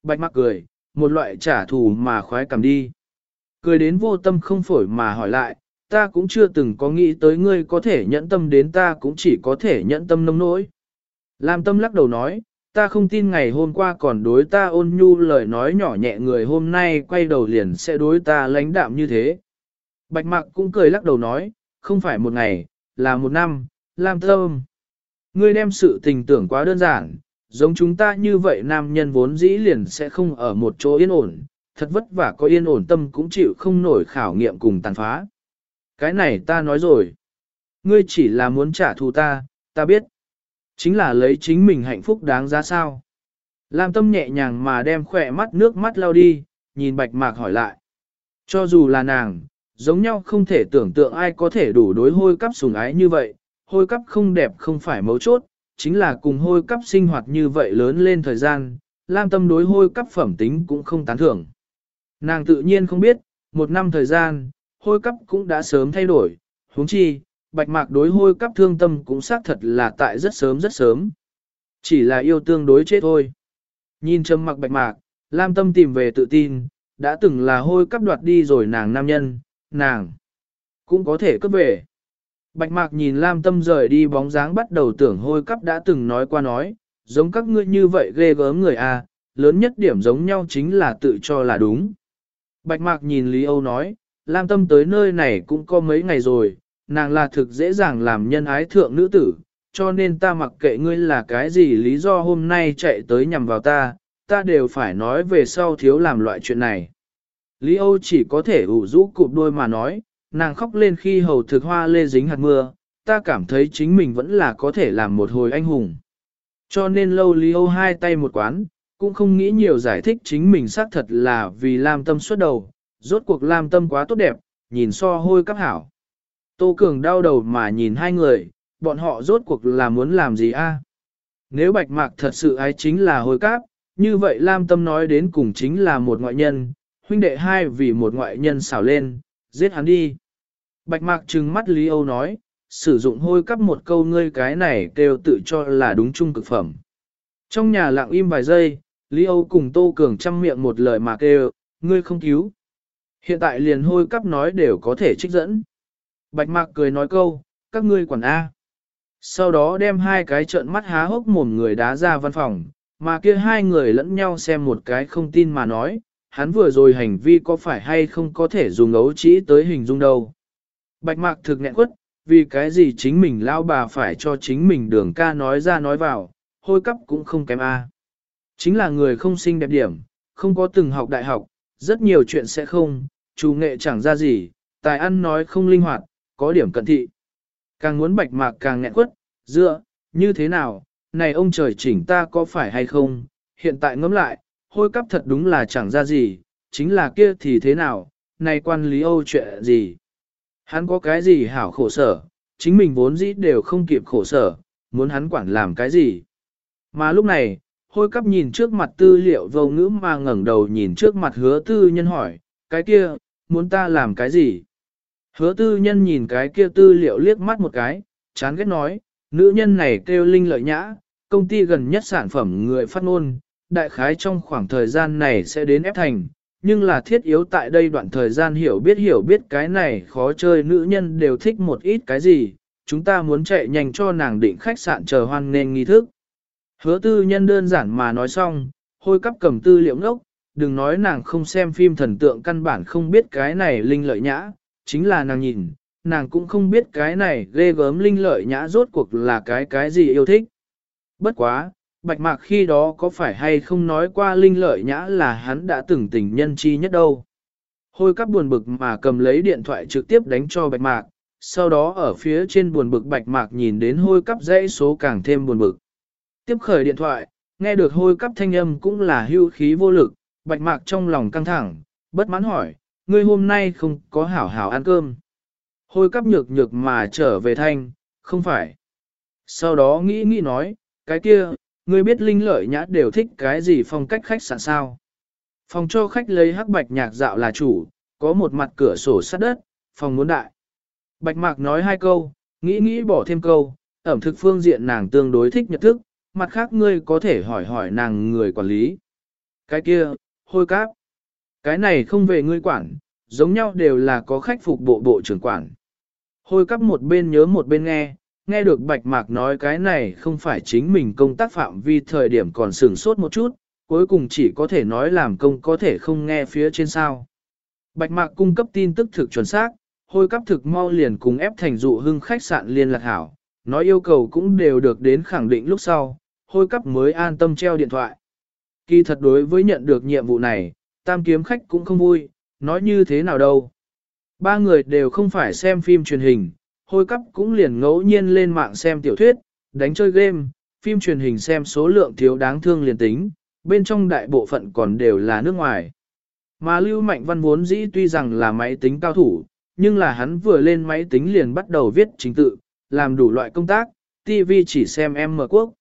Speaker 1: Bạch Mạc cười, một loại trả thù mà khoái cầm đi. Cười đến vô tâm không phổi mà hỏi lại, ta cũng chưa từng có nghĩ tới ngươi có thể nhẫn tâm đến ta cũng chỉ có thể nhẫn tâm nông nỗi. Lam Tâm lắc đầu nói, ta không tin ngày hôm qua còn đối ta ôn nhu lời nói nhỏ nhẹ người hôm nay quay đầu liền sẽ đối ta lãnh đạm như thế. Bạch Mạc cũng cười lắc đầu nói, không phải một ngày, là một năm, làm thơm. Ngươi đem sự tình tưởng quá đơn giản, giống chúng ta như vậy nam nhân vốn dĩ liền sẽ không ở một chỗ yên ổn, thật vất vả có yên ổn tâm cũng chịu không nổi khảo nghiệm cùng tàn phá. Cái này ta nói rồi. Ngươi chỉ là muốn trả thù ta, ta biết. Chính là lấy chính mình hạnh phúc đáng giá sao. Lam tâm nhẹ nhàng mà đem khỏe mắt nước mắt lau đi, nhìn bạch mạc hỏi lại. Cho dù là nàng, giống nhau không thể tưởng tượng ai có thể đủ đối hôi cắp sùng ái như vậy, hôi cắp không đẹp không phải mấu chốt, chính là cùng hôi cắp sinh hoạt như vậy lớn lên thời gian, Lam tâm đối hôi cắp phẩm tính cũng không tán thưởng. Nàng tự nhiên không biết, một năm thời gian, hôi cắp cũng đã sớm thay đổi, huống chi, bạch mạc đối hôi cắp thương tâm cũng xác thật là tại rất sớm rất sớm. Chỉ là yêu tương đối chết thôi. Nhìn trầm mặc bạch mạc, Lam tâm tìm về tự tin, đã từng là hôi cắp đoạt đi rồi nàng nam nhân, nàng cũng có thể cướp về. Bạch mạc nhìn Lam tâm rời đi bóng dáng bắt đầu tưởng hôi cắp đã từng nói qua nói, giống các ngươi như vậy ghê gớm người a, à, lớn nhất điểm giống nhau chính là tự cho là đúng. Bạch mạc nhìn Lý Âu nói, Lam tâm tới nơi này cũng có mấy ngày rồi, nàng là thực dễ dàng làm nhân ái thượng nữ tử, cho nên ta mặc kệ ngươi là cái gì lý do hôm nay chạy tới nhằm vào ta, ta đều phải nói về sau thiếu làm loại chuyện này. Lý Âu chỉ có thể ủ rũ cụp đôi mà nói, nàng khóc lên khi hầu thực hoa lê dính hạt mưa, ta cảm thấy chính mình vẫn là có thể làm một hồi anh hùng. Cho nên lâu lý âu hai tay một quán, cũng không nghĩ nhiều giải thích chính mình xác thật là vì Lam Tâm xuất đầu, rốt cuộc Lam Tâm quá tốt đẹp, nhìn so hôi cắp hảo. Tô Cường đau đầu mà nhìn hai người, bọn họ rốt cuộc là muốn làm gì a? Nếu bạch mạc thật sự ái chính là hôi cáp, như vậy Lam Tâm nói đến cùng chính là một ngoại nhân, huynh đệ hai vì một ngoại nhân xảo lên, giết hắn đi. Bạch mạc trừng mắt Lý Âu nói, sử dụng hôi cắp một câu ngươi cái này kêu tự cho là đúng chung cực phẩm. Trong nhà lặng im vài giây, Lý Âu cùng Tô Cường chăm miệng một lời mà kêu, ngươi không cứu. Hiện tại liền hôi cắp nói đều có thể trích dẫn. Bạch mạc cười nói câu, các ngươi quản A. Sau đó đem hai cái trợn mắt há hốc mồm người đá ra văn phòng, mà kia hai người lẫn nhau xem một cái không tin mà nói, hắn vừa rồi hành vi có phải hay không có thể dùng ấu trĩ tới hình dung đâu. Bạch mạc thực nghẹn quất, vì cái gì chính mình lao bà phải cho chính mình đường ca nói ra nói vào, hôi cấp cũng không kém A. Chính là người không sinh đẹp điểm, không có từng học đại học, rất nhiều chuyện sẽ không, chủ nghệ chẳng ra gì, tài ăn nói không linh hoạt, có điểm cận thị. Càng muốn bạch mạc càng nghẹn quất, dựa, như thế nào, này ông trời chỉnh ta có phải hay không, hiện tại ngẫm lại, hôi cấp thật đúng là chẳng ra gì, chính là kia thì thế nào, này quan lý âu chuyện gì. Hắn có cái gì hảo khổ sở, chính mình vốn dĩ đều không kịp khổ sở, muốn hắn quản làm cái gì. Mà lúc này, hôi cấp nhìn trước mặt tư liệu vô ngữ mà ngẩng đầu nhìn trước mặt hứa tư nhân hỏi, cái kia, muốn ta làm cái gì? Hứa tư nhân nhìn cái kia tư liệu liếc mắt một cái, chán ghét nói, nữ nhân này kêu linh lợi nhã, công ty gần nhất sản phẩm người phát ngôn, đại khái trong khoảng thời gian này sẽ đến ép thành, nhưng là thiết yếu tại đây đoạn thời gian hiểu biết hiểu biết cái này khó chơi nữ nhân đều thích một ít cái gì, chúng ta muốn chạy nhanh cho nàng định khách sạn chờ hoan nên nghi thức. Hứa tư nhân đơn giản mà nói xong, hôi cắp cầm tư liệu ngốc, đừng nói nàng không xem phim thần tượng căn bản không biết cái này linh lợi nhã, chính là nàng nhìn, nàng cũng không biết cái này ghê gớm linh lợi nhã rốt cuộc là cái cái gì yêu thích. Bất quá, bạch mạc khi đó có phải hay không nói qua linh lợi nhã là hắn đã từng tình nhân chi nhất đâu. Hôi cắp buồn bực mà cầm lấy điện thoại trực tiếp đánh cho bạch mạc, sau đó ở phía trên buồn bực bạch mạc nhìn đến hôi cắp dãy số càng thêm buồn bực. Tiếp khởi điện thoại, nghe được hôi cắp thanh âm cũng là hưu khí vô lực, bạch mạc trong lòng căng thẳng, bất mãn hỏi, ngươi hôm nay không có hảo hảo ăn cơm. Hôi cắp nhược nhược mà trở về thanh, không phải. Sau đó nghĩ nghĩ nói, cái kia, ngươi biết linh lợi nhã đều thích cái gì phong cách khách sạn sao. Phòng cho khách lấy hắc bạch nhạc dạo là chủ, có một mặt cửa sổ sát đất, phòng muốn đại. Bạch mạc nói hai câu, nghĩ nghĩ bỏ thêm câu, ẩm thực phương diện nàng tương đối thích nhật thức, mặt khác ngươi có thể hỏi hỏi nàng người quản lý. Cái kia, hôi cáp. Cái này không về ngươi quản, giống nhau đều là có khách phục bộ bộ trưởng quản. Hôi cắp một bên nhớ một bên nghe, nghe được bạch mạc nói cái này không phải chính mình công tác phạm vi thời điểm còn sửng sốt một chút, cuối cùng chỉ có thể nói làm công có thể không nghe phía trên sao. Bạch mạc cung cấp tin tức thực chuẩn xác, hôi cắp thực mau liền cùng ép thành dụ hưng khách sạn liên lạc hảo, nói yêu cầu cũng đều được đến khẳng định lúc sau, hôi cắp mới an tâm treo điện thoại. Kỳ thật đối với nhận được nhiệm vụ này, tam kiếm khách cũng không vui, nói như thế nào đâu. Ba người đều không phải xem phim truyền hình, hôi cắp cũng liền ngẫu nhiên lên mạng xem tiểu thuyết, đánh chơi game, phim truyền hình xem số lượng thiếu đáng thương liền tính, bên trong đại bộ phận còn đều là nước ngoài. Mà Lưu Mạnh Văn vốn dĩ tuy rằng là máy tính cao thủ, nhưng là hắn vừa lên máy tính liền bắt đầu viết chính tự, làm đủ loại công tác, TV chỉ xem em mở quốc.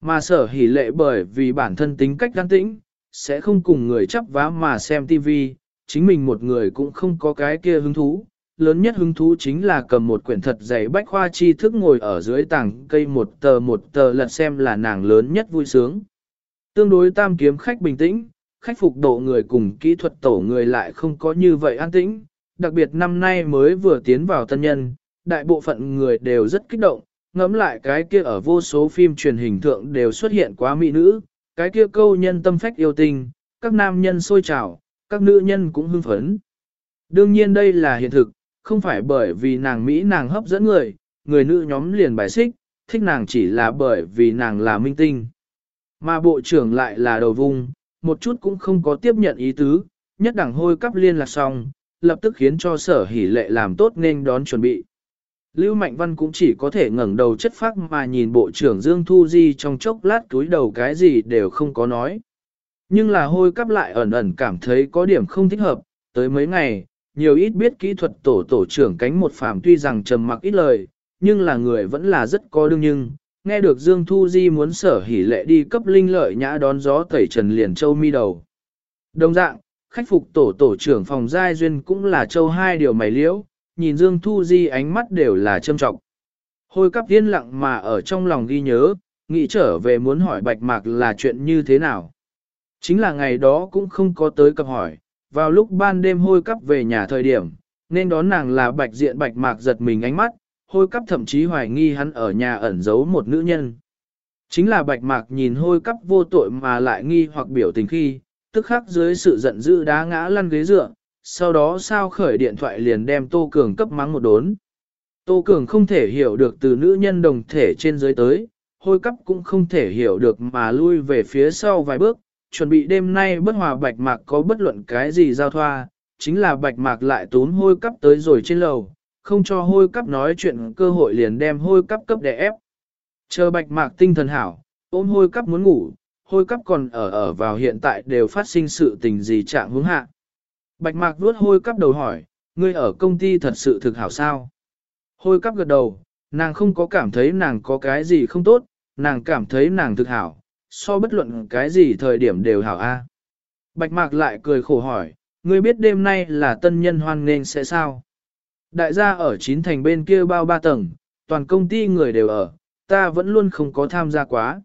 Speaker 1: Mà sở hỉ lệ bởi vì bản thân tính cách gan tĩnh, sẽ không cùng người chấp vá mà xem TV, chính mình một người cũng không có cái kia hứng thú. Lớn nhất hứng thú chính là cầm một quyển thật dày bách khoa tri thức ngồi ở dưới tảng cây một tờ một tờ lật xem là nàng lớn nhất vui sướng. Tương đối tam kiếm khách bình tĩnh, khách phục độ người cùng kỹ thuật tổ người lại không có như vậy an tĩnh, đặc biệt năm nay mới vừa tiến vào tân nhân, đại bộ phận người đều rất kích động, ngẫm lại cái kia ở vô số phim truyền hình thượng đều xuất hiện quá mỹ nữ, cái kia câu nhân tâm phách yêu tình, các nam nhân sôi trào, các nữ nhân cũng hưng phấn. Đương nhiên đây là hiện thực, không phải bởi vì nàng Mỹ nàng hấp dẫn người, người nữ nhóm liền bài xích, thích nàng chỉ là bởi vì nàng là minh tinh. Mà bộ trưởng lại là đầu vùng, một chút cũng không có tiếp nhận ý tứ, nhất đẳng hôi cắp liên lạc xong, lập tức khiến cho sở hỉ lệ làm tốt nên đón chuẩn bị. Lưu Mạnh Văn cũng chỉ có thể ngẩng đầu chất phác mà nhìn bộ trưởng Dương Thu Di trong chốc lát túi đầu cái gì đều không có nói. Nhưng là hôi cắp lại ẩn ẩn cảm thấy có điểm không thích hợp, tới mấy ngày, nhiều ít biết kỹ thuật tổ tổ trưởng cánh một phàm tuy rằng trầm mặc ít lời, nhưng là người vẫn là rất có đương nhưng, nghe được Dương Thu Di muốn sở hỉ lệ đi cấp linh lợi nhã đón gió tẩy trần liền châu mi đầu. Đồng dạng, khách phục tổ tổ trưởng phòng giai duyên cũng là châu hai điều mày liễu, nhìn Dương Thu Di ánh mắt đều là châm trọng. Hôi cắp yên lặng mà ở trong lòng ghi nhớ, nghĩ trở về muốn hỏi bạch mạc là chuyện như thế nào. Chính là ngày đó cũng không có tới cập hỏi, vào lúc ban đêm hôi cắp về nhà thời điểm, nên đón nàng là bạch diện bạch mạc giật mình ánh mắt, hôi cắp thậm chí hoài nghi hắn ở nhà ẩn giấu một nữ nhân. Chính là bạch mạc nhìn hôi cắp vô tội mà lại nghi hoặc biểu tình khi, tức khắc dưới sự giận dữ đá ngã lăn ghế dựa, sau đó sao khởi điện thoại liền đem Tô Cường cấp mắng một đốn. Tô Cường không thể hiểu được từ nữ nhân đồng thể trên dưới tới, hôi cắp cũng không thể hiểu được mà lui về phía sau vài bước, chuẩn bị đêm nay bất hòa bạch mạc có bất luận cái gì giao thoa, chính là bạch mạc lại tốn hôi cắp tới rồi trên lầu, không cho hôi cắp nói chuyện cơ hội liền đem hôi cắp cấp đè ép. Chờ bạch mạc tinh thần hảo, ôm hôi cắp muốn ngủ, hôi cắp còn ở ở vào hiện tại đều phát sinh sự tình gì trạng hướng hạ. Bạch mạc vuốt hôi cắp đầu hỏi, ngươi ở công ty thật sự thực hảo sao? Hôi cắp gật đầu, nàng không có cảm thấy nàng có cái gì không tốt, nàng cảm thấy nàng thực hảo, so bất luận cái gì thời điểm đều hảo a. Bạch mạc lại cười khổ hỏi, ngươi biết đêm nay là tân nhân hoan nghênh sẽ sao? Đại gia ở chín thành bên kia bao ba tầng, toàn công ty người đều ở, ta vẫn luôn không có tham gia quá.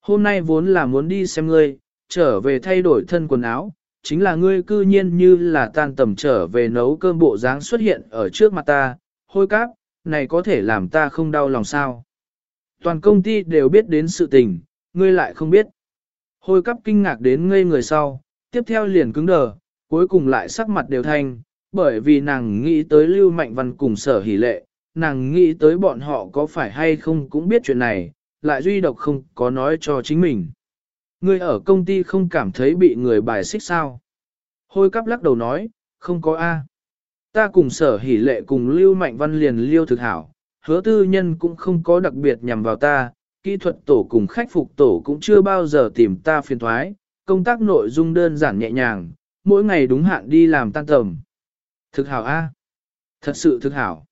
Speaker 1: Hôm nay vốn là muốn đi xem ngươi, trở về thay đổi thân quần áo, chính là ngươi cư nhiên như là tan tầm trở về nấu cơm bộ dáng xuất hiện ở trước mặt ta, hôi cáp, này có thể làm ta không đau lòng sao. Toàn công ty đều biết đến sự tình, ngươi lại không biết. Hôi cắp kinh ngạc đến ngây người sau, tiếp theo liền cứng đờ, cuối cùng lại sắc mặt đều thanh, bởi vì nàng nghĩ tới Lưu Mạnh Văn cùng sở hỷ lệ, nàng nghĩ tới bọn họ có phải hay không cũng biết chuyện này, lại duy độc không có nói cho chính mình. Ngươi ở công ty không cảm thấy bị người bài xích sao? Hôi cắp lắc đầu nói, không có A. Ta cùng sở hỷ lệ cùng Lưu Mạnh Văn liền liêu thực hảo, hứa tư nhân cũng không có đặc biệt nhằm vào ta, kỹ thuật tổ cùng khách phục tổ cũng chưa bao giờ tìm ta phiền thoái, công tác nội dung đơn giản nhẹ nhàng, mỗi ngày đúng hạn đi làm tan tầm. Thực hảo A. Thật sự thực hảo.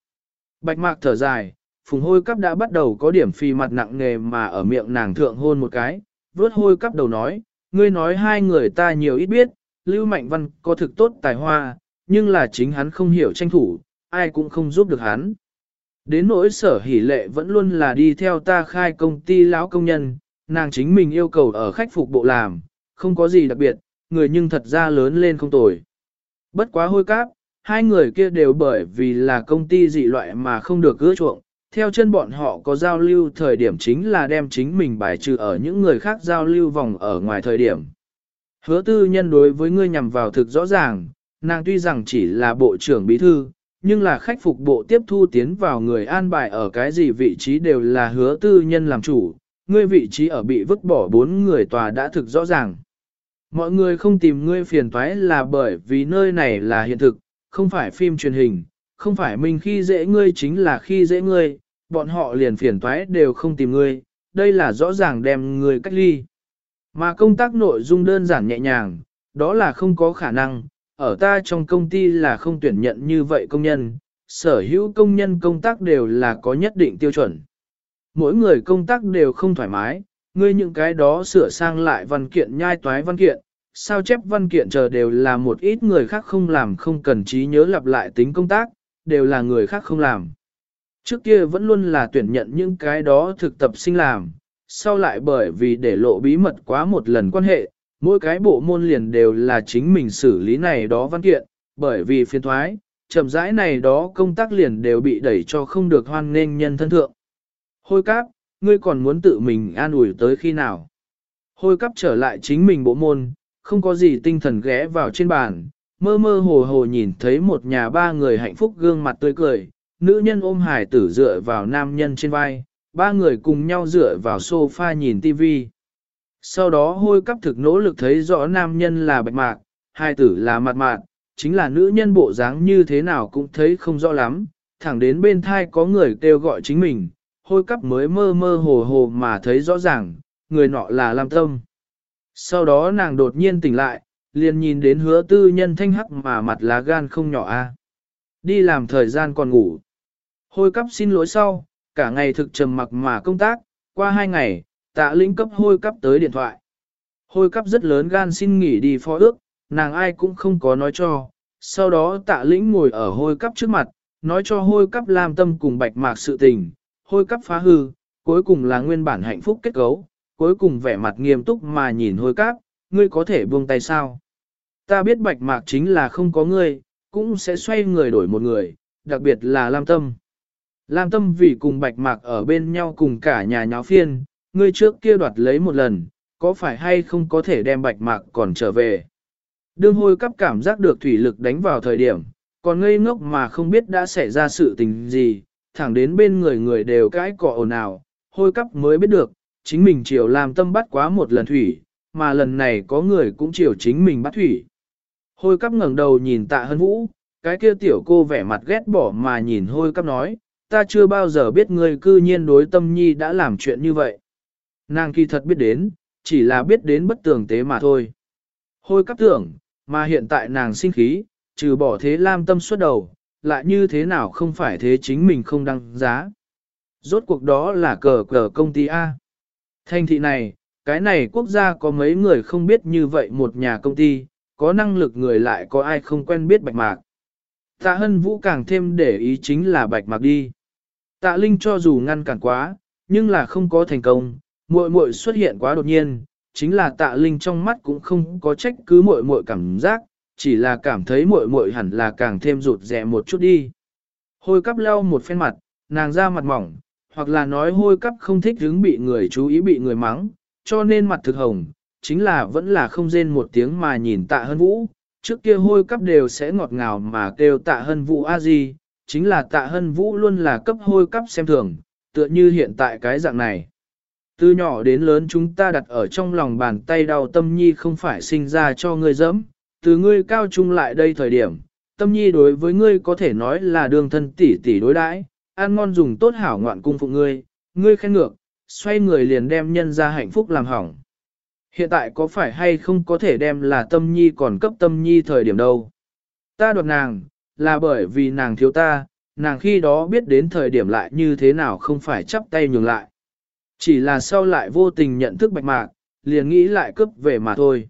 Speaker 1: Bạch mạc thở dài, phùng hôi cắp đã bắt đầu có điểm phi mặt nặng nghề mà ở miệng nàng thượng hôn một cái, vớt hôi cắp đầu nói, ngươi nói hai người ta nhiều ít biết, Lưu Mạnh Văn có thực tốt tài hoa, nhưng là chính hắn không hiểu tranh thủ, ai cũng không giúp được hắn. Đến nỗi sở hỷ lệ vẫn luôn là đi theo ta khai công ty lão công nhân, nàng chính mình yêu cầu ở khách phục bộ làm, không có gì đặc biệt, người nhưng thật ra lớn lên không tồi. Bất quá hôi cáp, hai người kia đều bởi vì là công ty dị loại mà không được gỡ chuộng, theo chân bọn họ có giao lưu thời điểm chính là đem chính mình bài trừ ở những người khác giao lưu vòng ở ngoài thời điểm. Hứa tư nhân đối với ngươi nhằm vào thực rõ ràng, nàng tuy rằng chỉ là bộ trưởng bí thư, nhưng là khách phục bộ tiếp thu tiến vào người an bài ở cái gì vị trí đều là hứa tư nhân làm chủ, ngươi vị trí ở bị vứt bỏ bốn người tòa đã thực rõ ràng. Mọi người không tìm ngươi phiền toái là bởi vì nơi này là hiện thực, không phải phim truyền hình, không phải mình khi dễ ngươi chính là khi dễ ngươi, bọn họ liền phiền toái đều không tìm ngươi, đây là rõ ràng đem ngươi cách ly. Mà công tác nội dung đơn giản nhẹ nhàng, đó là không có khả năng, ở ta trong công ty là không tuyển nhận như vậy công nhân, sở hữu công nhân công tác đều là có nhất định tiêu chuẩn. Mỗi người công tác đều không thoải mái, ngươi những cái đó sửa sang lại văn kiện nhai toái văn kiện, sao chép văn kiện chờ đều là một ít người khác không làm không cần trí nhớ lặp lại tính công tác, đều là người khác không làm. Trước kia vẫn luôn là tuyển nhận những cái đó thực tập sinh làm, sau lại bởi vì để lộ bí mật quá một lần quan hệ, mỗi cái bộ môn liền đều là chính mình xử lý này đó văn kiện, bởi vì phiên thoái, chậm rãi này đó công tác liền đều bị đẩy cho không được hoan nghênh nhân thân thượng. Hôi cáp, ngươi còn muốn tự mình an ủi tới khi nào? Hôi cáp trở lại chính mình bộ môn, không có gì tinh thần ghé vào trên bàn, mơ mơ hồ hồ nhìn thấy một nhà ba người hạnh phúc gương mặt tươi cười, nữ nhân ôm hải tử dựa vào nam nhân trên vai, ba người cùng nhau dựa vào sofa nhìn tivi. Sau đó hôi cắp thực nỗ lực thấy rõ nam nhân là bạch mạc, hai tử là mặt mạc, chính là nữ nhân bộ dáng như thế nào cũng thấy không rõ lắm, thẳng đến bên thai có người kêu gọi chính mình, hôi cắp mới mơ mơ hồ hồ mà thấy rõ ràng, người nọ là Lam Tâm. Sau đó nàng đột nhiên tỉnh lại, liền nhìn đến hứa tư nhân thanh hắc mà mặt lá gan không nhỏ a. Đi làm thời gian còn ngủ. Hôi cắp xin lỗi sau, cả ngày thực trầm mặc mà công tác, qua hai ngày, tạ lĩnh cấp hôi cắp tới điện thoại. Hôi cắp rất lớn gan xin nghỉ đi phó ước, nàng ai cũng không có nói cho. Sau đó tạ lĩnh ngồi ở hôi cắp trước mặt, nói cho hôi cắp làm tâm cùng bạch mạc sự tình, hôi cắp phá hư, cuối cùng là nguyên bản hạnh phúc kết cấu, cuối cùng vẻ mặt nghiêm túc mà nhìn hôi cắp, ngươi có thể buông tay sao? Ta biết bạch mạc chính là không có ngươi, cũng sẽ xoay người đổi một người, đặc biệt là Lam Tâm. Lam Tâm vì cùng bạch mạc ở bên nhau cùng cả nhà nháo phiên, ngươi trước kia đoạt lấy một lần, có phải hay không có thể đem bạch mạc còn trở về? Đương hôi cắp cảm giác được thủy lực đánh vào thời điểm, còn ngây ngốc mà không biết đã xảy ra sự tình gì, thẳng đến bên người người đều cãi cọ ồn ào, hôi cắp mới biết được, chính mình chiều làm tâm bắt quá một lần thủy, mà lần này có người cũng chiều chính mình bắt thủy. Hôi cắp ngẩng đầu nhìn tạ hân vũ, cái kia tiểu cô vẻ mặt ghét bỏ mà nhìn hôi cắp nói, ta chưa bao giờ biết người cư nhiên đối tâm nhi đã làm chuyện như vậy. Nàng kỳ thật biết đến, chỉ là biết đến bất tường tế mà thôi. Hôi cắp tưởng, mà hiện tại nàng sinh khí, trừ bỏ thế lam tâm suốt đầu, lại như thế nào không phải thế chính mình không đăng giá. Rốt cuộc đó là cờ cờ công ty A. thanh thị này, cái này quốc gia có mấy người không biết như vậy một nhà công ty, có năng lực người lại có ai không quen biết bạch mạc. Tạ hân vũ càng thêm để ý chính là bạch mạc đi. Tạ Linh cho dù ngăn cản quá, nhưng là không có thành công, muội muội xuất hiện quá đột nhiên, chính là tạ Linh trong mắt cũng không có trách cứ muội muội cảm giác, chỉ là cảm thấy muội muội hẳn là càng thêm rụt rè một chút đi. Hôi cắp lau một phen mặt, nàng ra mặt mỏng, hoặc là nói hôi cắp không thích hứng bị người chú ý bị người mắng, cho nên mặt thực hồng, chính là vẫn là không rên một tiếng mà nhìn tạ hân vũ, trước kia hôi cắp đều sẽ ngọt ngào mà kêu tạ hân vũ a di, chính là tạ hân vũ luôn là cấp hôi cắp xem thường, tựa như hiện tại cái dạng này. Từ nhỏ đến lớn chúng ta đặt ở trong lòng bàn tay đau tâm nhi không phải sinh ra cho ngươi dẫm, từ ngươi cao trung lại đây thời điểm, tâm nhi đối với ngươi có thể nói là đường thân tỷ tỷ đối đãi, ăn ngon dùng tốt hảo ngoạn cung phụ ngươi, ngươi khen ngược, xoay người liền đem nhân ra hạnh phúc làm hỏng. Hiện tại có phải hay không có thể đem là tâm nhi còn cấp tâm nhi thời điểm đâu? Ta đoạt nàng, là bởi vì nàng thiếu ta, nàng khi đó biết đến thời điểm lại như thế nào không phải chắp tay nhường lại. Chỉ là sau lại vô tình nhận thức bạch mạc, liền nghĩ lại cướp về mà thôi.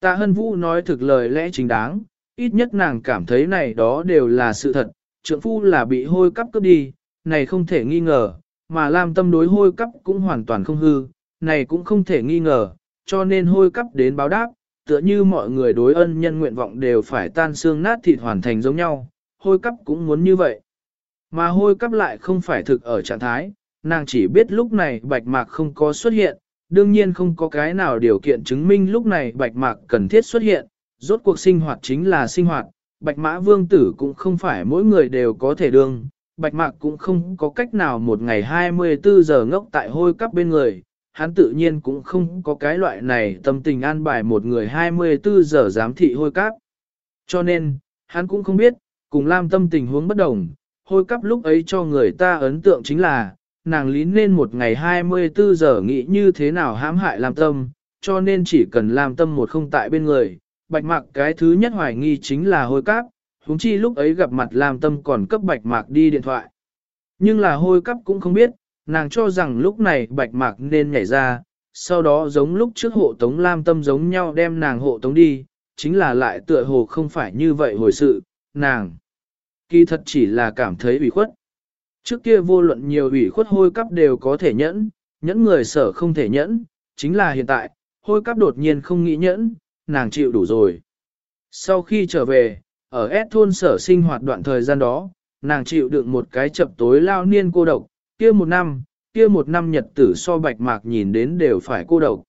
Speaker 1: Ta hân vũ nói thực lời lẽ chính đáng, ít nhất nàng cảm thấy này đó đều là sự thật, trượng phu là bị hôi cắp cướp đi, này không thể nghi ngờ, mà Lam tâm đối hôi cắp cũng hoàn toàn không hư, này cũng không thể nghi ngờ, cho nên hôi cắp đến báo đáp, tựa như mọi người đối ân nhân nguyện vọng đều phải tan xương nát thịt hoàn thành giống nhau, hôi cắp cũng muốn như vậy. Mà hôi cắp lại không phải thực ở trạng thái, nàng chỉ biết lúc này bạch mạc không có xuất hiện, đương nhiên không có cái nào điều kiện chứng minh lúc này bạch mạc cần thiết xuất hiện, rốt cuộc sinh hoạt chính là sinh hoạt, bạch mã vương tử cũng không phải mỗi người đều có thể đương, bạch mạc cũng không có cách nào một ngày 24 giờ ngốc tại hôi cắp bên người, hắn tự nhiên cũng không có cái loại này tâm tình an bài một người 24 giờ giám thị hôi cắp. Cho nên, hắn cũng không biết, cùng Lam tâm tình huống bất đồng, hôi cắp lúc ấy cho người ta ấn tượng chính là, nàng lý nên một ngày 24 giờ nghĩ như thế nào hãm hại Lam tâm, cho nên chỉ cần Lam tâm một không tại bên người, bạch mạc cái thứ nhất hoài nghi chính là hôi cắp, huống chi lúc ấy gặp mặt Lam tâm còn cấp bạch mạc đi điện thoại. Nhưng là hôi cắp cũng không biết, nàng cho rằng lúc này bạch mạc nên nhảy ra, sau đó giống lúc trước hộ tống Lam tâm giống nhau đem nàng hộ tống đi, chính là lại tựa hồ không phải như vậy hồi sự, nàng. Kỳ thật chỉ là cảm thấy ủy khuất. Trước kia vô luận nhiều ủy khuất hôi cắp đều có thể nhẫn, nhẫn người sở không thể nhẫn, chính là hiện tại, hôi cắp đột nhiên không nghĩ nhẫn, nàng chịu đủ rồi. Sau khi trở về, ở S thôn sở sinh hoạt đoạn thời gian đó, nàng chịu đựng một cái chập tối lao niên cô độc, kia một năm, kia một năm nhật tử so bạch mạc nhìn đến đều phải cô độc.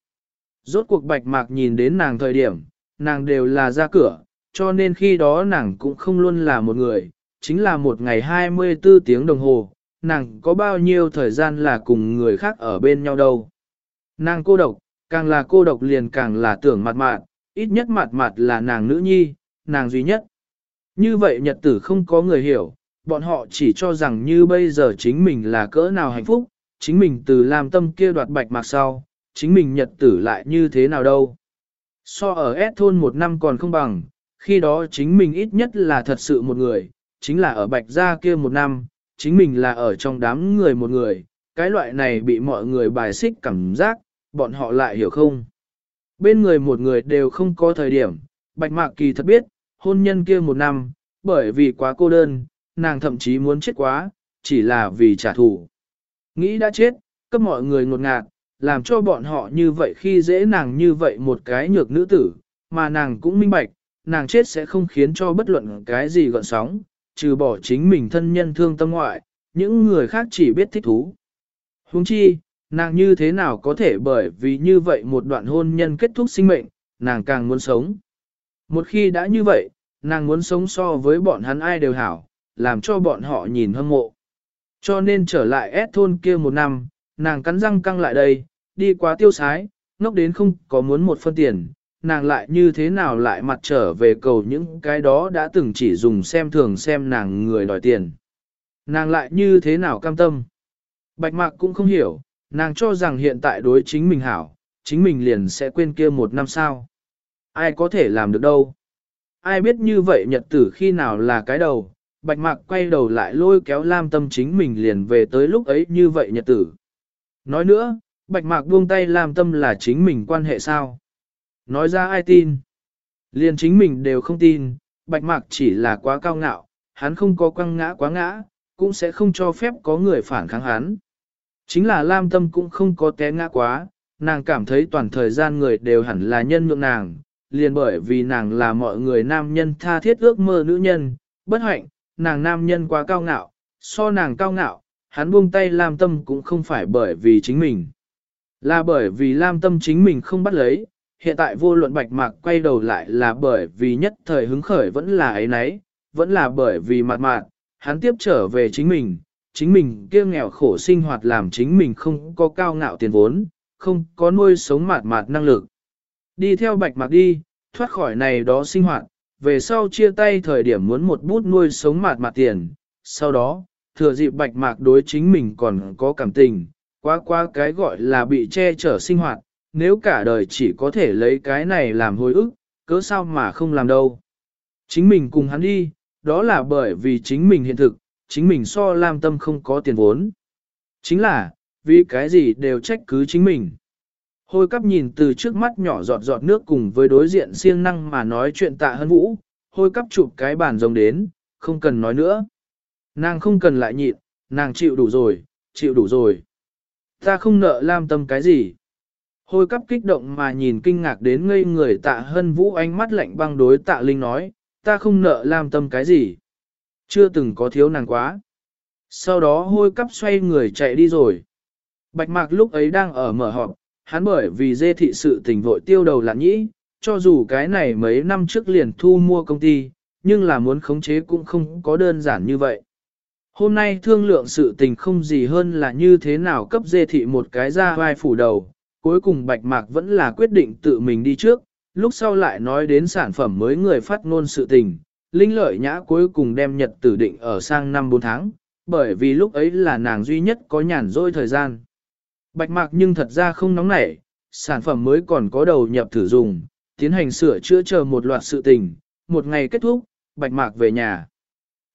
Speaker 1: Rốt cuộc bạch mạc nhìn đến nàng thời điểm, nàng đều là ra cửa, cho nên khi đó nàng cũng không luôn là một người, chính là một ngày 24 tiếng đồng hồ, nàng có bao nhiêu thời gian là cùng người khác ở bên nhau đâu. Nàng cô độc, càng là cô độc liền càng là tưởng mặt mạn, ít nhất mặt mặt là nàng nữ nhi, nàng duy nhất. Như vậy nhật tử không có người hiểu, bọn họ chỉ cho rằng như bây giờ chính mình là cỡ nào hạnh phúc, chính mình từ làm tâm kia đoạt bạch mạc sau, chính mình nhật tử lại như thế nào đâu. So ở S thôn một năm còn không bằng, khi đó chính mình ít nhất là thật sự một người, chính là ở bạch gia kia một năm, chính mình là ở trong đám người một người, cái loại này bị mọi người bài xích cảm giác, bọn họ lại hiểu không. Bên người một người đều không có thời điểm, bạch mạc kỳ thật biết, hôn nhân kia một năm, bởi vì quá cô đơn, nàng thậm chí muốn chết quá, chỉ là vì trả thù. Nghĩ đã chết, cấp mọi người ngột ngạt, làm cho bọn họ như vậy khi dễ nàng như vậy một cái nhược nữ tử, mà nàng cũng minh bạch, nàng chết sẽ không khiến cho bất luận cái gì gọn sóng, trừ bỏ chính mình thân nhân thương tâm ngoại, những người khác chỉ biết thích thú. Huống chi, nàng như thế nào có thể bởi vì như vậy một đoạn hôn nhân kết thúc sinh mệnh, nàng càng muốn sống. Một khi đã như vậy, nàng muốn sống so với bọn hắn ai đều hảo, làm cho bọn họ nhìn hâm mộ. Cho nên trở lại ép thôn kia một năm, nàng cắn răng căng lại đây, đi quá tiêu sái, ngốc đến không có muốn một phân tiền, nàng lại như thế nào lại mặt trở về cầu những cái đó đã từng chỉ dùng xem thường xem nàng người đòi tiền. Nàng lại như thế nào cam tâm. Bạch mạc cũng không hiểu, nàng cho rằng hiện tại đối chính mình hảo, chính mình liền sẽ quên kia một năm sao? Ai có thể làm được đâu. Ai biết như vậy nhật tử khi nào là cái đầu, bạch mạc quay đầu lại lôi kéo lam tâm chính mình liền về tới lúc ấy như vậy nhật tử. Nói nữa, bạch mạc buông tay lam tâm là chính mình quan hệ sao. Nói ra ai tin? Liền chính mình đều không tin, bạch mạc chỉ là quá cao ngạo, hắn không có quăng ngã quá ngã, cũng sẽ không cho phép có người phản kháng hắn. Chính là Lam Tâm cũng không có té ngã quá, nàng cảm thấy toàn thời gian người đều hẳn là nhân nhượng nàng, liền bởi vì nàng là mọi người nam nhân tha thiết ước mơ nữ nhân, bất hạnh, nàng nam nhân quá cao ngạo, so nàng cao ngạo, hắn buông tay Lam Tâm cũng không phải bởi vì chính mình. Là bởi vì Lam Tâm chính mình không bắt lấy, hiện tại vô luận bạch mạc quay đầu lại là bởi vì nhất thời hứng khởi vẫn là ấy nấy, vẫn là bởi vì mặt mạc, hắn tiếp trở về chính mình, chính mình kia nghèo khổ sinh hoạt làm chính mình không có cao ngạo tiền vốn, không có nuôi sống mạt mạt năng lực. Đi theo bạch mạc đi, thoát khỏi này đó sinh hoạt, về sau chia tay thời điểm muốn một bút nuôi sống mạt mạt tiền, sau đó, thừa dịp bạch mạc đối chính mình còn có cảm tình, quá quá cái gọi là bị che chở sinh hoạt, nếu cả đời chỉ có thể lấy cái này làm hồi ức, cớ sao mà không làm đâu. Chính mình cùng hắn đi, đó là bởi vì chính mình hiện thực, chính mình so Lam Tâm không có tiền vốn. Chính là, vì cái gì đều trách cứ chính mình. Hôi cắp nhìn từ trước mắt nhỏ giọt giọt nước cùng với đối diện siêng năng mà nói chuyện tạ hân vũ, hôi cắp chụp cái bàn rồng đến, không cần nói nữa. Nàng không cần lại nhịn, nàng chịu đủ rồi, chịu đủ rồi. Ta không nợ Lam Tâm cái gì. Hôi cắp kích động mà nhìn kinh ngạc đến ngây người tạ hân vũ ánh mắt lạnh băng đối tạ linh nói, ta không nợ Lam Tâm cái gì. Chưa từng có thiếu nàng quá. Sau đó hôi cắp xoay người chạy đi rồi. Bạch mạc lúc ấy đang ở mở họp, hắn bởi vì dê thị sự tình vội tiêu đầu lạn nhĩ, cho dù cái này mấy năm trước liền thu mua công ty, nhưng là muốn khống chế cũng không có đơn giản như vậy. Hôm nay thương lượng sự tình không gì hơn là như thế nào cấp dê thị một cái ra vai phủ đầu, cuối cùng Bạch Mạc vẫn là quyết định tự mình đi trước, lúc sau lại nói đến sản phẩm mới người phát ngôn sự tình, Linh lợi nhã cuối cùng đem nhật tử định ở sang năm 4 tháng, bởi vì lúc ấy là nàng duy nhất có nhàn rỗi thời gian. Bạch mạc nhưng thật ra không nóng nảy, sản phẩm mới còn có đầu nhập thử dùng, tiến hành sửa chữa chờ một loạt sự tình, một ngày kết thúc, bạch mạc về nhà.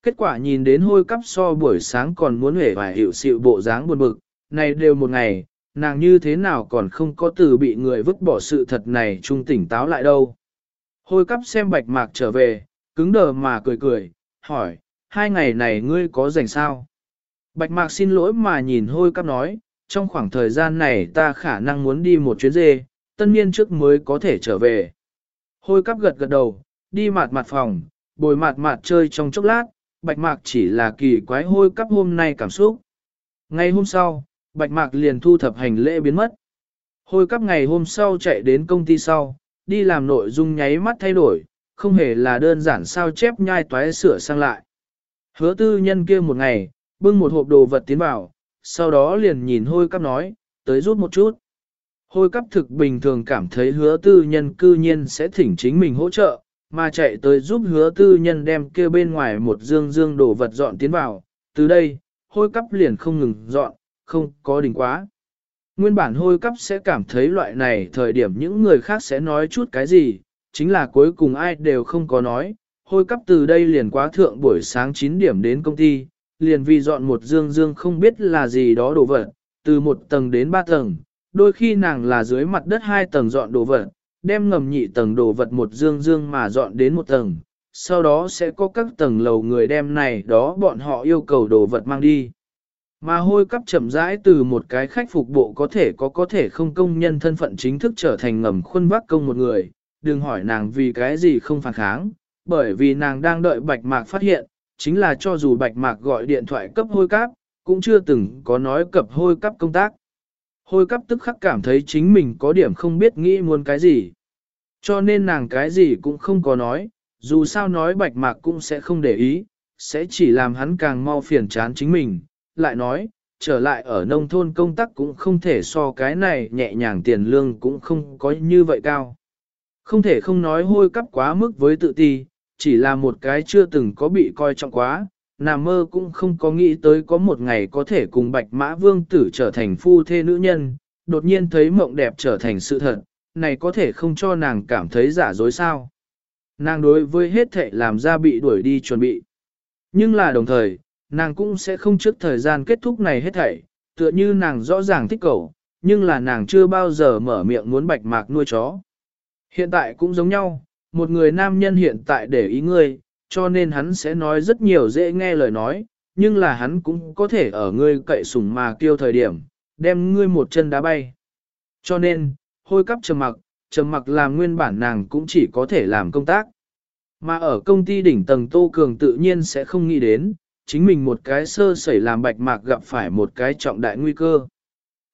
Speaker 1: Kết quả nhìn đến hôi cắp so buổi sáng còn muốn hể và hiệu sự bộ dáng buồn bực, này đều một ngày, nàng như thế nào còn không có từ bị người vứt bỏ sự thật này trung tỉnh táo lại đâu. Hôi cắp xem bạch mạc trở về, cứng đờ mà cười cười, hỏi, hai ngày này ngươi có rảnh sao? Bạch mạc xin lỗi mà nhìn hôi cắp nói, trong khoảng thời gian này ta khả năng muốn đi một chuyến dê, tân niên trước mới có thể trở về. Hôi cắp gật gật đầu, đi mạt mạt phòng, bồi mạt mạt chơi trong chốc lát, bạch mạc chỉ là kỳ quái hôi cắp hôm nay cảm xúc. Ngày hôm sau, bạch mạc liền thu thập hành lễ biến mất. Hôi cắp ngày hôm sau chạy đến công ty sau, đi làm nội dung nháy mắt thay đổi, không hề là đơn giản sao chép nhai toái sửa sang lại. Hứa tư nhân kia một ngày, bưng một hộp đồ vật tiến vào, sau đó liền nhìn hôi cắp nói, tới rút một chút. Hôi cắp thực bình thường cảm thấy hứa tư nhân cư nhiên sẽ thỉnh chính mình hỗ trợ, mà chạy tới giúp hứa tư nhân đem kia bên ngoài một dương dương đồ vật dọn tiến vào, từ đây, hôi cắp liền không ngừng dọn, không có đỉnh quá. Nguyên bản hôi cắp sẽ cảm thấy loại này thời điểm những người khác sẽ nói chút cái gì, chính là cuối cùng ai đều không có nói, hôi cắp từ đây liền quá thượng buổi sáng 9 điểm đến công ty, liền vì dọn một dương dương không biết là gì đó đồ vật, từ một tầng đến ba tầng, đôi khi nàng là dưới mặt đất hai tầng dọn đồ vật, đem ngầm nhị tầng đồ vật một dương dương mà dọn đến một tầng, sau đó sẽ có các tầng lầu người đem này đó bọn họ yêu cầu đồ vật mang đi. Mà hôi cắp chậm rãi từ một cái khách phục bộ có thể có có thể không công nhân thân phận chính thức trở thành ngầm khuôn vác công một người, đừng hỏi nàng vì cái gì không phản kháng, bởi vì nàng đang đợi bạch mạc phát hiện, chính là cho dù bạch mạc gọi điện thoại cấp hôi cắp, cũng chưa từng có nói cập hôi cắp công tác. Hôi cắp tức khắc cảm thấy chính mình có điểm không biết nghĩ muốn cái gì. Cho nên nàng cái gì cũng không có nói, dù sao nói bạch mạc cũng sẽ không để ý, sẽ chỉ làm hắn càng mau phiền chán chính mình. Lại nói, trở lại ở nông thôn công tác cũng không thể so cái này nhẹ nhàng tiền lương cũng không có như vậy cao. Không thể không nói hôi cắp quá mức với tự ti, chỉ là một cái chưa từng có bị coi trọng quá, nằm mơ cũng không có nghĩ tới có một ngày có thể cùng bạch mã vương tử trở thành phu thê nữ nhân, đột nhiên thấy mộng đẹp trở thành sự thật, này có thể không cho nàng cảm thấy giả dối sao. Nàng đối với hết thệ làm ra bị đuổi đi chuẩn bị. Nhưng là đồng thời, nàng cũng sẽ không trước thời gian kết thúc này hết thảy, tựa như nàng rõ ràng thích cầu, nhưng là nàng chưa bao giờ mở miệng muốn bạch mạc nuôi chó. Hiện tại cũng giống nhau, một người nam nhân hiện tại để ý ngươi, cho nên hắn sẽ nói rất nhiều dễ nghe lời nói, nhưng là hắn cũng có thể ở ngươi cậy sủng mà kêu thời điểm, đem ngươi một chân đá bay. Cho nên, hôi cắp trầm mặc, trầm mặc làm nguyên bản nàng cũng chỉ có thể làm công tác. Mà ở công ty đỉnh tầng Tô Cường tự nhiên sẽ không nghĩ đến, chính mình một cái sơ sẩy làm bạch mạc gặp phải một cái trọng đại nguy cơ.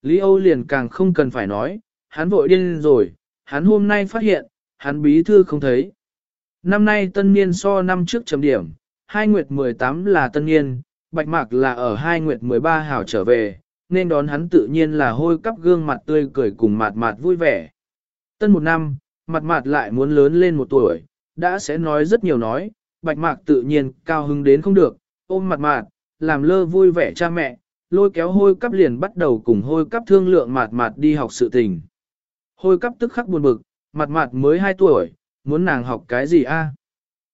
Speaker 1: Lý Âu liền càng không cần phải nói, hắn vội điên rồi, hắn hôm nay phát hiện, hắn bí thư không thấy. Năm nay tân niên so năm trước chấm điểm, hai nguyệt 18 là tân niên, bạch mạc là ở hai nguyệt 13 hảo trở về, nên đón hắn tự nhiên là hôi cắp gương mặt tươi cười cùng mặt mạt vui vẻ. Tân một năm, mặt mạt lại muốn lớn lên một tuổi, đã sẽ nói rất nhiều nói, bạch mạc tự nhiên cao hứng đến không được, ôm mặt mạt làm lơ vui vẻ cha mẹ, lôi kéo hôi cắp liền bắt đầu cùng hôi cắp thương lượng mặt mạt đi học sự tình. Hôi cắp tức khắc buồn bực, mặt mặt mới 2 tuổi, muốn nàng học cái gì a?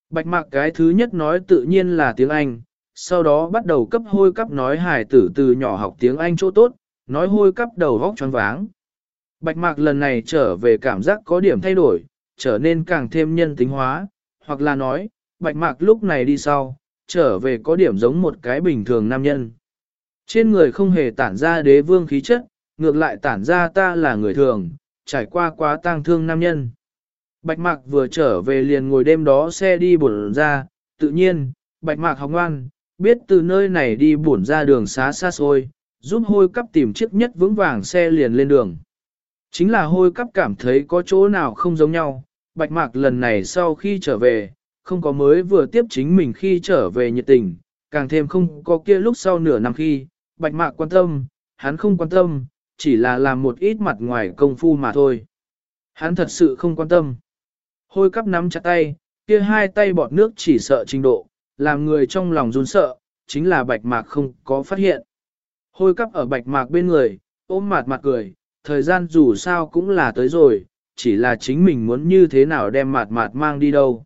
Speaker 1: Bạch mạc cái thứ nhất nói tự nhiên là tiếng Anh, sau đó bắt đầu cấp hôi cấp nói hài tử từ nhỏ học tiếng Anh chỗ tốt, nói hôi cấp đầu vóc choáng váng. Bạch mạc lần này trở về cảm giác có điểm thay đổi, trở nên càng thêm nhân tính hóa, hoặc là nói, bạch mạc lúc này đi sau, trở về có điểm giống một cái bình thường nam nhân. Trên người không hề tản ra đế vương khí chất, ngược lại tản ra ta là người thường, trải qua quá tang thương nam nhân. Bạch Mạc vừa trở về liền ngồi đêm đó xe đi bổn ra, tự nhiên, Bạch Mạc học ngoan, biết từ nơi này đi bổn ra đường xá xa xôi, giúp hôi cắp tìm chiếc nhất vững vàng xe liền lên đường. Chính là hôi cắp cảm thấy có chỗ nào không giống nhau, Bạch Mạc lần này sau khi trở về, không có mới vừa tiếp chính mình khi trở về nhiệt tình, càng thêm không có kia lúc sau nửa năm khi, Bạch Mạc quan tâm, hắn không quan tâm, chỉ là làm một ít mặt ngoài công phu mà thôi. Hắn thật sự không quan tâm. Hôi cắp nắm chặt tay, kia hai tay bọt nước chỉ sợ trình độ, làm người trong lòng run sợ, chính là bạch mạc không có phát hiện. Hôi cắp ở bạch mạc bên người, ôm mặt mặt cười, thời gian dù sao cũng là tới rồi, chỉ là chính mình muốn như thế nào đem mặt mặt mang đi đâu.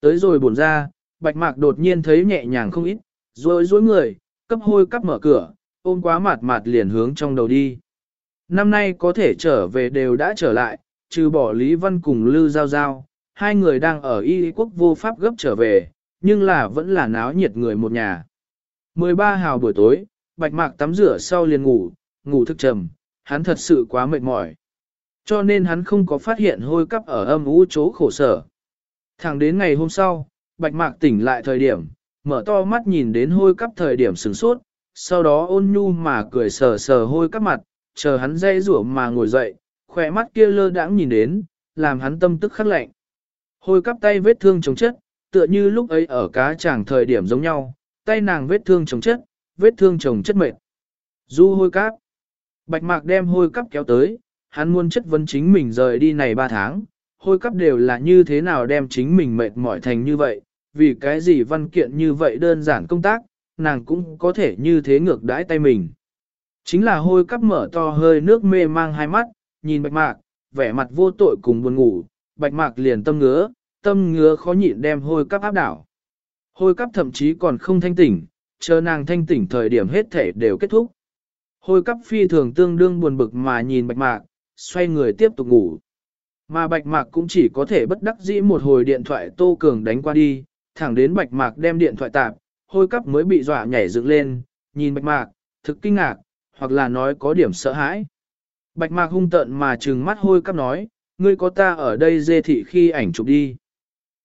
Speaker 1: Tới rồi buồn ra, bạch mạc đột nhiên thấy nhẹ nhàng không ít, rồi dối người, cấp hôi cắp mở cửa, ôm quá mặt mặt liền hướng trong đầu đi. Năm nay có thể trở về đều đã trở lại, trừ bỏ Lý Văn cùng Lư Giao Giao, hai người đang ở y quốc vô pháp gấp trở về, nhưng là vẫn là náo nhiệt người một nhà. 13 hào buổi tối, bạch mạc tắm rửa sau liền ngủ, ngủ thức trầm, hắn thật sự quá mệt mỏi. Cho nên hắn không có phát hiện hôi cắp ở âm ú chỗ khổ sở. Thẳng đến ngày hôm sau, bạch mạc tỉnh lại thời điểm, mở to mắt nhìn đến hôi cắp thời điểm sửng sốt, sau đó ôn nhu mà cười sờ sờ hôi cắp mặt, chờ hắn dây rủa mà ngồi dậy, khỏe mắt kia lơ đãng nhìn đến, làm hắn tâm tức khắc lạnh. Hôi cắp tay vết thương chống chất, tựa như lúc ấy ở cá chàng thời điểm giống nhau, tay nàng vết thương chống chất, vết thương chồng chất mệt. Du hôi cắp. Bạch mạc đem hôi cắp kéo tới, hắn muốn chất vấn chính mình rời đi này 3 tháng, hôi cắp đều là như thế nào đem chính mình mệt mỏi thành như vậy, vì cái gì văn kiện như vậy đơn giản công tác, nàng cũng có thể như thế ngược đãi tay mình. Chính là hôi cắp mở to hơi nước mê mang hai mắt, nhìn bạch mạc, vẻ mặt vô tội cùng buồn ngủ, bạch mạc liền tâm ngứa, tâm ngứa khó nhịn đem hôi cắp áp đảo. Hôi cắp thậm chí còn không thanh tỉnh, chờ nàng thanh tỉnh thời điểm hết thể đều kết thúc. Hôi cắp phi thường tương đương buồn bực mà nhìn bạch mạc, xoay người tiếp tục ngủ. Mà bạch mạc cũng chỉ có thể bất đắc dĩ một hồi điện thoại tô cường đánh qua đi, thẳng đến bạch mạc đem điện thoại tạp, hôi cắp mới bị dọa nhảy dựng lên, nhìn bạch mạc, thực kinh ngạc, hoặc là nói có điểm sợ hãi. Bạch mạc hung tợn mà trừng mắt hôi cấp nói, ngươi có ta ở đây dê thị khi ảnh chụp đi.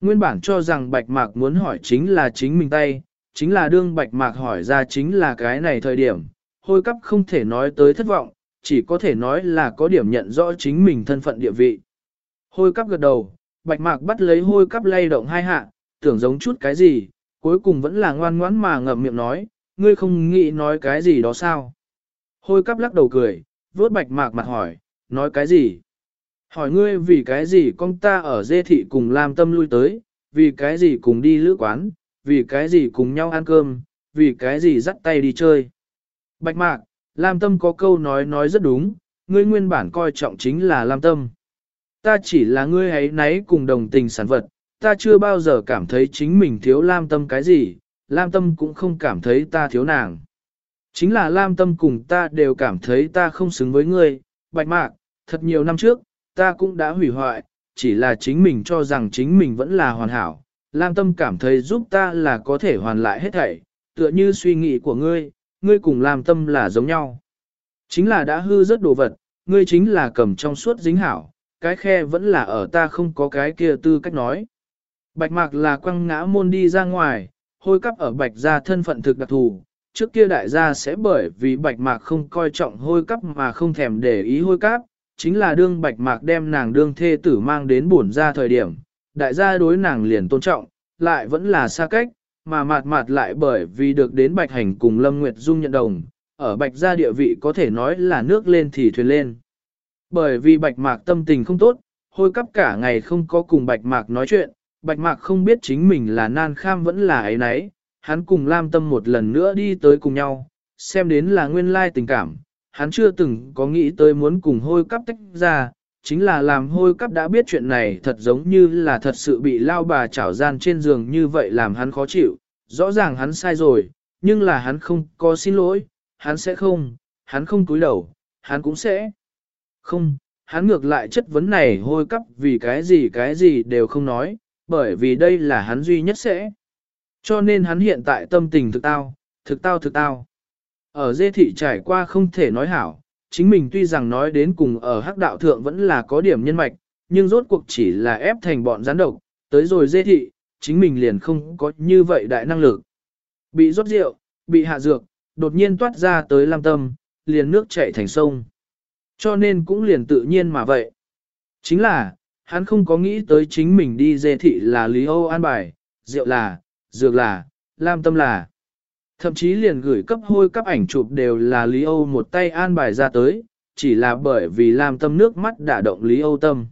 Speaker 1: Nguyên bản cho rằng bạch mạc muốn hỏi chính là chính mình tay, chính là đương bạch mạc hỏi ra chính là cái này thời điểm, hôi cấp không thể nói tới thất vọng, chỉ có thể nói là có điểm nhận rõ chính mình thân phận địa vị. Hôi cấp gật đầu, bạch mạc bắt lấy hôi cấp lay động hai hạ, tưởng giống chút cái gì, cuối cùng vẫn là ngoan ngoãn mà ngậm miệng nói, ngươi không nghĩ nói cái gì đó sao. Hôi cắp lắc đầu cười, vốt bạch mạc mặt hỏi, nói cái gì? Hỏi ngươi vì cái gì con ta ở dê thị cùng làm tâm lui tới, vì cái gì cùng đi lữ quán, vì cái gì cùng nhau ăn cơm, vì cái gì dắt tay đi chơi. Bạch mạc, Lam Tâm có câu nói nói rất đúng, ngươi nguyên bản coi trọng chính là Lam Tâm. Ta chỉ là ngươi ấy nấy cùng đồng tình sản vật, ta chưa bao giờ cảm thấy chính mình thiếu Lam Tâm cái gì, Lam Tâm cũng không cảm thấy ta thiếu nàng. Chính là Lam Tâm cùng ta đều cảm thấy ta không xứng với ngươi, bạch mạc, thật nhiều năm trước, ta cũng đã hủy hoại, chỉ là chính mình cho rằng chính mình vẫn là hoàn hảo. Lam Tâm cảm thấy giúp ta là có thể hoàn lại hết thảy, tựa như suy nghĩ của ngươi, ngươi cùng Lam Tâm là giống nhau. Chính là đã hư rất đồ vật, ngươi chính là cầm trong suốt dính hảo, cái khe vẫn là ở ta không có cái kia tư cách nói. Bạch mạc là quăng ngã môn đi ra ngoài, hôi cắp ở bạch gia thân phận thực đặc thù, trước kia đại gia sẽ bởi vì bạch mạc không coi trọng hôi cắp mà không thèm để ý hôi cắp, chính là đương bạch mạc đem nàng đương thê tử mang đến bổn ra thời điểm, đại gia đối nàng liền tôn trọng, lại vẫn là xa cách, mà mạt mạt lại bởi vì được đến bạch hành cùng Lâm Nguyệt Dung nhận đồng, ở bạch gia địa vị có thể nói là nước lên thì thuyền lên. Bởi vì bạch mạc tâm tình không tốt, hôi cắp cả ngày không có cùng bạch mạc nói chuyện, bạch mạc không biết chính mình là nan kham vẫn là ấy nấy, hắn cùng Lam Tâm một lần nữa đi tới cùng nhau, xem đến là nguyên lai tình cảm, hắn chưa từng có nghĩ tới muốn cùng hôi cắp tách ra, chính là làm hôi cắp đã biết chuyện này thật giống như là thật sự bị lao bà chảo gian trên giường như vậy làm hắn khó chịu, rõ ràng hắn sai rồi, nhưng là hắn không có xin lỗi, hắn sẽ không, hắn không cúi đầu, hắn cũng sẽ không, hắn ngược lại chất vấn này hôi cắp vì cái gì cái gì đều không nói, bởi vì đây là hắn duy nhất sẽ. Cho nên hắn hiện tại tâm tình thực tao, thực tao thực tao. Ở dê thị trải qua không thể nói hảo, chính mình tuy rằng nói đến cùng ở hắc đạo thượng vẫn là có điểm nhân mạch, nhưng rốt cuộc chỉ là ép thành bọn gián độc, tới rồi dê thị, chính mình liền không có như vậy đại năng lực. Bị rót rượu, bị hạ dược, đột nhiên toát ra tới lam tâm, liền nước chảy thành sông. Cho nên cũng liền tự nhiên mà vậy. Chính là, hắn không có nghĩ tới chính mình đi dê thị là Lý ô an bài, rượu là, dược là, lam tâm là. Thậm chí liền gửi cấp hôi cấp ảnh chụp đều là Lý Âu một tay an bài ra tới, chỉ là bởi vì Lam Tâm nước mắt đả động Lý Âu Tâm.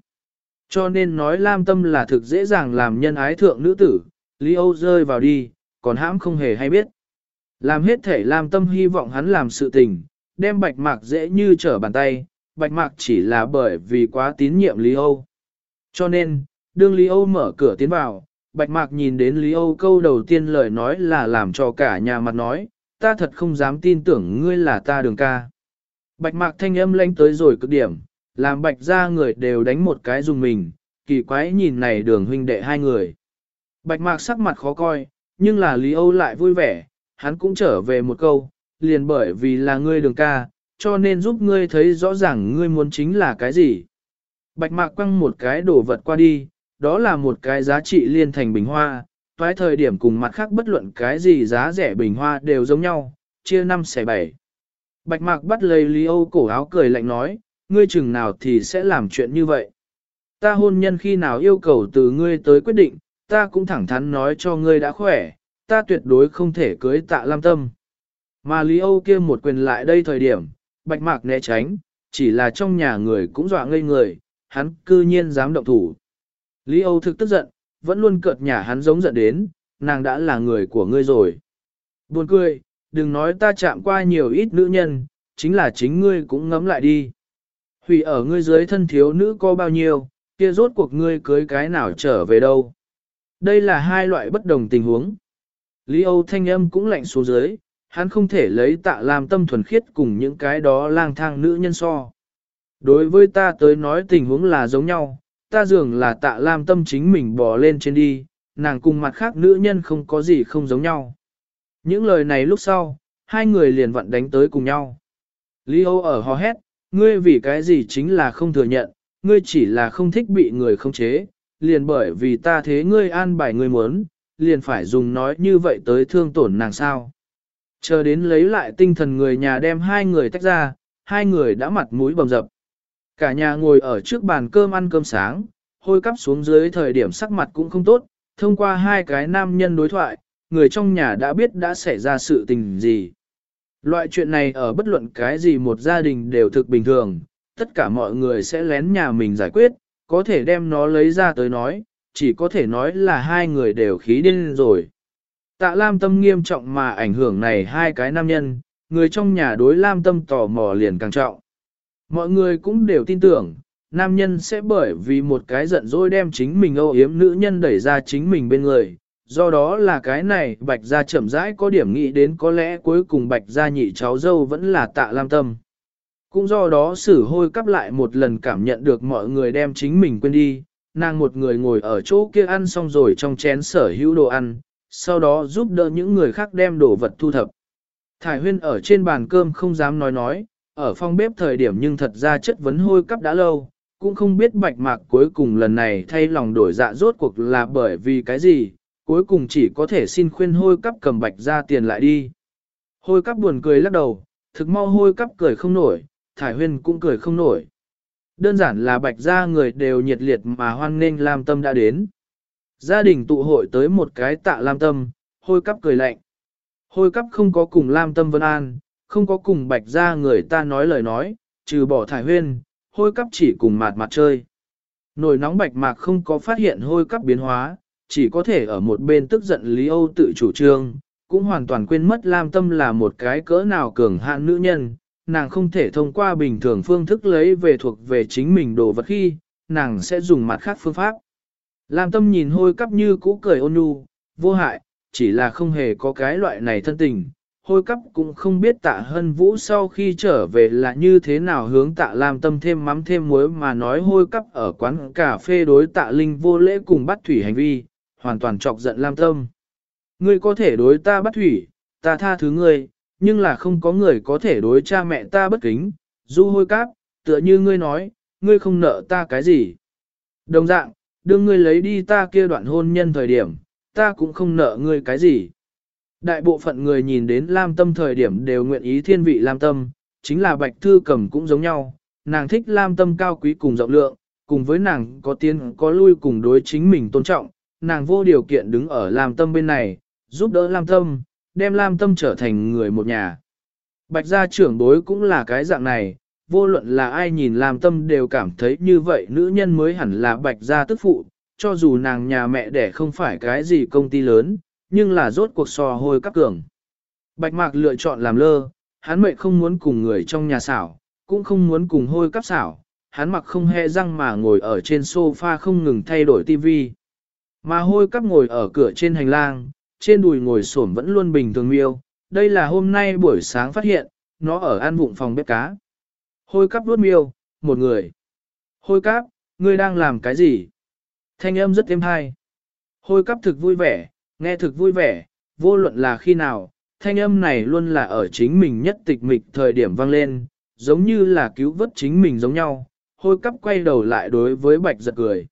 Speaker 1: Cho nên nói Lam Tâm là thực dễ dàng làm nhân ái thượng nữ tử, Lý Âu rơi vào đi, còn hãm không hề hay biết. Làm hết thể Lam Tâm hy vọng hắn làm sự tình, đem bạch mạc dễ như trở bàn tay, bạch mạc chỉ là bởi vì quá tín nhiệm Lý Âu. Cho nên, đương Lý Âu mở cửa tiến vào, Bạch Mạc nhìn đến Lý Âu câu đầu tiên lời nói là làm cho cả nhà mặt nói, ta thật không dám tin tưởng ngươi là ta đường ca. Bạch Mạc thanh âm lanh tới rồi cực điểm, làm bạch ra người đều đánh một cái dùng mình, kỳ quái nhìn này đường huynh đệ hai người. Bạch Mạc sắc mặt khó coi, nhưng là Lý Âu lại vui vẻ, hắn cũng trở về một câu, liền bởi vì là ngươi đường ca, cho nên giúp ngươi thấy rõ ràng ngươi muốn chính là cái gì. Bạch Mạc quăng một cái đổ vật qua đi, đó là một cái giá trị liên thành bình hoa, toái thời điểm cùng mặt khác bất luận cái gì giá rẻ bình hoa đều giống nhau, chia 5 xẻ 7. Bạch mạc bắt lấy Lý Âu cổ áo cười lạnh nói, ngươi chừng nào thì sẽ làm chuyện như vậy. Ta hôn nhân khi nào yêu cầu từ ngươi tới quyết định, ta cũng thẳng thắn nói cho ngươi đã khỏe, ta tuyệt đối không thể cưới tạ lam tâm. Mà Lý Âu kia một quyền lại đây thời điểm, bạch mạc né tránh, chỉ là trong nhà người cũng dọa ngây người, hắn cư nhiên dám động thủ. Lý Âu thực tức giận, vẫn luôn cợt nhả hắn giống giận đến, nàng đã là người của ngươi rồi. Buồn cười, đừng nói ta chạm qua nhiều ít nữ nhân, chính là chính ngươi cũng ngấm lại đi. Hủy ở ngươi dưới thân thiếu nữ có bao nhiêu, kia rốt cuộc ngươi cưới cái nào trở về đâu. Đây là hai loại bất đồng tình huống. Lý Âu thanh âm cũng lạnh xuống dưới, hắn không thể lấy tạ làm tâm thuần khiết cùng những cái đó lang thang nữ nhân so. Đối với ta tới nói tình huống là giống nhau, ta dường là tạ lam tâm chính mình bò lên trên đi, nàng cùng mặt khác nữ nhân không có gì không giống nhau. Những lời này lúc sau, hai người liền vặn đánh tới cùng nhau. Lý Âu ở hò hét, ngươi vì cái gì chính là không thừa nhận, ngươi chỉ là không thích bị người không chế, liền bởi vì ta thế ngươi an bài ngươi muốn, liền phải dùng nói như vậy tới thương tổn nàng sao. Chờ đến lấy lại tinh thần người nhà đem hai người tách ra, hai người đã mặt mũi bầm dập. Cả nhà ngồi ở trước bàn cơm ăn cơm sáng, hôi cắp xuống dưới thời điểm sắc mặt cũng không tốt, thông qua hai cái nam nhân đối thoại, người trong nhà đã biết đã xảy ra sự tình gì. Loại chuyện này ở bất luận cái gì một gia đình đều thực bình thường, tất cả mọi người sẽ lén nhà mình giải quyết, có thể đem nó lấy ra tới nói, chỉ có thể nói là hai người đều khí điên rồi. Tạ Lam Tâm nghiêm trọng mà ảnh hưởng này hai cái nam nhân, người trong nhà đối Lam Tâm tò mò liền càng trọng. Mọi người cũng đều tin tưởng, nam nhân sẽ bởi vì một cái giận dỗi đem chính mình âu yếm nữ nhân đẩy ra chính mình bên người. Do đó là cái này bạch gia chậm rãi có điểm nghĩ đến có lẽ cuối cùng bạch gia nhị cháu dâu vẫn là tạ lam tâm. Cũng do đó sử hôi cắp lại một lần cảm nhận được mọi người đem chính mình quên đi, nàng một người ngồi ở chỗ kia ăn xong rồi trong chén sở hữu đồ ăn, sau đó giúp đỡ những người khác đem đồ vật thu thập. Thải huyên ở trên bàn cơm không dám nói nói, ở phòng bếp thời điểm nhưng thật ra chất vấn hôi cắp đã lâu, cũng không biết bạch mạc cuối cùng lần này thay lòng đổi dạ rốt cuộc là bởi vì cái gì, cuối cùng chỉ có thể xin khuyên hôi cắp cầm bạch ra tiền lại đi. Hôi cắp buồn cười lắc đầu, thực mau hôi cắp cười không nổi, thải huyên cũng cười không nổi. Đơn giản là bạch ra người đều nhiệt liệt mà hoan nghênh Lam Tâm đã đến. Gia đình tụ hội tới một cái tạ Lam Tâm, hôi cắp cười lạnh. Hôi cắp không có cùng Lam Tâm Vân An, không có cùng bạch ra người ta nói lời nói, trừ bỏ thải huyên, hôi cắp chỉ cùng mạt mặt chơi. Nổi nóng bạch mạc không có phát hiện hôi cắp biến hóa, chỉ có thể ở một bên tức giận Lý Âu tự chủ trương, cũng hoàn toàn quên mất Lam Tâm là một cái cỡ nào cường hạn nữ nhân, nàng không thể thông qua bình thường phương thức lấy về thuộc về chính mình đồ vật khi, nàng sẽ dùng mặt khác phương pháp. Lam Tâm nhìn hôi cắp như cũ cười ôn nhu, vô hại, chỉ là không hề có cái loại này thân tình, hôi cắp cũng không biết tạ hân vũ sau khi trở về là như thế nào hướng tạ làm tâm thêm mắm thêm muối mà nói hôi cắp ở quán cà phê đối tạ linh vô lễ cùng bắt thủy hành vi, hoàn toàn chọc giận lam tâm. Ngươi có thể đối ta bắt thủy, ta tha thứ ngươi, nhưng là không có người có thể đối cha mẹ ta bất kính, du hôi cắp, tựa như ngươi nói, ngươi không nợ ta cái gì. Đồng dạng, đương ngươi lấy đi ta kia đoạn hôn nhân thời điểm, ta cũng không nợ ngươi cái gì. Đại bộ phận người nhìn đến Lam Tâm thời điểm đều nguyện ý thiên vị Lam Tâm, chính là Bạch Thư Cầm cũng giống nhau, nàng thích Lam Tâm cao quý cùng rộng lượng, cùng với nàng có tiến có lui cùng đối chính mình tôn trọng, nàng vô điều kiện đứng ở Lam Tâm bên này, giúp đỡ Lam Tâm, đem Lam Tâm trở thành người một nhà. Bạch gia trưởng bối cũng là cái dạng này, vô luận là ai nhìn Lam Tâm đều cảm thấy như vậy nữ nhân mới hẳn là Bạch gia tức phụ, cho dù nàng nhà mẹ đẻ không phải cái gì công ty lớn, nhưng là rốt cuộc sò hôi các cường. Bạch mạc lựa chọn làm lơ, hắn mệnh không muốn cùng người trong nhà xảo, cũng không muốn cùng hôi cắp xảo, hắn mặc không hề răng mà ngồi ở trên sofa không ngừng thay đổi tivi. Mà hôi cắp ngồi ở cửa trên hành lang, trên đùi ngồi xổm vẫn luôn bình thường miêu, đây là hôm nay buổi sáng phát hiện, nó ở an vụng phòng bếp cá. Hôi cắp đuốt miêu, một người. Hôi cắp, ngươi đang làm cái gì? Thanh âm rất êm hay. Hôi cắp thực vui vẻ, Nghe thực vui vẻ, vô luận là khi nào, thanh âm này luôn là ở chính mình nhất tịch mịch thời điểm vang lên, giống như là cứu vớt chính mình giống nhau, hôi cắp quay đầu lại đối với bạch giật cười.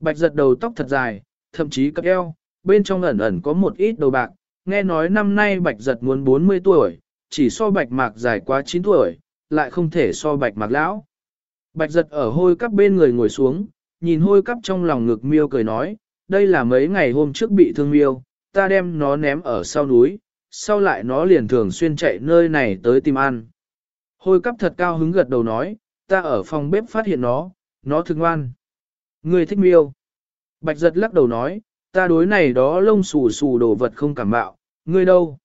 Speaker 1: Bạch giật đầu tóc thật dài, thậm chí cắp eo, bên trong ẩn ẩn có một ít đầu bạc, nghe nói năm nay bạch giật muốn 40 tuổi, chỉ so bạch mạc dài quá 9 tuổi, lại không thể so bạch mạc lão. Bạch giật ở hôi cắp bên người ngồi xuống, nhìn hôi cắp trong lòng ngực miêu cười nói, đây là mấy ngày hôm trước bị thương miêu, ta đem nó ném ở sau núi, sau lại nó liền thường xuyên chạy nơi này tới tìm ăn. Hôi cắp thật cao hứng gật đầu nói, ta ở phòng bếp phát hiện nó, nó thương ngoan. Người thích miêu. Bạch giật lắc đầu nói, ta đối này đó lông xù xù đồ vật không cảm bạo, ngươi đâu?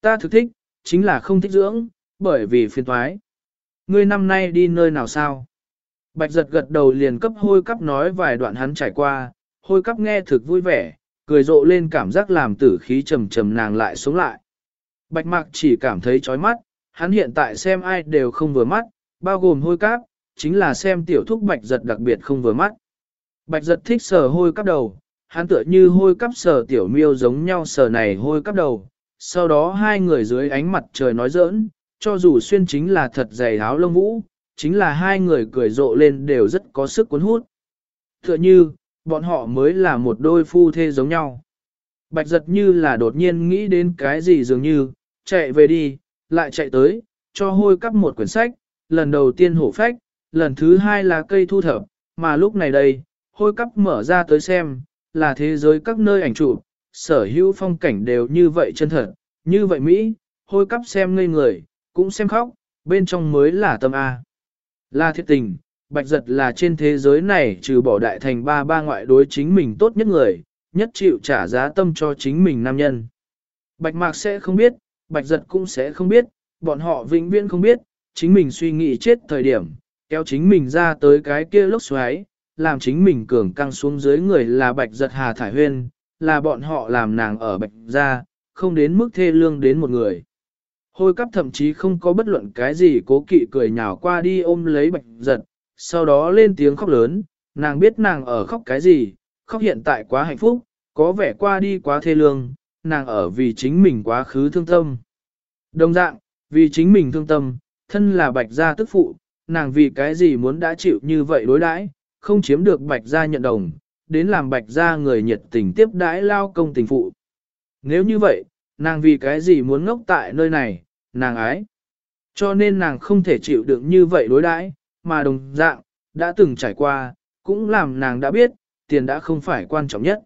Speaker 1: Ta thực thích, chính là không thích dưỡng, bởi vì phiền thoái. Ngươi năm nay đi nơi nào sao? Bạch giật gật đầu liền cấp hôi cắp nói vài đoạn hắn trải qua, hôi cắp nghe thực vui vẻ, cười rộ lên cảm giác làm tử khí trầm trầm nàng lại sống lại. Bạch mạc chỉ cảm thấy chói mắt, hắn hiện tại xem ai đều không vừa mắt, bao gồm hôi cáp, chính là xem tiểu thúc bạch giật đặc biệt không vừa mắt. Bạch giật thích sờ hôi cắp đầu, hắn tựa như hôi cắp sờ tiểu miêu giống nhau sờ này hôi cắp đầu. Sau đó hai người dưới ánh mặt trời nói giỡn, cho dù xuyên chính là thật dày áo lông vũ, chính là hai người cười rộ lên đều rất có sức cuốn hút. Tựa như, bọn họ mới là một đôi phu thê giống nhau. Bạch giật như là đột nhiên nghĩ đến cái gì dường như, chạy về đi, lại chạy tới, cho hôi cắp một quyển sách, lần đầu tiên hổ phách, lần thứ hai là cây thu thập, mà lúc này đây, hôi cắp mở ra tới xem, là thế giới các nơi ảnh chụp, sở hữu phong cảnh đều như vậy chân thật, như vậy Mỹ, hôi cắp xem ngây người, cũng xem khóc, bên trong mới là tâm A. Là thiệt tình, bạch giật là trên thế giới này trừ bỏ đại thành ba ba ngoại đối chính mình tốt nhất người, nhất chịu trả giá tâm cho chính mình nam nhân. Bạch mạc sẽ không biết, bạch giật cũng sẽ không biết, bọn họ vĩnh viễn không biết, chính mình suy nghĩ chết thời điểm, kéo chính mình ra tới cái kia lốc xoáy, làm chính mình cường căng xuống dưới người là bạch giật hà thải huyên, là bọn họ làm nàng ở bạch gia không đến mức thê lương đến một người. Hôi cắp thậm chí không có bất luận cái gì cố kỵ cười nhào qua đi ôm lấy bạch giật, sau đó lên tiếng khóc lớn, nàng biết nàng ở khóc cái gì, khóc hiện tại quá hạnh phúc, có vẻ qua đi quá thê lương, nàng ở vì chính mình quá khứ thương tâm. Đồng dạng, vì chính mình thương tâm, thân là bạch gia tức phụ, nàng vì cái gì muốn đã chịu như vậy đối đãi, không chiếm được bạch gia nhận đồng, đến làm bạch gia người nhiệt tình tiếp đãi lao công tình phụ. Nếu như vậy, nàng vì cái gì muốn ngốc tại nơi này, nàng ái. Cho nên nàng không thể chịu đựng như vậy đối đãi, mà đồng dạng, đã từng trải qua, cũng làm nàng đã biết, tiền đã không phải quan trọng nhất.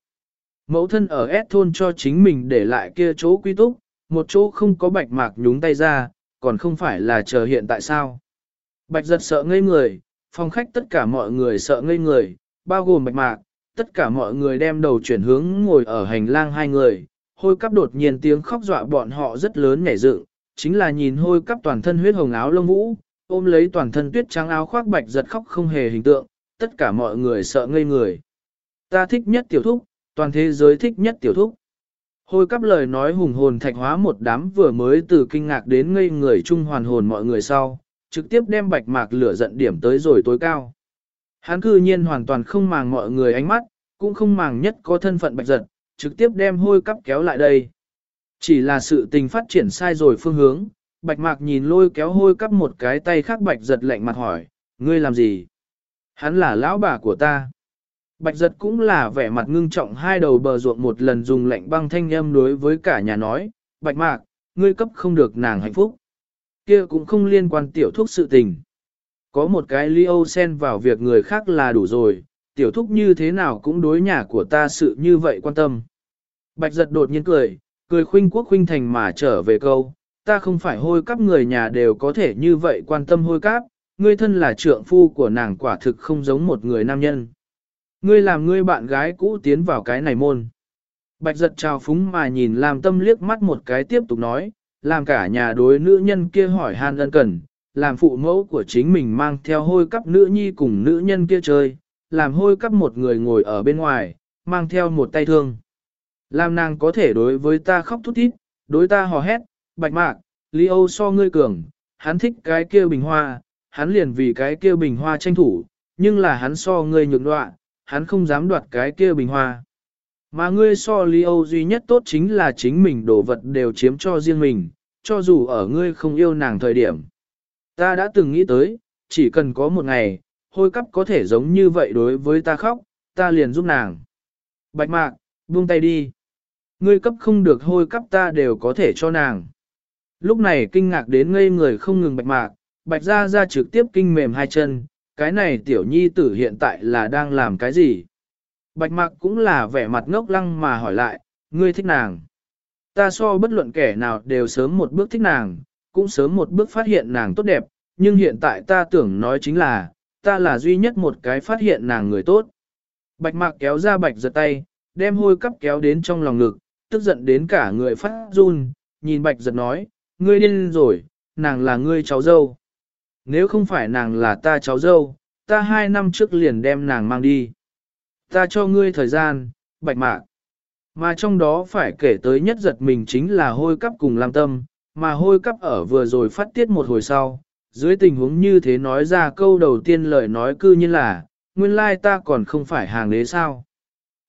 Speaker 1: Mẫu thân ở S thôn cho chính mình để lại kia chỗ quy túc, một chỗ không có bạch mạc nhúng tay ra, còn không phải là chờ hiện tại sao. Bạch giật sợ ngây người, phòng khách tất cả mọi người sợ ngây người, bao gồm bạch mạc, tất cả mọi người đem đầu chuyển hướng ngồi ở hành lang hai người, hôi cắp đột nhiên tiếng khóc dọa bọn họ rất lớn nhảy dựng, chính là nhìn hôi cắp toàn thân huyết hồng áo lông vũ, ôm lấy toàn thân tuyết trắng áo khoác bạch giật khóc không hề hình tượng, tất cả mọi người sợ ngây người. Ta thích nhất tiểu thúc, toàn thế giới thích nhất tiểu thúc. Hôi cắp lời nói hùng hồn thạch hóa một đám vừa mới từ kinh ngạc đến ngây người chung hoàn hồn mọi người sau, trực tiếp đem bạch mạc lửa giận điểm tới rồi tối cao. Hắn cư nhiên hoàn toàn không màng mọi người ánh mắt, cũng không màng nhất có thân phận bạch giật, trực tiếp đem hôi cắp kéo lại đây. Chỉ là sự tình phát triển sai rồi phương hướng, bạch mạc nhìn lôi kéo hôi cắp một cái tay khác bạch giật lạnh mặt hỏi, ngươi làm gì? Hắn là lão bà của ta. Bạch giật cũng là vẻ mặt ngưng trọng hai đầu bờ ruộng một lần dùng lạnh băng thanh âm đối với cả nhà nói, bạch mạc, ngươi cấp không được nàng hạnh phúc. kia cũng không liên quan tiểu thúc sự tình. Có một cái Leo âu sen vào việc người khác là đủ rồi, tiểu thúc như thế nào cũng đối nhà của ta sự như vậy quan tâm. Bạch giật đột nhiên cười, cười khuynh quốc khuynh thành mà trở về câu, ta không phải hôi cắp người nhà đều có thể như vậy quan tâm hôi cắp, ngươi thân là trượng phu của nàng quả thực không giống một người nam nhân. Ngươi làm ngươi bạn gái cũ tiến vào cái này môn. Bạch giật trào phúng mà nhìn làm tâm liếc mắt một cái tiếp tục nói, làm cả nhà đối nữ nhân kia hỏi han ân cần, làm phụ mẫu của chính mình mang theo hôi cắp nữ nhi cùng nữ nhân kia chơi, làm hôi cắp một người ngồi ở bên ngoài, mang theo một tay thương. Làm nàng có thể đối với ta khóc thút thít, đối ta hò hét, bạch mạc, Lý Âu so ngươi cường, hắn thích cái kia bình hoa, hắn liền vì cái kia bình hoa tranh thủ, nhưng là hắn so ngươi nhược đoạn, hắn không dám đoạt cái kia bình hoa. Mà ngươi so Lý Âu duy nhất tốt chính là chính mình đồ vật đều chiếm cho riêng mình, cho dù ở ngươi không yêu nàng thời điểm. Ta đã từng nghĩ tới, chỉ cần có một ngày, hôi cắp có thể giống như vậy đối với ta khóc, ta liền giúp nàng. Bạch mạc, buông tay đi. Ngươi cấp không được hôi cắp ta đều có thể cho nàng. Lúc này kinh ngạc đến ngây người không ngừng bạch mạc, bạch ra ra trực tiếp kinh mềm hai chân, cái này tiểu nhi tử hiện tại là đang làm cái gì? Bạch mạc cũng là vẻ mặt ngốc lăng mà hỏi lại, ngươi thích nàng. Ta so bất luận kẻ nào đều sớm một bước thích nàng, cũng sớm một bước phát hiện nàng tốt đẹp, nhưng hiện tại ta tưởng nói chính là, ta là duy nhất một cái phát hiện nàng người tốt. Bạch mạc kéo ra bạch giật tay, đem hôi cắp kéo đến trong lòng ngực, tức giận đến cả người phát run, nhìn bạch giật nói, ngươi điên rồi, nàng là ngươi cháu dâu. Nếu không phải nàng là ta cháu dâu, ta hai năm trước liền đem nàng mang đi. Ta cho ngươi thời gian, bạch mạc. Mà trong đó phải kể tới nhất giật mình chính là hôi cắp cùng Lam Tâm, mà hôi cắp ở vừa rồi phát tiết một hồi sau. Dưới tình huống như thế nói ra câu đầu tiên lời nói cư như là, nguyên lai ta còn không phải hàng đế sao.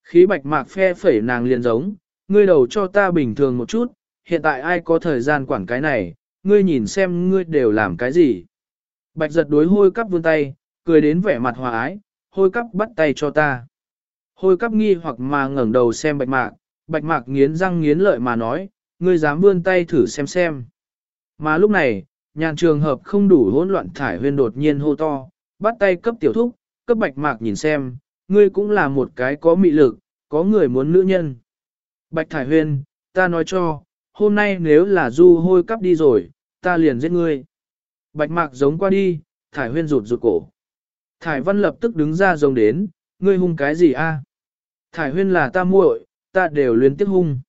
Speaker 1: Khí bạch mạc phe phẩy nàng liền giống, ngươi đầu cho ta bình thường một chút, hiện tại ai có thời gian quản cái này, ngươi nhìn xem ngươi đều làm cái gì. Bạch giật đối hôi cắp vươn tay, cười đến vẻ mặt hòa ái, hôi cắp bắt tay cho ta. Hôi cắp nghi hoặc mà ngẩng đầu xem bạch mạc, bạch mạc nghiến răng nghiến lợi mà nói, ngươi dám vươn tay thử xem xem. Mà lúc này, nhàn trường hợp không đủ hỗn loạn thải huyên đột nhiên hô to, bắt tay cấp tiểu thúc, cấp bạch mạc nhìn xem, ngươi cũng là một cái có mị lực, có người muốn nữ nhân. Bạch thải huyên, ta nói cho, hôm nay nếu là du hôi cắp đi rồi, ta liền giết ngươi. Bạch mạc giống qua đi, thải huyên rụt rụt cổ. Thải văn lập tức đứng ra giống đến, ngươi hung cái gì a? Thải huyên là ta muội, ta đều luyến tiếc hung.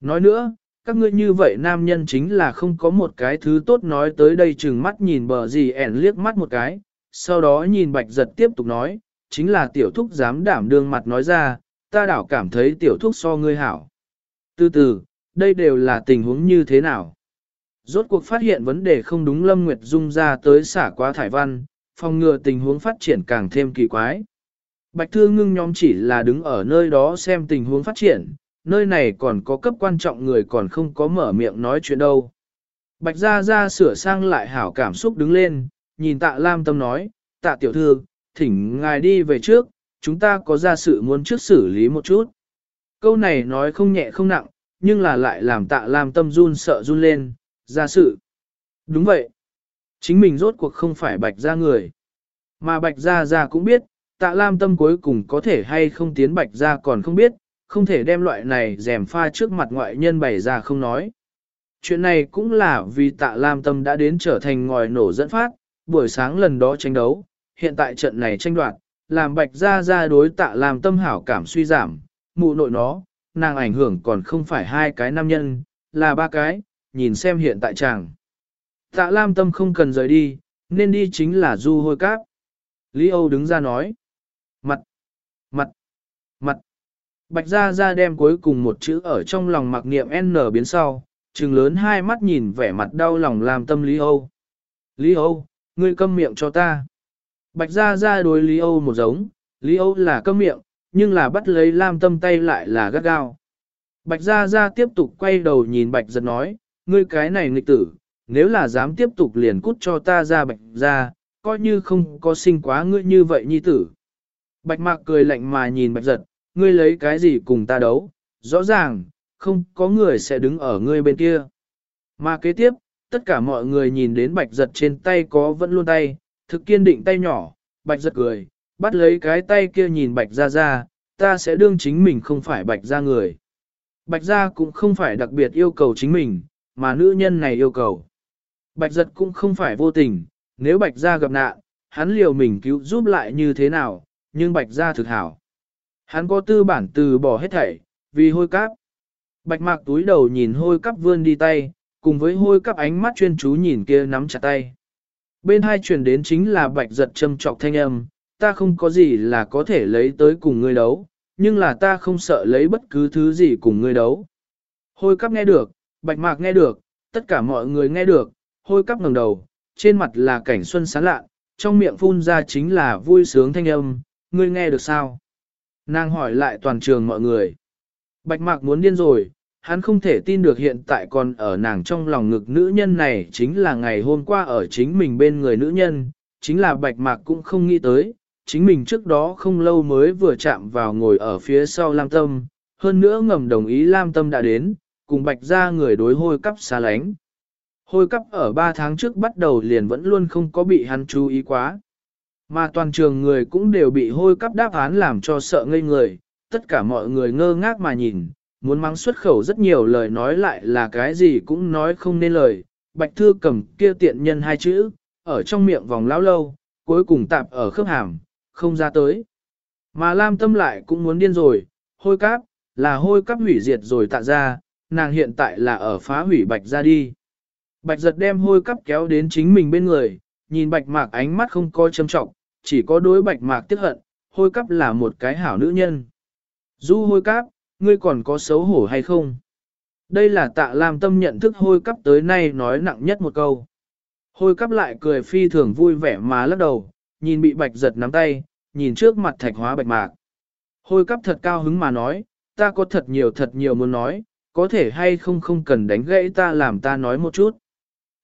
Speaker 1: Nói nữa, các ngươi như vậy nam nhân chính là không có một cái thứ tốt nói tới đây chừng mắt nhìn bờ gì ẻn liếc mắt một cái, sau đó nhìn bạch giật tiếp tục nói, chính là tiểu thúc dám đảm đương mặt nói ra, ta đảo cảm thấy tiểu thúc so ngươi hảo. Từ từ, đây đều là tình huống như thế nào? Rốt cuộc phát hiện vấn đề không đúng Lâm Nguyệt Dung ra tới xả quá thải văn, phòng ngừa tình huống phát triển càng thêm kỳ quái. Bạch Thư ngưng nhóm chỉ là đứng ở nơi đó xem tình huống phát triển, nơi này còn có cấp quan trọng người còn không có mở miệng nói chuyện đâu. Bạch Gia Gia sửa sang lại hảo cảm xúc đứng lên, nhìn tạ Lam Tâm nói, tạ tiểu thư, thỉnh ngài đi về trước, chúng ta có ra sự muốn trước xử lý một chút. Câu này nói không nhẹ không nặng, nhưng là lại làm tạ Lam Tâm run sợ run lên, ra sự. Đúng vậy. Chính mình rốt cuộc không phải Bạch Gia người. Mà Bạch Gia Gia cũng biết, tạ lam tâm cuối cùng có thể hay không tiến bạch ra còn không biết, không thể đem loại này rèm pha trước mặt ngoại nhân bày ra không nói. Chuyện này cũng là vì tạ lam tâm đã đến trở thành ngòi nổ dẫn phát, buổi sáng lần đó tranh đấu, hiện tại trận này tranh đoạt, làm bạch ra ra đối tạ lam tâm hảo cảm suy giảm, mụ nội nó, nàng ảnh hưởng còn không phải hai cái nam nhân, là ba cái, nhìn xem hiện tại chàng. Tạ lam tâm không cần rời đi, nên đi chính là du hôi cáp. Lý Âu đứng ra nói. Mặt, mặt, mặt. Bạch Gia Gia đem cuối cùng một chữ ở trong lòng mặc niệm N biến sau, trừng lớn hai mắt nhìn vẻ mặt đau lòng làm tâm Lý Âu. Lý Âu, ngươi câm miệng cho ta. Bạch Gia Gia đối Lý Âu một giống, Lý Âu là câm miệng, nhưng là bắt lấy Lam Tâm tay lại là gắt gao. Bạch Gia Gia tiếp tục quay đầu nhìn Bạch Giật nói, ngươi cái này nghịch tử, nếu là dám tiếp tục liền cút cho ta ra Bạch Gia, coi như không có sinh quá ngươi như vậy nhi tử. Bạch mạc cười lạnh mà nhìn bạch giật, ngươi lấy cái gì cùng ta đấu, rõ ràng, không có người sẽ đứng ở ngươi bên kia. Mà kế tiếp, tất cả mọi người nhìn đến bạch giật trên tay có vẫn luôn tay, thực kiên định tay nhỏ, bạch giật cười, bắt lấy cái tay kia nhìn bạch ra ra, ta sẽ đương chính mình không phải bạch ra người. Bạch ra cũng không phải đặc biệt yêu cầu chính mình, mà nữ nhân này yêu cầu. Bạch giật cũng không phải vô tình, nếu bạch ra gặp nạn, hắn liều mình cứu giúp lại như thế nào, nhưng bạch ra thực hảo. Hắn có tư bản từ bỏ hết thảy, vì hôi cáp. Bạch mạc túi đầu nhìn hôi cắp vươn đi tay, cùng với hôi cắp ánh mắt chuyên chú nhìn kia nắm chặt tay. Bên hai truyền đến chính là bạch giật châm trọc thanh âm, ta không có gì là có thể lấy tới cùng ngươi đấu, nhưng là ta không sợ lấy bất cứ thứ gì cùng ngươi đấu. Hôi cắp nghe được, bạch mạc nghe được, tất cả mọi người nghe được, hôi cắp ngẩng đầu, trên mặt là cảnh xuân sáng lạ, trong miệng phun ra chính là vui sướng thanh âm, ngươi nghe được sao? Nàng hỏi lại toàn trường mọi người. Bạch mạc muốn điên rồi, hắn không thể tin được hiện tại còn ở nàng trong lòng ngực nữ nhân này chính là ngày hôm qua ở chính mình bên người nữ nhân, chính là bạch mạc cũng không nghĩ tới, chính mình trước đó không lâu mới vừa chạm vào ngồi ở phía sau Lam Tâm, hơn nữa ngầm đồng ý Lam Tâm đã đến, cùng bạch ra người đối hôi cắp xa lánh. Hôi cắp ở 3 tháng trước bắt đầu liền vẫn luôn không có bị hắn chú ý quá. Mà toàn trường người cũng đều bị hôi cắp đáp án làm cho sợ ngây người, tất cả mọi người ngơ ngác mà nhìn, muốn mắng xuất khẩu rất nhiều lời nói lại là cái gì cũng nói không nên lời. Bạch thư cầm kia tiện nhân hai chữ, ở trong miệng vòng lão lâu, cuối cùng tạp ở khớp hàm, không ra tới. Mà Lam Tâm lại cũng muốn điên rồi, hôi cáp, là hôi cáp hủy diệt rồi tạ ra, nàng hiện tại là ở phá hủy bạch ra đi. Bạch giật đem hôi cắp kéo đến chính mình bên người, nhìn bạch mạc ánh mắt không coi châm trọng, chỉ có đối bạch mạc tiếc hận, hôi cắp là một cái hảo nữ nhân. Du hôi cáp, ngươi còn có xấu hổ hay không? Đây là tạ Lam tâm nhận thức hôi cắp tới nay nói nặng nhất một câu. Hôi cắp lại cười phi thường vui vẻ mà lắc đầu, nhìn bị bạch giật nắm tay, nhìn trước mặt thạch hóa bạch mạc. Hôi cắp thật cao hứng mà nói, ta có thật nhiều thật nhiều muốn nói, có thể hay không không cần đánh gãy ta làm ta nói một chút.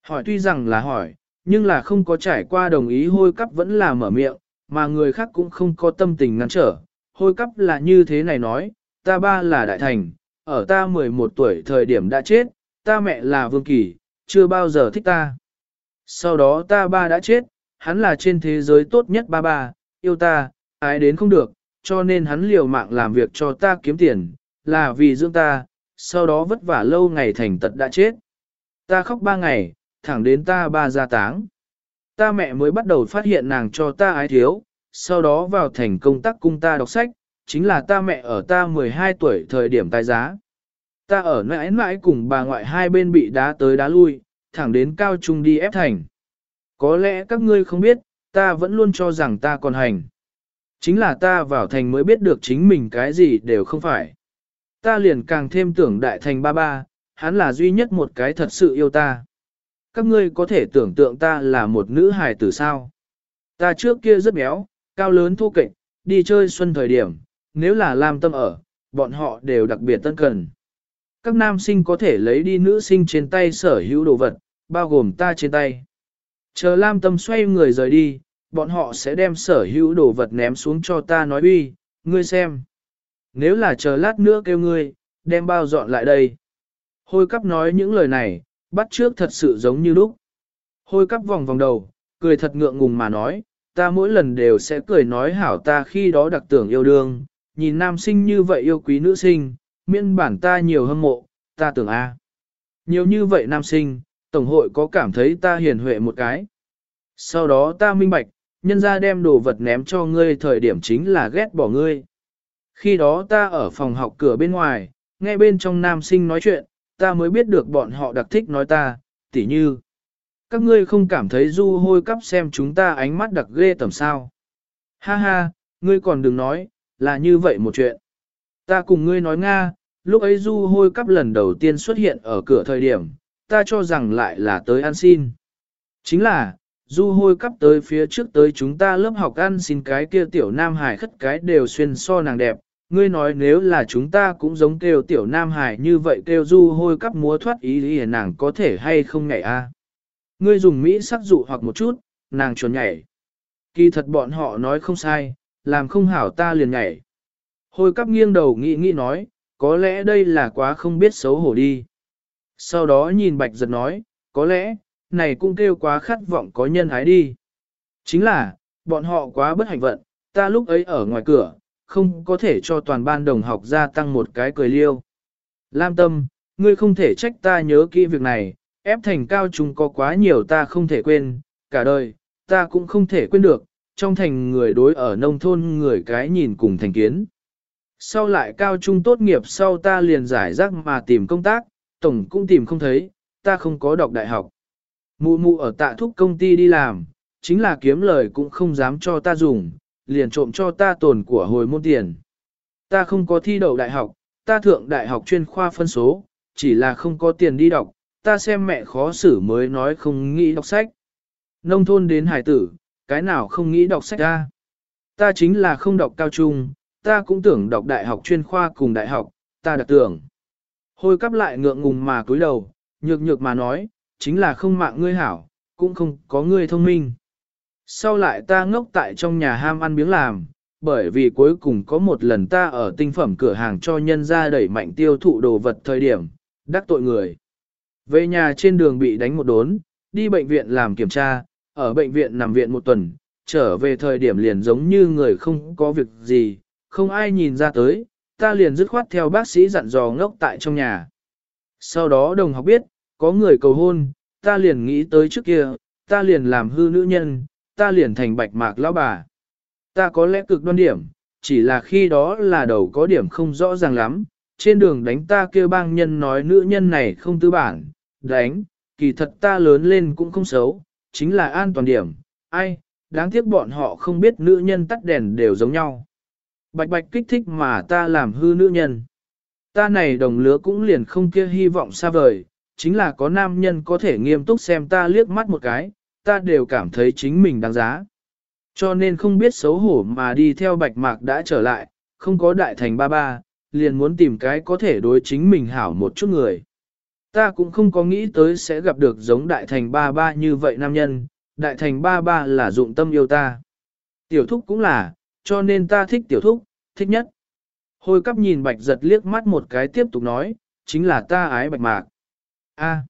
Speaker 1: Hỏi tuy rằng là hỏi, nhưng là không có trải qua đồng ý hôi cắp vẫn là mở miệng, mà người khác cũng không có tâm tình ngăn trở. Hôi cắp là như thế này nói, ta ba là đại thành, ở ta 11 tuổi thời điểm đã chết, ta mẹ là vương kỳ, chưa bao giờ thích ta. Sau đó ta ba đã chết, hắn là trên thế giới tốt nhất ba ba, yêu ta, ái đến không được, cho nên hắn liều mạng làm việc cho ta kiếm tiền, là vì dưỡng ta, sau đó vất vả lâu ngày thành tật đã chết. Ta khóc ba ngày, thẳng đến ta ba gia táng. Ta mẹ mới bắt đầu phát hiện nàng cho ta ái thiếu, sau đó vào thành công tác cung ta đọc sách, chính là ta mẹ ở ta 12 tuổi thời điểm tài giá. Ta ở mãi mãi cùng bà ngoại hai bên bị đá tới đá lui, thẳng đến cao trung đi ép thành. Có lẽ các ngươi không biết, ta vẫn luôn cho rằng ta còn hành. Chính là ta vào thành mới biết được chính mình cái gì đều không phải. Ta liền càng thêm tưởng đại thành ba ba, hắn là duy nhất một cái thật sự yêu ta. Các ngươi có thể tưởng tượng ta là một nữ hài tử sao. Ta trước kia rất béo, cao lớn thu kệch, đi chơi xuân thời điểm, nếu là làm tâm ở, bọn họ đều đặc biệt tân cần. Các nam sinh có thể lấy đi nữ sinh trên tay sở hữu đồ vật, bao gồm ta trên tay. Chờ Lam Tâm xoay người rời đi, bọn họ sẽ đem sở hữu đồ vật ném xuống cho ta nói uy, ngươi xem. Nếu là chờ lát nữa kêu ngươi, đem bao dọn lại đây. Hôi cắp nói những lời này, bắt trước thật sự giống như lúc. Hôi cắp vòng vòng đầu, cười thật ngượng ngùng mà nói, ta mỗi lần đều sẽ cười nói hảo ta khi đó đặc tưởng yêu đương, nhìn nam sinh như vậy yêu quý nữ sinh, miễn bản ta nhiều hâm mộ, ta tưởng A. Nhiều như vậy nam sinh, Tổng hội có cảm thấy ta hiền huệ một cái. Sau đó ta minh bạch, nhân ra đem đồ vật ném cho ngươi thời điểm chính là ghét bỏ ngươi. Khi đó ta ở phòng học cửa bên ngoài, nghe bên trong nam sinh nói chuyện, ta mới biết được bọn họ đặc thích nói ta, tỉ như. Các ngươi không cảm thấy du hôi cắp xem chúng ta ánh mắt đặc ghê tầm sao. Ha ha, ngươi còn đừng nói, là như vậy một chuyện. Ta cùng ngươi nói Nga, lúc ấy du hôi cắp lần đầu tiên xuất hiện ở cửa thời điểm, ta cho rằng lại là tới ăn xin. Chính là, du hôi cắp tới phía trước tới chúng ta lớp học ăn xin cái kia tiểu nam hải khất cái đều xuyên so nàng đẹp. Ngươi nói nếu là chúng ta cũng giống kêu tiểu nam hải như vậy kêu du hôi cắp múa thoát ý thì nàng có thể hay không nhảy a? À? Ngươi dùng Mỹ sắc dụ hoặc một chút, nàng chuẩn nhảy. Kỳ thật bọn họ nói không sai, làm không hảo ta liền nhảy. Hôi cắp nghiêng đầu nghĩ nghĩ nói, có lẽ đây là quá không biết xấu hổ đi. Sau đó nhìn bạch giật nói, có lẽ, này cũng kêu quá khát vọng có nhân ái đi. Chính là, bọn họ quá bất hạnh vận, ta lúc ấy ở ngoài cửa, không có thể cho toàn ban đồng học gia tăng một cái cười liêu. Lam tâm, ngươi không thể trách ta nhớ kỹ việc này, ép thành cao chúng có quá nhiều ta không thể quên, cả đời, ta cũng không thể quên được, trong thành người đối ở nông thôn người cái nhìn cùng thành kiến. Sau lại cao trung tốt nghiệp sau ta liền giải rác mà tìm công tác, tổng cũng tìm không thấy, ta không có đọc đại học. Mụ mụ ở tạ thúc công ty đi làm, chính là kiếm lời cũng không dám cho ta dùng, liền trộm cho ta tồn của hồi môn tiền. Ta không có thi đậu đại học, ta thượng đại học chuyên khoa phân số, chỉ là không có tiền đi đọc, ta xem mẹ khó xử mới nói không nghĩ đọc sách. Nông thôn đến hải tử, cái nào không nghĩ đọc sách ra. Ta chính là không đọc cao trung, ta cũng tưởng đọc đại học chuyên khoa cùng đại học, ta đặt tưởng. Hôi cắp lại ngượng ngùng mà cúi đầu, nhược nhược mà nói, chính là không mạng ngươi hảo, cũng không có ngươi thông minh. Sau lại ta ngốc tại trong nhà ham ăn miếng làm, bởi vì cuối cùng có một lần ta ở tinh phẩm cửa hàng cho nhân ra đẩy mạnh tiêu thụ đồ vật thời điểm, đắc tội người. Về nhà trên đường bị đánh một đốn, đi bệnh viện làm kiểm tra, ở bệnh viện nằm viện một tuần, trở về thời điểm liền giống như người không có việc gì, không ai nhìn ra tới, ta liền dứt khoát theo bác sĩ dặn dò ngốc tại trong nhà. Sau đó đồng học biết, có người cầu hôn, ta liền nghĩ tới trước kia, ta liền làm hư nữ nhân, ta liền thành bạch mạc lão bà. Ta có lẽ cực đoan điểm, chỉ là khi đó là đầu có điểm không rõ ràng lắm, trên đường đánh ta kêu bang nhân nói nữ nhân này không tư bản, đánh, kỳ thật ta lớn lên cũng không xấu, chính là an toàn điểm, ai, đáng tiếc bọn họ không biết nữ nhân tắt đèn đều giống nhau. Bạch bạch kích thích mà ta làm hư nữ nhân. Ta này đồng lứa cũng liền không kia hy vọng xa vời, chính là có nam nhân có thể nghiêm túc xem ta liếc mắt một cái, ta đều cảm thấy chính mình đáng giá. Cho nên không biết xấu hổ mà đi theo bạch mạc đã trở lại, không có đại thành ba ba, liền muốn tìm cái có thể đối chính mình hảo một chút người. Ta cũng không có nghĩ tới sẽ gặp được giống đại thành ba ba như vậy nam nhân, đại thành ba ba là dụng tâm yêu ta. Tiểu thúc cũng là, cho nên ta thích tiểu thúc, thích nhất. Hồi cắp nhìn bạch giật liếc mắt một cái tiếp tục nói, chính là ta ái bạch mạc. A.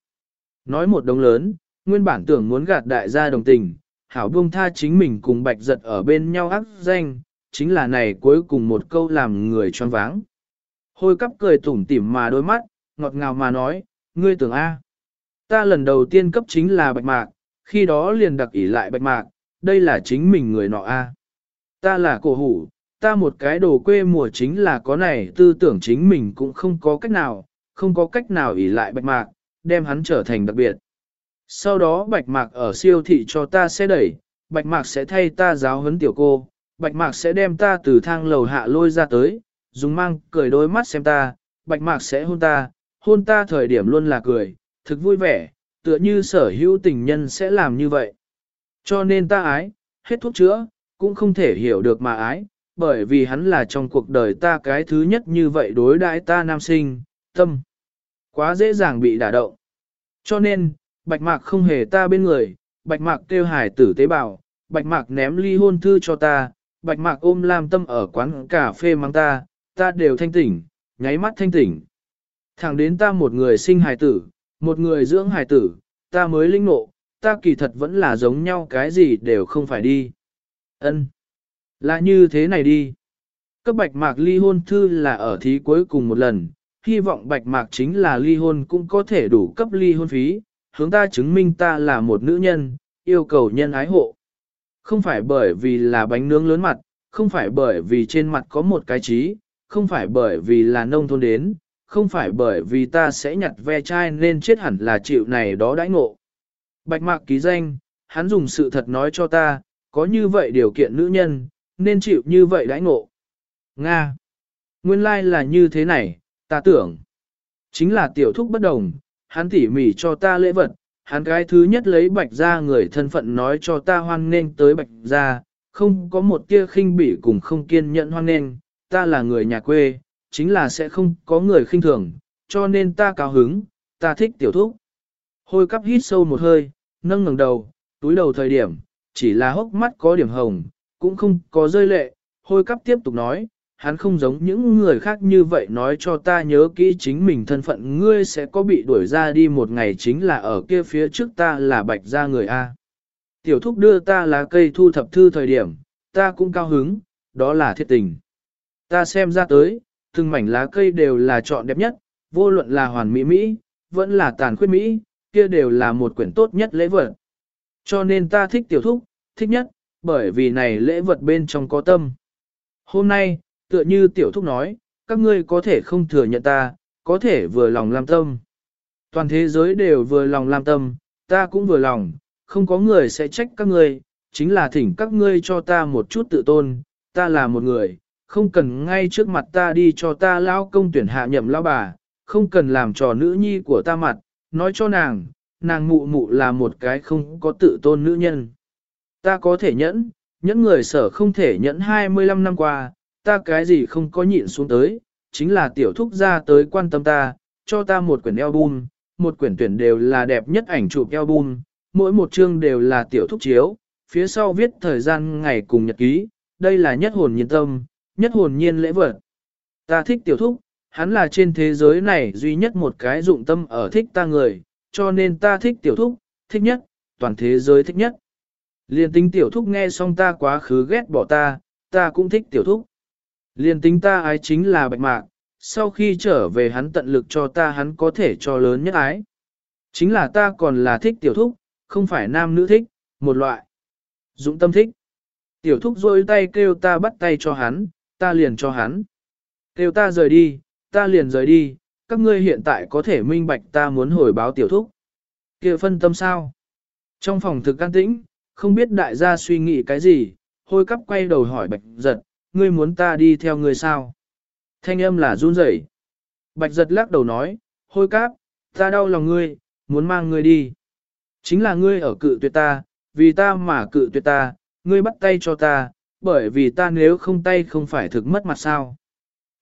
Speaker 1: nói một đồng lớn, nguyên bản tưởng muốn gạt đại gia đồng tình, hảo buông tha chính mình cùng bạch giật ở bên nhau ác danh, chính là này cuối cùng một câu làm người choáng váng. Hôi cắp cười tủm tỉm mà đôi mắt, ngọt ngào mà nói, ngươi tưởng A. Ta lần đầu tiên cấp chính là bạch mạc, khi đó liền đặc ỷ lại bạch mạc, đây là chính mình người nọ A. Ta là cổ hủ, ta một cái đồ quê mùa chính là có này tư tưởng chính mình cũng không có cách nào, không có cách nào ỷ lại bạch mạc, đem hắn trở thành đặc biệt. Sau đó bạch mạc ở siêu thị cho ta sẽ đẩy, bạch mạc sẽ thay ta giáo huấn tiểu cô, bạch mạc sẽ đem ta từ thang lầu hạ lôi ra tới, dùng mang cười đôi mắt xem ta, bạch mạc sẽ hôn ta, hôn ta thời điểm luôn là cười, thực vui vẻ, tựa như sở hữu tình nhân sẽ làm như vậy. Cho nên ta ái, hết thuốc chữa, cũng không thể hiểu được mà ái, bởi vì hắn là trong cuộc đời ta cái thứ nhất như vậy đối đãi ta nam sinh, tâm. Quá dễ dàng bị đả động. Cho nên, bạch mạc không hề ta bên người, bạch mạc kêu hải tử tế bào, bạch mạc ném ly hôn thư cho ta, bạch mạc ôm lam tâm ở quán cà phê mang ta, ta đều thanh tỉnh, nháy mắt thanh tỉnh. Thẳng đến ta một người sinh hài tử, một người dưỡng hài tử, ta mới linh nộ, ta kỳ thật vẫn là giống nhau cái gì đều không phải đi. Ân, Là như thế này đi. Cấp bạch mạc ly hôn thư là ở thí cuối cùng một lần, hy vọng bạch mạc chính là ly hôn cũng có thể đủ cấp ly hôn phí, hướng ta chứng minh ta là một nữ nhân, yêu cầu nhân ái hộ. Không phải bởi vì là bánh nướng lớn mặt, không phải bởi vì trên mặt có một cái trí, không phải bởi vì là nông thôn đến, không phải bởi vì ta sẽ nhặt ve chai nên chết hẳn là chịu này đó đãi ngộ. Bạch mạc ký danh, hắn dùng sự thật nói cho ta, có như vậy điều kiện nữ nhân, nên chịu như vậy đãi ngộ. Nga. Nguyên lai like là như thế này, ta tưởng. Chính là tiểu thúc bất đồng, hắn tỉ mỉ cho ta lễ vật, hắn cái thứ nhất lấy bạch ra người thân phận nói cho ta hoan nghênh tới bạch ra, không có một tia khinh bỉ cùng không kiên nhẫn hoan nghênh, ta là người nhà quê, chính là sẽ không có người khinh thường, cho nên ta cao hứng, ta thích tiểu thúc. Hôi cắp hít sâu một hơi, nâng ngẩng đầu, túi đầu thời điểm, chỉ là hốc mắt có điểm hồng, cũng không có rơi lệ, hôi cắp tiếp tục nói, hắn không giống những người khác như vậy nói cho ta nhớ kỹ chính mình thân phận ngươi sẽ có bị đuổi ra đi một ngày chính là ở kia phía trước ta là bạch gia người A. Tiểu thúc đưa ta lá cây thu thập thư thời điểm, ta cũng cao hứng, đó là thiết tình. Ta xem ra tới, từng mảnh lá cây đều là chọn đẹp nhất, vô luận là hoàn mỹ Mỹ, vẫn là tàn khuyết Mỹ, kia đều là một quyển tốt nhất lễ vật. Cho nên ta thích tiểu thúc, thích nhất, bởi vì này lễ vật bên trong có tâm. Hôm nay, tựa như tiểu thúc nói, các ngươi có thể không thừa nhận ta, có thể vừa lòng làm tâm. Toàn thế giới đều vừa lòng làm tâm, ta cũng vừa lòng, không có người sẽ trách các ngươi, chính là thỉnh các ngươi cho ta một chút tự tôn, ta là một người, không cần ngay trước mặt ta đi cho ta lao công tuyển hạ nhậm lao bà, không cần làm trò nữ nhi của ta mặt, nói cho nàng, nàng mụ mụ là một cái không có tự tôn nữ nhân. Ta có thể nhẫn, nhẫn người sở không thể nhẫn 25 năm qua, ta cái gì không có nhịn xuống tới, chính là tiểu thúc ra tới quan tâm ta, cho ta một quyển album, một quyển tuyển đều là đẹp nhất ảnh chụp album, mỗi một chương đều là tiểu thúc chiếu, phía sau viết thời gian ngày cùng nhật ký, đây là nhất hồn nhiên tâm, nhất hồn nhiên lễ vật. Ta thích tiểu thúc, hắn là trên thế giới này duy nhất một cái dụng tâm ở thích ta người, cho nên ta thích tiểu thúc, thích nhất, toàn thế giới thích nhất. Liên tính tiểu thúc nghe xong ta quá khứ ghét bỏ ta, ta cũng thích tiểu thúc. Liên tính ta ái chính là bạch mạc, sau khi trở về hắn tận lực cho ta hắn có thể cho lớn nhất ái. Chính là ta còn là thích tiểu thúc, không phải nam nữ thích, một loại. Dũng tâm thích. Tiểu thúc rôi tay kêu ta bắt tay cho hắn, ta liền cho hắn. Kêu ta rời đi, ta liền rời đi, các ngươi hiện tại có thể minh bạch ta muốn hồi báo tiểu thúc. kia phân tâm sao? Trong phòng thực can tĩnh, không biết đại gia suy nghĩ cái gì, hôi cắp quay đầu hỏi bạch giật, ngươi muốn ta đi theo ngươi sao? Thanh âm là run rẩy. Bạch giật lắc đầu nói, hôi cáp, ta đau lòng ngươi, muốn mang ngươi đi. Chính là ngươi ở cự tuyệt ta, vì ta mà cự tuyệt ta, ngươi bắt tay cho ta, bởi vì ta nếu không tay không phải thực mất mặt sao.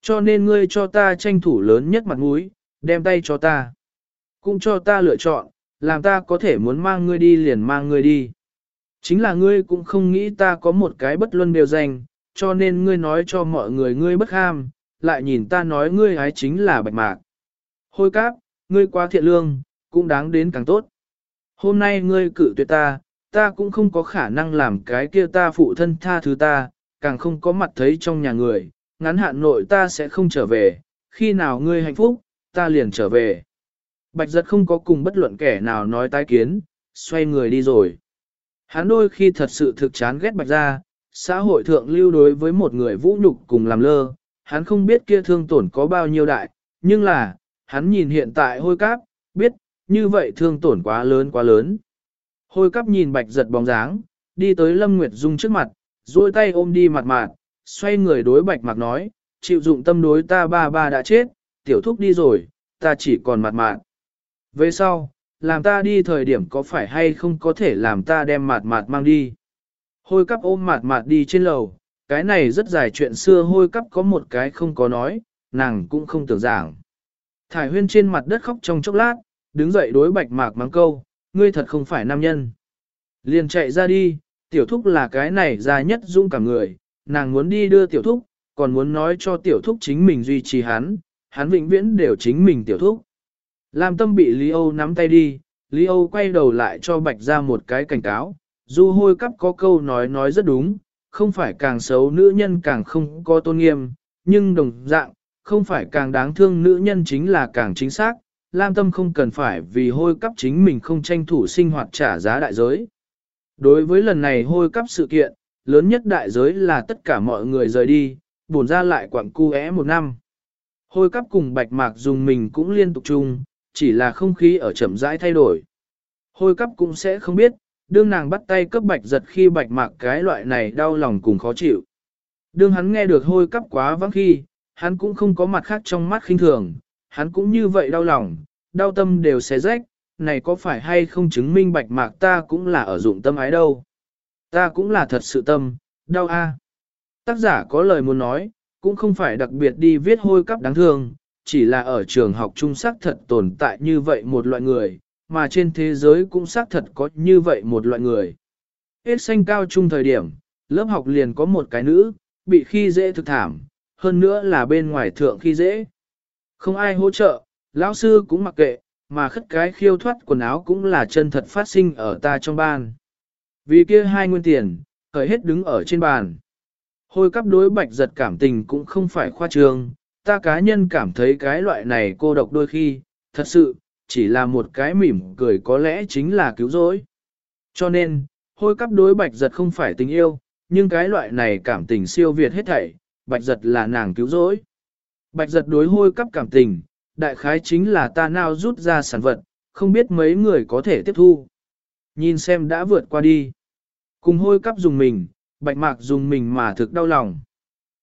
Speaker 1: Cho nên ngươi cho ta tranh thủ lớn nhất mặt mũi, đem tay cho ta. Cũng cho ta lựa chọn, làm ta có thể muốn mang ngươi đi liền mang ngươi đi. Chính là ngươi cũng không nghĩ ta có một cái bất luân đều dành cho nên ngươi nói cho mọi người ngươi bất ham, lại nhìn ta nói ngươi ái chính là bạch mạc. Hôi cáp, ngươi quá thiện lương, cũng đáng đến càng tốt. Hôm nay ngươi cử tuyệt ta, ta cũng không có khả năng làm cái kia ta phụ thân tha thứ ta, càng không có mặt thấy trong nhà người, ngắn hạn nội ta sẽ không trở về, khi nào ngươi hạnh phúc, ta liền trở về. Bạch giật không có cùng bất luận kẻ nào nói tái kiến, xoay người đi rồi. Hắn đôi khi thật sự thực chán ghét bạch ra, xã hội thượng lưu đối với một người vũ nhục cùng làm lơ, hắn không biết kia thương tổn có bao nhiêu đại, nhưng là, hắn nhìn hiện tại hôi cáp, biết, như vậy thương tổn quá lớn quá lớn. Hôi cáp nhìn bạch giật bóng dáng, đi tới Lâm Nguyệt Dung trước mặt, duỗi tay ôm đi mặt mạt, xoay người đối bạch mạc nói, chịu dụng tâm đối ta ba ba đã chết, tiểu thúc đi rồi, ta chỉ còn mặt mạt. Về sau, làm ta đi thời điểm có phải hay không có thể làm ta đem mặt mạt mang đi. Hôi cắp ôm mạt mạt đi trên lầu, cái này rất dài chuyện xưa hôi cắp có một cái không có nói, nàng cũng không tưởng giảng. Thải huyên trên mặt đất khóc trong chốc lát, đứng dậy đối bạch mạc mắng câu, ngươi thật không phải nam nhân. Liền chạy ra đi, tiểu thúc là cái này ra nhất dung cả người, nàng muốn đi đưa tiểu thúc, còn muốn nói cho tiểu thúc chính mình duy trì hắn, hắn vĩnh viễn đều chính mình tiểu thúc. Lam tâm bị Lý Âu nắm tay đi, Lý Âu quay đầu lại cho bạch ra một cái cảnh cáo, dù hôi cắp có câu nói nói rất đúng, không phải càng xấu nữ nhân càng không có tôn nghiêm, nhưng đồng dạng, không phải càng đáng thương nữ nhân chính là càng chính xác, Lam Tâm không cần phải vì hôi cắp chính mình không tranh thủ sinh hoạt trả giá đại giới. Đối với lần này hôi cắp sự kiện, lớn nhất đại giới là tất cả mọi người rời đi, bổn ra lại quặng cu é một năm. Hôi cắp cùng bạch mạc dùng mình cũng liên tục chung, chỉ là không khí ở chậm rãi thay đổi. Hôi cắp cũng sẽ không biết, đương nàng bắt tay cấp bạch giật khi bạch mạc cái loại này đau lòng cùng khó chịu. Đương hắn nghe được hôi cắp quá vắng khi, hắn cũng không có mặt khác trong mắt khinh thường, hắn cũng như vậy đau lòng, đau tâm đều xé rách, này có phải hay không chứng minh bạch mạc ta cũng là ở dụng tâm ái đâu. Ta cũng là thật sự tâm, đau a. Tác giả có lời muốn nói, cũng không phải đặc biệt đi viết hôi cắp đáng thương, chỉ là ở trường học trung sắc thật tồn tại như vậy một loại người, mà trên thế giới cũng xác thật có như vậy một loại người. Hết xanh cao trung thời điểm, lớp học liền có một cái nữ, bị khi dễ thực thảm, hơn nữa là bên ngoài thượng khi dễ. Không ai hỗ trợ, lão sư cũng mặc kệ, mà khất cái khiêu thoát quần áo cũng là chân thật phát sinh ở ta trong ban. Vì kia hai nguyên tiền, khởi hết đứng ở trên bàn. Hôi cắp đối bạch giật cảm tình cũng không phải khoa trương, ta cá nhân cảm thấy cái loại này cô độc đôi khi, thật sự, chỉ là một cái mỉm cười có lẽ chính là cứu rỗi. Cho nên, hôi cắp đối bạch giật không phải tình yêu, nhưng cái loại này cảm tình siêu việt hết thảy, bạch giật là nàng cứu rỗi. Bạch giật đối hôi cắp cảm tình, đại khái chính là ta nào rút ra sản vật, không biết mấy người có thể tiếp thu. Nhìn xem đã vượt qua đi. Cùng hôi cắp dùng mình, bạch mạc dùng mình mà thực đau lòng.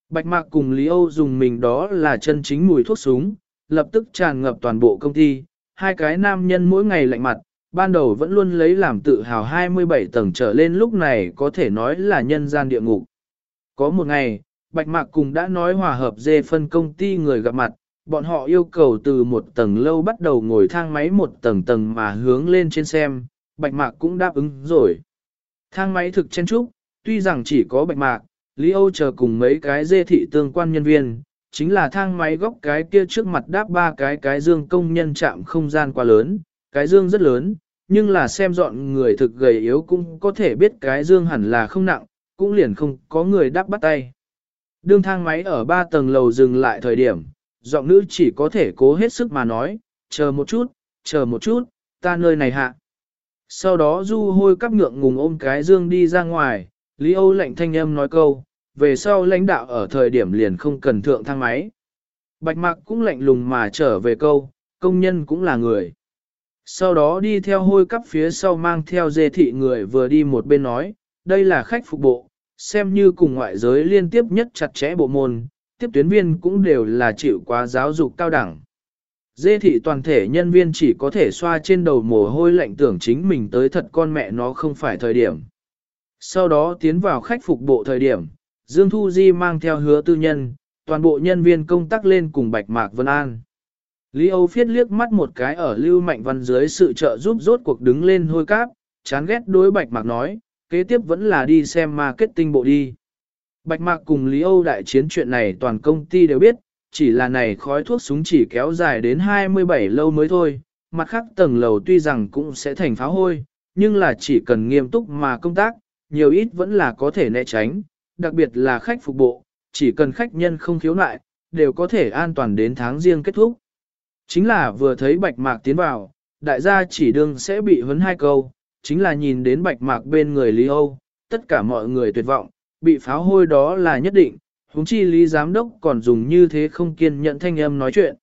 Speaker 1: Bạch mạc cùng Lý Âu dùng mình đó là chân chính mùi thuốc súng, lập tức tràn ngập toàn bộ công ty. Hai cái nam nhân mỗi ngày lạnh mặt, ban đầu vẫn luôn lấy làm tự hào 27 tầng trở lên lúc này có thể nói là nhân gian địa ngục. Có một ngày, Bạch Mạc cùng đã nói hòa hợp dê phân công ty người gặp mặt, bọn họ yêu cầu từ một tầng lâu bắt đầu ngồi thang máy một tầng tầng mà hướng lên trên xem, Bạch Mạc cũng đáp ứng rồi. Thang máy thực chen trúc, tuy rằng chỉ có Bạch Mạc, Lý Âu chờ cùng mấy cái dê thị tương quan nhân viên, chính là thang máy góc cái kia trước mặt đáp ba cái cái dương công nhân chạm không gian quá lớn, cái dương rất lớn, nhưng là xem dọn người thực gầy yếu cũng có thể biết cái dương hẳn là không nặng, cũng liền không có người đáp bắt tay. Đương thang máy ở ba tầng lầu dừng lại thời điểm, giọng nữ chỉ có thể cố hết sức mà nói, chờ một chút, chờ một chút, ta nơi này hạ. Sau đó du hôi cắp ngượng ngùng ôm cái dương đi ra ngoài, Lý Âu lệnh thanh âm nói câu, về sau lãnh đạo ở thời điểm liền không cần thượng thang máy. Bạch mạc cũng lạnh lùng mà trở về câu, công nhân cũng là người. Sau đó đi theo hôi cắp phía sau mang theo dê thị người vừa đi một bên nói, đây là khách phục bộ, xem như cùng ngoại giới liên tiếp nhất chặt chẽ bộ môn, tiếp tuyến viên cũng đều là chịu quá giáo dục cao đẳng. Dê thị toàn thể nhân viên chỉ có thể xoa trên đầu mồ hôi lạnh tưởng chính mình tới thật con mẹ nó không phải thời điểm. Sau đó tiến vào khách phục bộ thời điểm, Dương Thu Di mang theo hứa tư nhân, toàn bộ nhân viên công tác lên cùng Bạch Mạc Vân An. Lý Âu phiết liếc mắt một cái ở Lưu Mạnh Văn dưới sự trợ giúp rốt cuộc đứng lên hôi cáp, chán ghét đối Bạch Mạc nói, kế tiếp vẫn là đi xem marketing bộ đi. Bạch Mạc cùng Lý Âu đại chiến chuyện này toàn công ty đều biết, chỉ là này khói thuốc súng chỉ kéo dài đến 27 lâu mới thôi, mặt khác tầng lầu tuy rằng cũng sẽ thành pháo hôi, nhưng là chỉ cần nghiêm túc mà công tác, nhiều ít vẫn là có thể né tránh, đặc biệt là khách phục bộ, chỉ cần khách nhân không khiếu nại, đều có thể an toàn đến tháng riêng kết thúc. Chính là vừa thấy bạch mạc tiến vào, đại gia chỉ đương sẽ bị huấn hai câu, chính là nhìn đến bạch mạc bên người Lý Âu, tất cả mọi người tuyệt vọng, bị pháo hôi đó là nhất định, huống chi Lý Giám Đốc còn dùng như thế không kiên nhận thanh âm nói chuyện.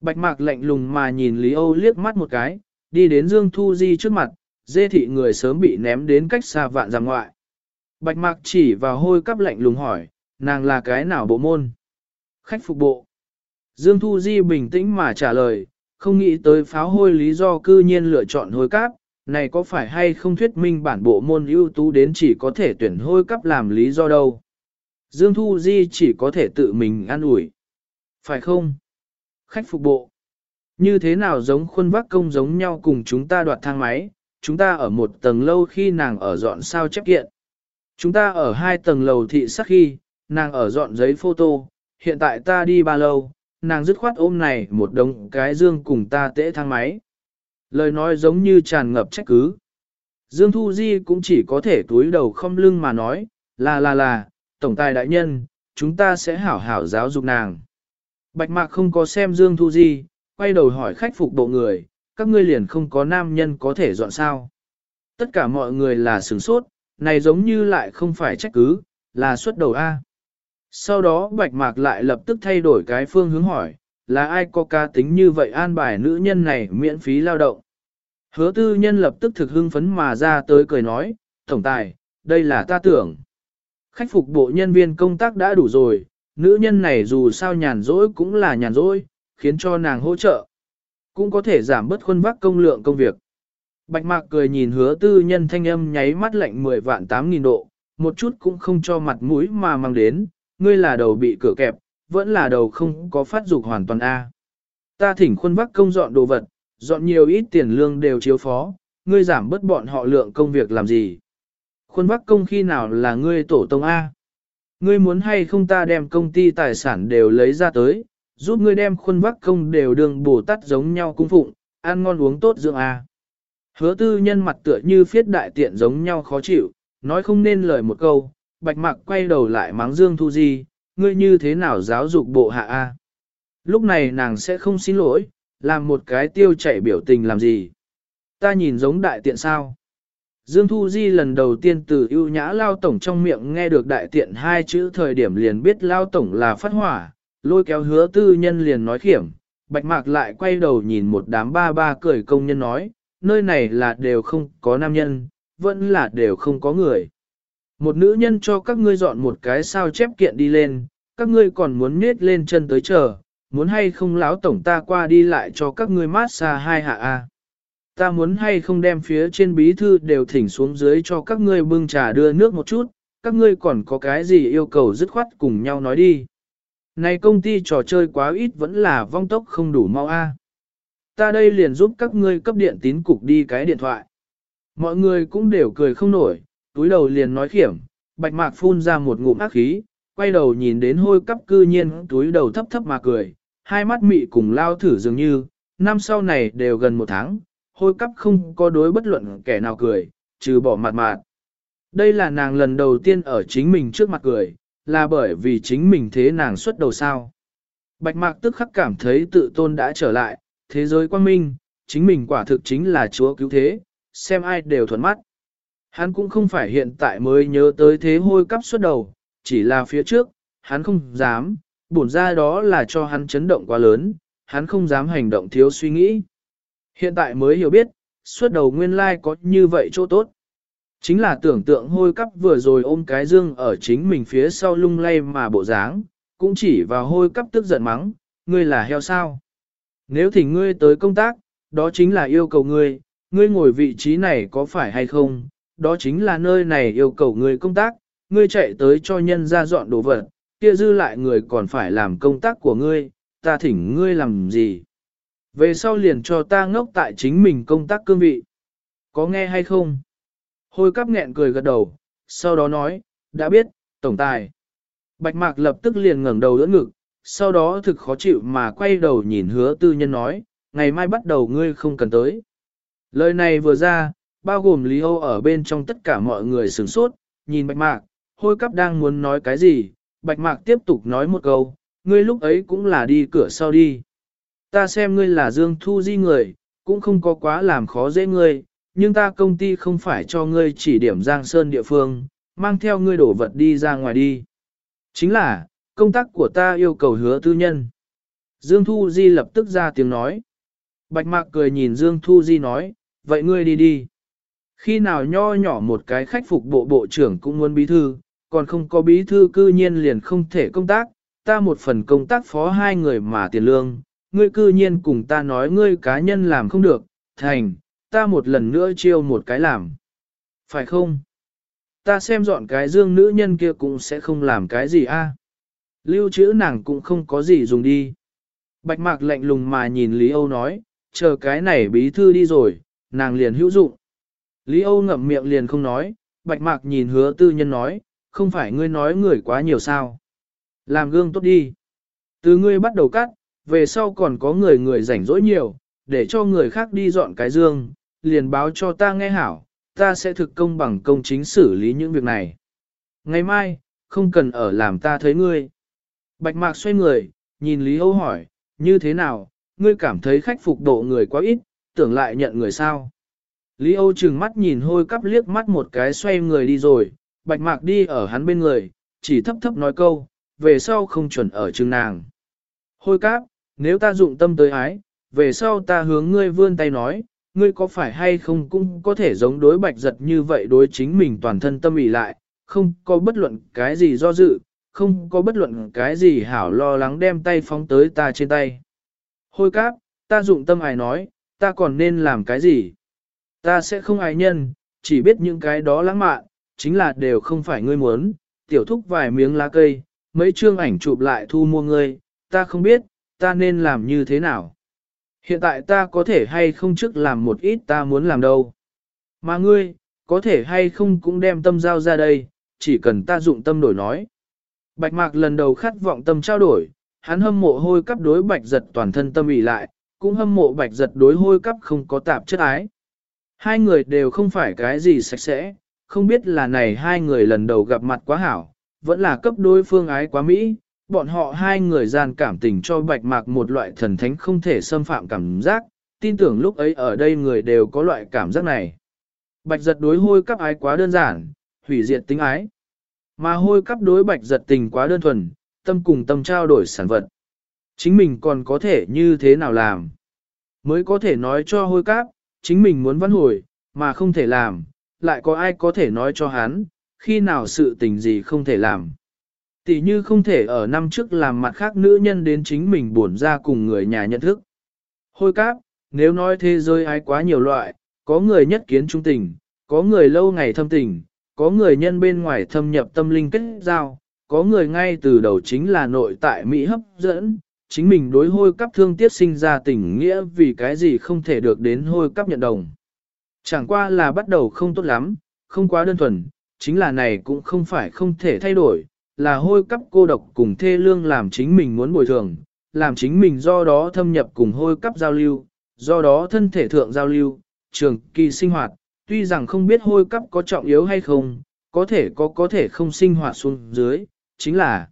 Speaker 1: Bạch mạc lạnh lùng mà nhìn Lý Âu liếc mắt một cái, đi đến Dương Thu Di trước mặt, dê thị người sớm bị ném đến cách xa vạn ra ngoại. Bạch mạc chỉ vào hôi cắp lạnh lùng hỏi, nàng là cái nào bộ môn? Khách phục bộ. Dương Thu Di bình tĩnh mà trả lời, không nghĩ tới pháo hôi lý do cư nhiên lựa chọn hôi cáp, này có phải hay không thuyết minh bản bộ môn ưu tú đến chỉ có thể tuyển hôi cắp làm lý do đâu. Dương Thu Di chỉ có thể tự mình ăn ủi. Phải không? Khách phục bộ. Như thế nào giống khuôn vác công giống nhau cùng chúng ta đoạt thang máy, chúng ta ở một tầng lâu khi nàng ở dọn sao chép kiện. Chúng ta ở hai tầng lầu thị sắc khi, nàng ở dọn giấy photo, hiện tại ta đi ba lâu, nàng dứt khoát ôm này một đống cái dương cùng ta tễ thang máy. Lời nói giống như tràn ngập trách cứ. Dương Thu Di cũng chỉ có thể túi đầu không lưng mà nói, là là là, tổng tài đại nhân, chúng ta sẽ hảo hảo giáo dục nàng. Bạch Mạc không có xem Dương Thu Di, quay đầu hỏi khách phục bộ người, các ngươi liền không có nam nhân có thể dọn sao. Tất cả mọi người là sửng sốt, này giống như lại không phải trách cứ, là xuất đầu A. Sau đó bạch mạc lại lập tức thay đổi cái phương hướng hỏi, là ai có ca tính như vậy an bài nữ nhân này miễn phí lao động. Hứa tư nhân lập tức thực hưng phấn mà ra tới cười nói, tổng tài, đây là ta tưởng. Khách phục bộ nhân viên công tác đã đủ rồi, nữ nhân này dù sao nhàn rỗi cũng là nhàn rỗi, khiến cho nàng hỗ trợ. Cũng có thể giảm bớt khuôn vác công lượng công việc. Bạch mạc cười nhìn hứa tư nhân thanh âm nháy mắt lạnh 10 vạn 8 nghìn độ, một chút cũng không cho mặt mũi mà mang đến, ngươi là đầu bị cửa kẹp, vẫn là đầu không có phát dục hoàn toàn A. Ta thỉnh khuôn vác công dọn đồ vật, dọn nhiều ít tiền lương đều chiếu phó, ngươi giảm bớt bọn họ lượng công việc làm gì. Khuôn vác công khi nào là ngươi tổ tông A. Ngươi muốn hay không ta đem công ty tài sản đều lấy ra tới, giúp ngươi đem khuôn vác công đều đường bổ tắt giống nhau cung phụng, ăn ngon uống tốt dưỡng A. Hứa tư nhân mặt tựa như phiết đại tiện giống nhau khó chịu, nói không nên lời một câu, bạch mặc quay đầu lại mắng Dương Thu Di, ngươi như thế nào giáo dục bộ hạ A. Lúc này nàng sẽ không xin lỗi, làm một cái tiêu chảy biểu tình làm gì. Ta nhìn giống đại tiện sao. Dương Thu Di lần đầu tiên từ ưu nhã lao tổng trong miệng nghe được đại tiện hai chữ thời điểm liền biết lao tổng là phát hỏa, lôi kéo hứa tư nhân liền nói khiểm, bạch mạc lại quay đầu nhìn một đám ba ba cười công nhân nói, nơi này là đều không có nam nhân, vẫn là đều không có người. Một nữ nhân cho các ngươi dọn một cái sao chép kiện đi lên, các ngươi còn muốn nết lên chân tới chờ, muốn hay không láo tổng ta qua đi lại cho các ngươi mát xa hai hạ a. Ta muốn hay không đem phía trên bí thư đều thỉnh xuống dưới cho các ngươi bưng trà đưa nước một chút, các ngươi còn có cái gì yêu cầu dứt khoát cùng nhau nói đi. Này công ty trò chơi quá ít vẫn là vong tốc không đủ mau a. Ta đây liền giúp các ngươi cấp điện tín cục đi cái điện thoại. Mọi người cũng đều cười không nổi, túi đầu liền nói khiểm, bạch mạc phun ra một ngụm ác khí, quay đầu nhìn đến hôi cắp cư nhiên túi đầu thấp thấp mà cười, hai mắt mị cùng lao thử dường như, năm sau này đều gần một tháng, hôi cắp không có đối bất luận kẻ nào cười, trừ bỏ mặt mạt. Đây là nàng lần đầu tiên ở chính mình trước mặt cười, là bởi vì chính mình thế nàng xuất đầu sao. Bạch mạc tức khắc cảm thấy tự tôn đã trở lại, thế giới quang minh, chính mình quả thực chính là chúa cứu thế, xem ai đều thuận mắt. Hắn cũng không phải hiện tại mới nhớ tới thế hôi cắp xuất đầu, chỉ là phía trước, hắn không dám, bổn ra đó là cho hắn chấn động quá lớn, hắn không dám hành động thiếu suy nghĩ. Hiện tại mới hiểu biết, suốt đầu nguyên lai có như vậy chỗ tốt. Chính là tưởng tượng hôi cắp vừa rồi ôm cái dương ở chính mình phía sau lung lay mà bộ dáng, cũng chỉ vào hôi cắp tức giận mắng, ngươi là heo sao. Nếu thỉnh ngươi tới công tác, đó chính là yêu cầu ngươi, ngươi ngồi vị trí này có phải hay không, đó chính là nơi này yêu cầu ngươi công tác, ngươi chạy tới cho nhân ra dọn đồ vật, kia dư lại người còn phải làm công tác của ngươi, ta thỉnh ngươi làm gì. Về sau liền cho ta ngốc tại chính mình công tác cương vị. Có nghe hay không? Hôi cắp nghẹn cười gật đầu, sau đó nói, đã biết, tổng tài. Bạch mạc lập tức liền ngẩng đầu đỡ ngực, sau đó thực khó chịu mà quay đầu nhìn hứa tư nhân nói, ngày mai bắt đầu ngươi không cần tới. Lời này vừa ra, bao gồm Lý Âu ở bên trong tất cả mọi người sửng sốt, nhìn bạch mạc, hôi cắp đang muốn nói cái gì, bạch mạc tiếp tục nói một câu, ngươi lúc ấy cũng là đi cửa sau đi. Ta xem ngươi là Dương Thu Di người, cũng không có quá làm khó dễ ngươi, nhưng ta công ty không phải cho ngươi chỉ điểm Giang Sơn địa phương, mang theo ngươi đổ vật đi ra ngoài đi. Chính là, công tác của ta yêu cầu hứa tư nhân. Dương Thu Di lập tức ra tiếng nói. Bạch Mạc cười nhìn Dương Thu Di nói, vậy ngươi đi đi. Khi nào nho nhỏ một cái khách phục bộ bộ trưởng cũng muốn bí thư, còn không có bí thư cư nhiên liền không thể công tác, ta một phần công tác phó hai người mà tiền lương, ngươi cư nhiên cùng ta nói ngươi cá nhân làm không được, thành, ta một lần nữa chiêu một cái làm. Phải không? Ta xem dọn cái dương nữ nhân kia cũng sẽ không làm cái gì a. Lưu trữ nàng cũng không có gì dùng đi. Bạch mạc lạnh lùng mà nhìn Lý Âu nói, chờ cái này bí thư đi rồi, nàng liền hữu dụng. Lý Âu ngậm miệng liền không nói, bạch mạc nhìn hứa tư nhân nói, không phải ngươi nói người quá nhiều sao. Làm gương tốt đi. Từ ngươi bắt đầu cắt, về sau còn có người người rảnh rỗi nhiều, để cho người khác đi dọn cái dương, liền báo cho ta nghe hảo, ta sẽ thực công bằng công chính xử lý những việc này. Ngày mai, không cần ở làm ta thấy ngươi. Bạch mạc xoay người, nhìn Lý Âu hỏi, như thế nào, ngươi cảm thấy khách phục độ người quá ít, tưởng lại nhận người sao? Lý Âu trừng mắt nhìn hôi cắp liếc mắt một cái xoay người đi rồi, bạch mạc đi ở hắn bên người, chỉ thấp thấp nói câu, về sau không chuẩn ở chừng nàng. Hôi cáp, nếu ta dụng tâm tới ái, về sau ta hướng ngươi vươn tay nói, ngươi có phải hay không cũng có thể giống đối bạch giật như vậy đối chính mình toàn thân tâm ý lại, không có bất luận cái gì do dự, không có bất luận cái gì hảo lo lắng đem tay phóng tới ta trên tay. Hôi cáp, ta dụng tâm ai nói, ta còn nên làm cái gì? Ta sẽ không ai nhân, chỉ biết những cái đó lãng mạn, chính là đều không phải ngươi muốn, tiểu thúc vài miếng lá cây, mấy chương ảnh chụp lại thu mua ngươi, ta không biết, ta nên làm như thế nào. Hiện tại ta có thể hay không trước làm một ít ta muốn làm đâu. Mà ngươi, có thể hay không cũng đem tâm giao ra đây, chỉ cần ta dụng tâm đổi nói. Bạch mạc lần đầu khát vọng tâm trao đổi, hắn hâm mộ hôi cắp đối bạch giật toàn thân tâm ỉ lại, cũng hâm mộ bạch giật đối hôi cắp không có tạp chất ái. Hai người đều không phải cái gì sạch sẽ, không biết là này hai người lần đầu gặp mặt quá hảo, vẫn là cấp đối phương ái quá Mỹ, bọn họ hai người gian cảm tình cho bạch mạc một loại thần thánh không thể xâm phạm cảm giác, tin tưởng lúc ấy ở đây người đều có loại cảm giác này. Bạch giật đối hôi cắp ái quá đơn giản, hủy diệt tính ái. Mà hôi cắp đối bạch giật tình quá đơn thuần, tâm cùng tâm trao đổi sản vật. Chính mình còn có thể như thế nào làm? Mới có thể nói cho hôi cáp, chính mình muốn văn hồi, mà không thể làm, lại có ai có thể nói cho hắn, khi nào sự tình gì không thể làm. Tỷ như không thể ở năm trước làm mặt khác nữ nhân đến chính mình buồn ra cùng người nhà nhận thức. Hôi cáp, nếu nói thế giới ai quá nhiều loại, có người nhất kiến trung tình, có người lâu ngày thâm tình, có người nhân bên ngoài thâm nhập tâm linh kết giao, có người ngay từ đầu chính là nội tại Mỹ hấp dẫn, chính mình đối hôi cắp thương tiếc sinh ra tình nghĩa vì cái gì không thể được đến hôi cắp nhận đồng. Chẳng qua là bắt đầu không tốt lắm, không quá đơn thuần, chính là này cũng không phải không thể thay đổi, là hôi cắp cô độc cùng thê lương làm chính mình muốn bồi thường, làm chính mình do đó thâm nhập cùng hôi cắp giao lưu, do đó thân thể thượng giao lưu, trường kỳ sinh hoạt, tuy rằng không biết hôi cắp có trọng yếu hay không, có thể có có thể không sinh hoạt xuống dưới, chính là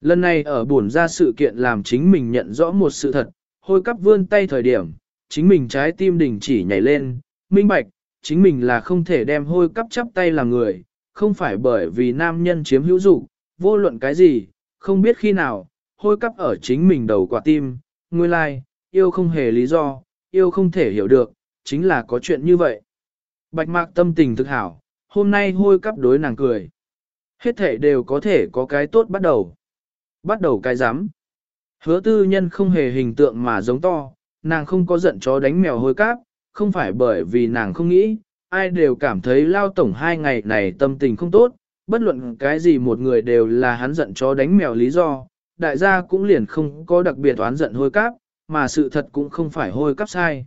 Speaker 1: lần này ở buồn ra sự kiện làm chính mình nhận rõ một sự thật, hôi cắp vươn tay thời điểm, chính mình trái tim đình chỉ nhảy lên, minh bạch, chính mình là không thể đem hôi cắp chắp tay làm người, không phải bởi vì nam nhân chiếm hữu dục vô luận cái gì, không biết khi nào, hôi cắp ở chính mình đầu quả tim, nguyên lai, like, yêu không hề lý do, yêu không thể hiểu được, chính là có chuyện như vậy. Bạch mạc tâm tình thực hảo, hôm nay hôi cắp đối nàng cười. Hết thể đều có thể có cái tốt bắt đầu. Bắt đầu cái rắm Hứa tư nhân không hề hình tượng mà giống to, nàng không có giận chó đánh mèo hôi cáp, không phải bởi vì nàng không nghĩ, ai đều cảm thấy lao tổng hai ngày này tâm tình không tốt, bất luận cái gì một người đều là hắn giận chó đánh mèo lý do, đại gia cũng liền không có đặc biệt oán giận hôi cáp, mà sự thật cũng không phải hôi cáp sai.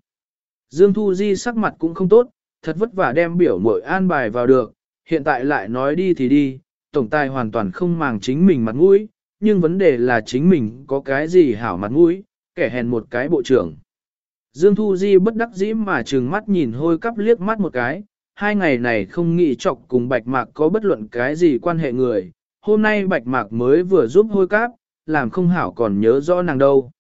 Speaker 1: Dương Thu Di sắc mặt cũng không tốt, thật vất vả đem biểu mội an bài vào được, hiện tại lại nói đi thì đi, tổng tài hoàn toàn không màng chính mình mặt mũi, nhưng vấn đề là chính mình có cái gì hảo mặt mũi, kẻ hèn một cái bộ trưởng. Dương Thu Di bất đắc dĩ mà trừng mắt nhìn hôi cắp liếc mắt một cái, hai ngày này không nghĩ chọc cùng bạch mạc có bất luận cái gì quan hệ người, hôm nay bạch mạc mới vừa giúp hôi cáp, làm không hảo còn nhớ rõ nàng đâu.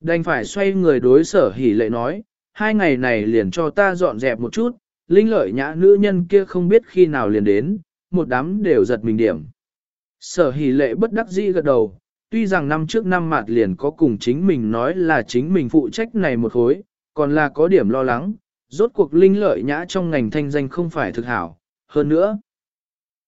Speaker 1: Đành phải xoay người đối sở hỉ lệ nói, hai ngày này liền cho ta dọn dẹp một chút, linh lợi nhã nữ nhân kia không biết khi nào liền đến, một đám đều giật mình điểm. Sở Hỷ lệ bất đắc dĩ gật đầu, tuy rằng năm trước năm mạt liền có cùng chính mình nói là chính mình phụ trách này một hối, còn là có điểm lo lắng, rốt cuộc linh lợi nhã trong ngành thanh danh không phải thực hảo. Hơn nữa,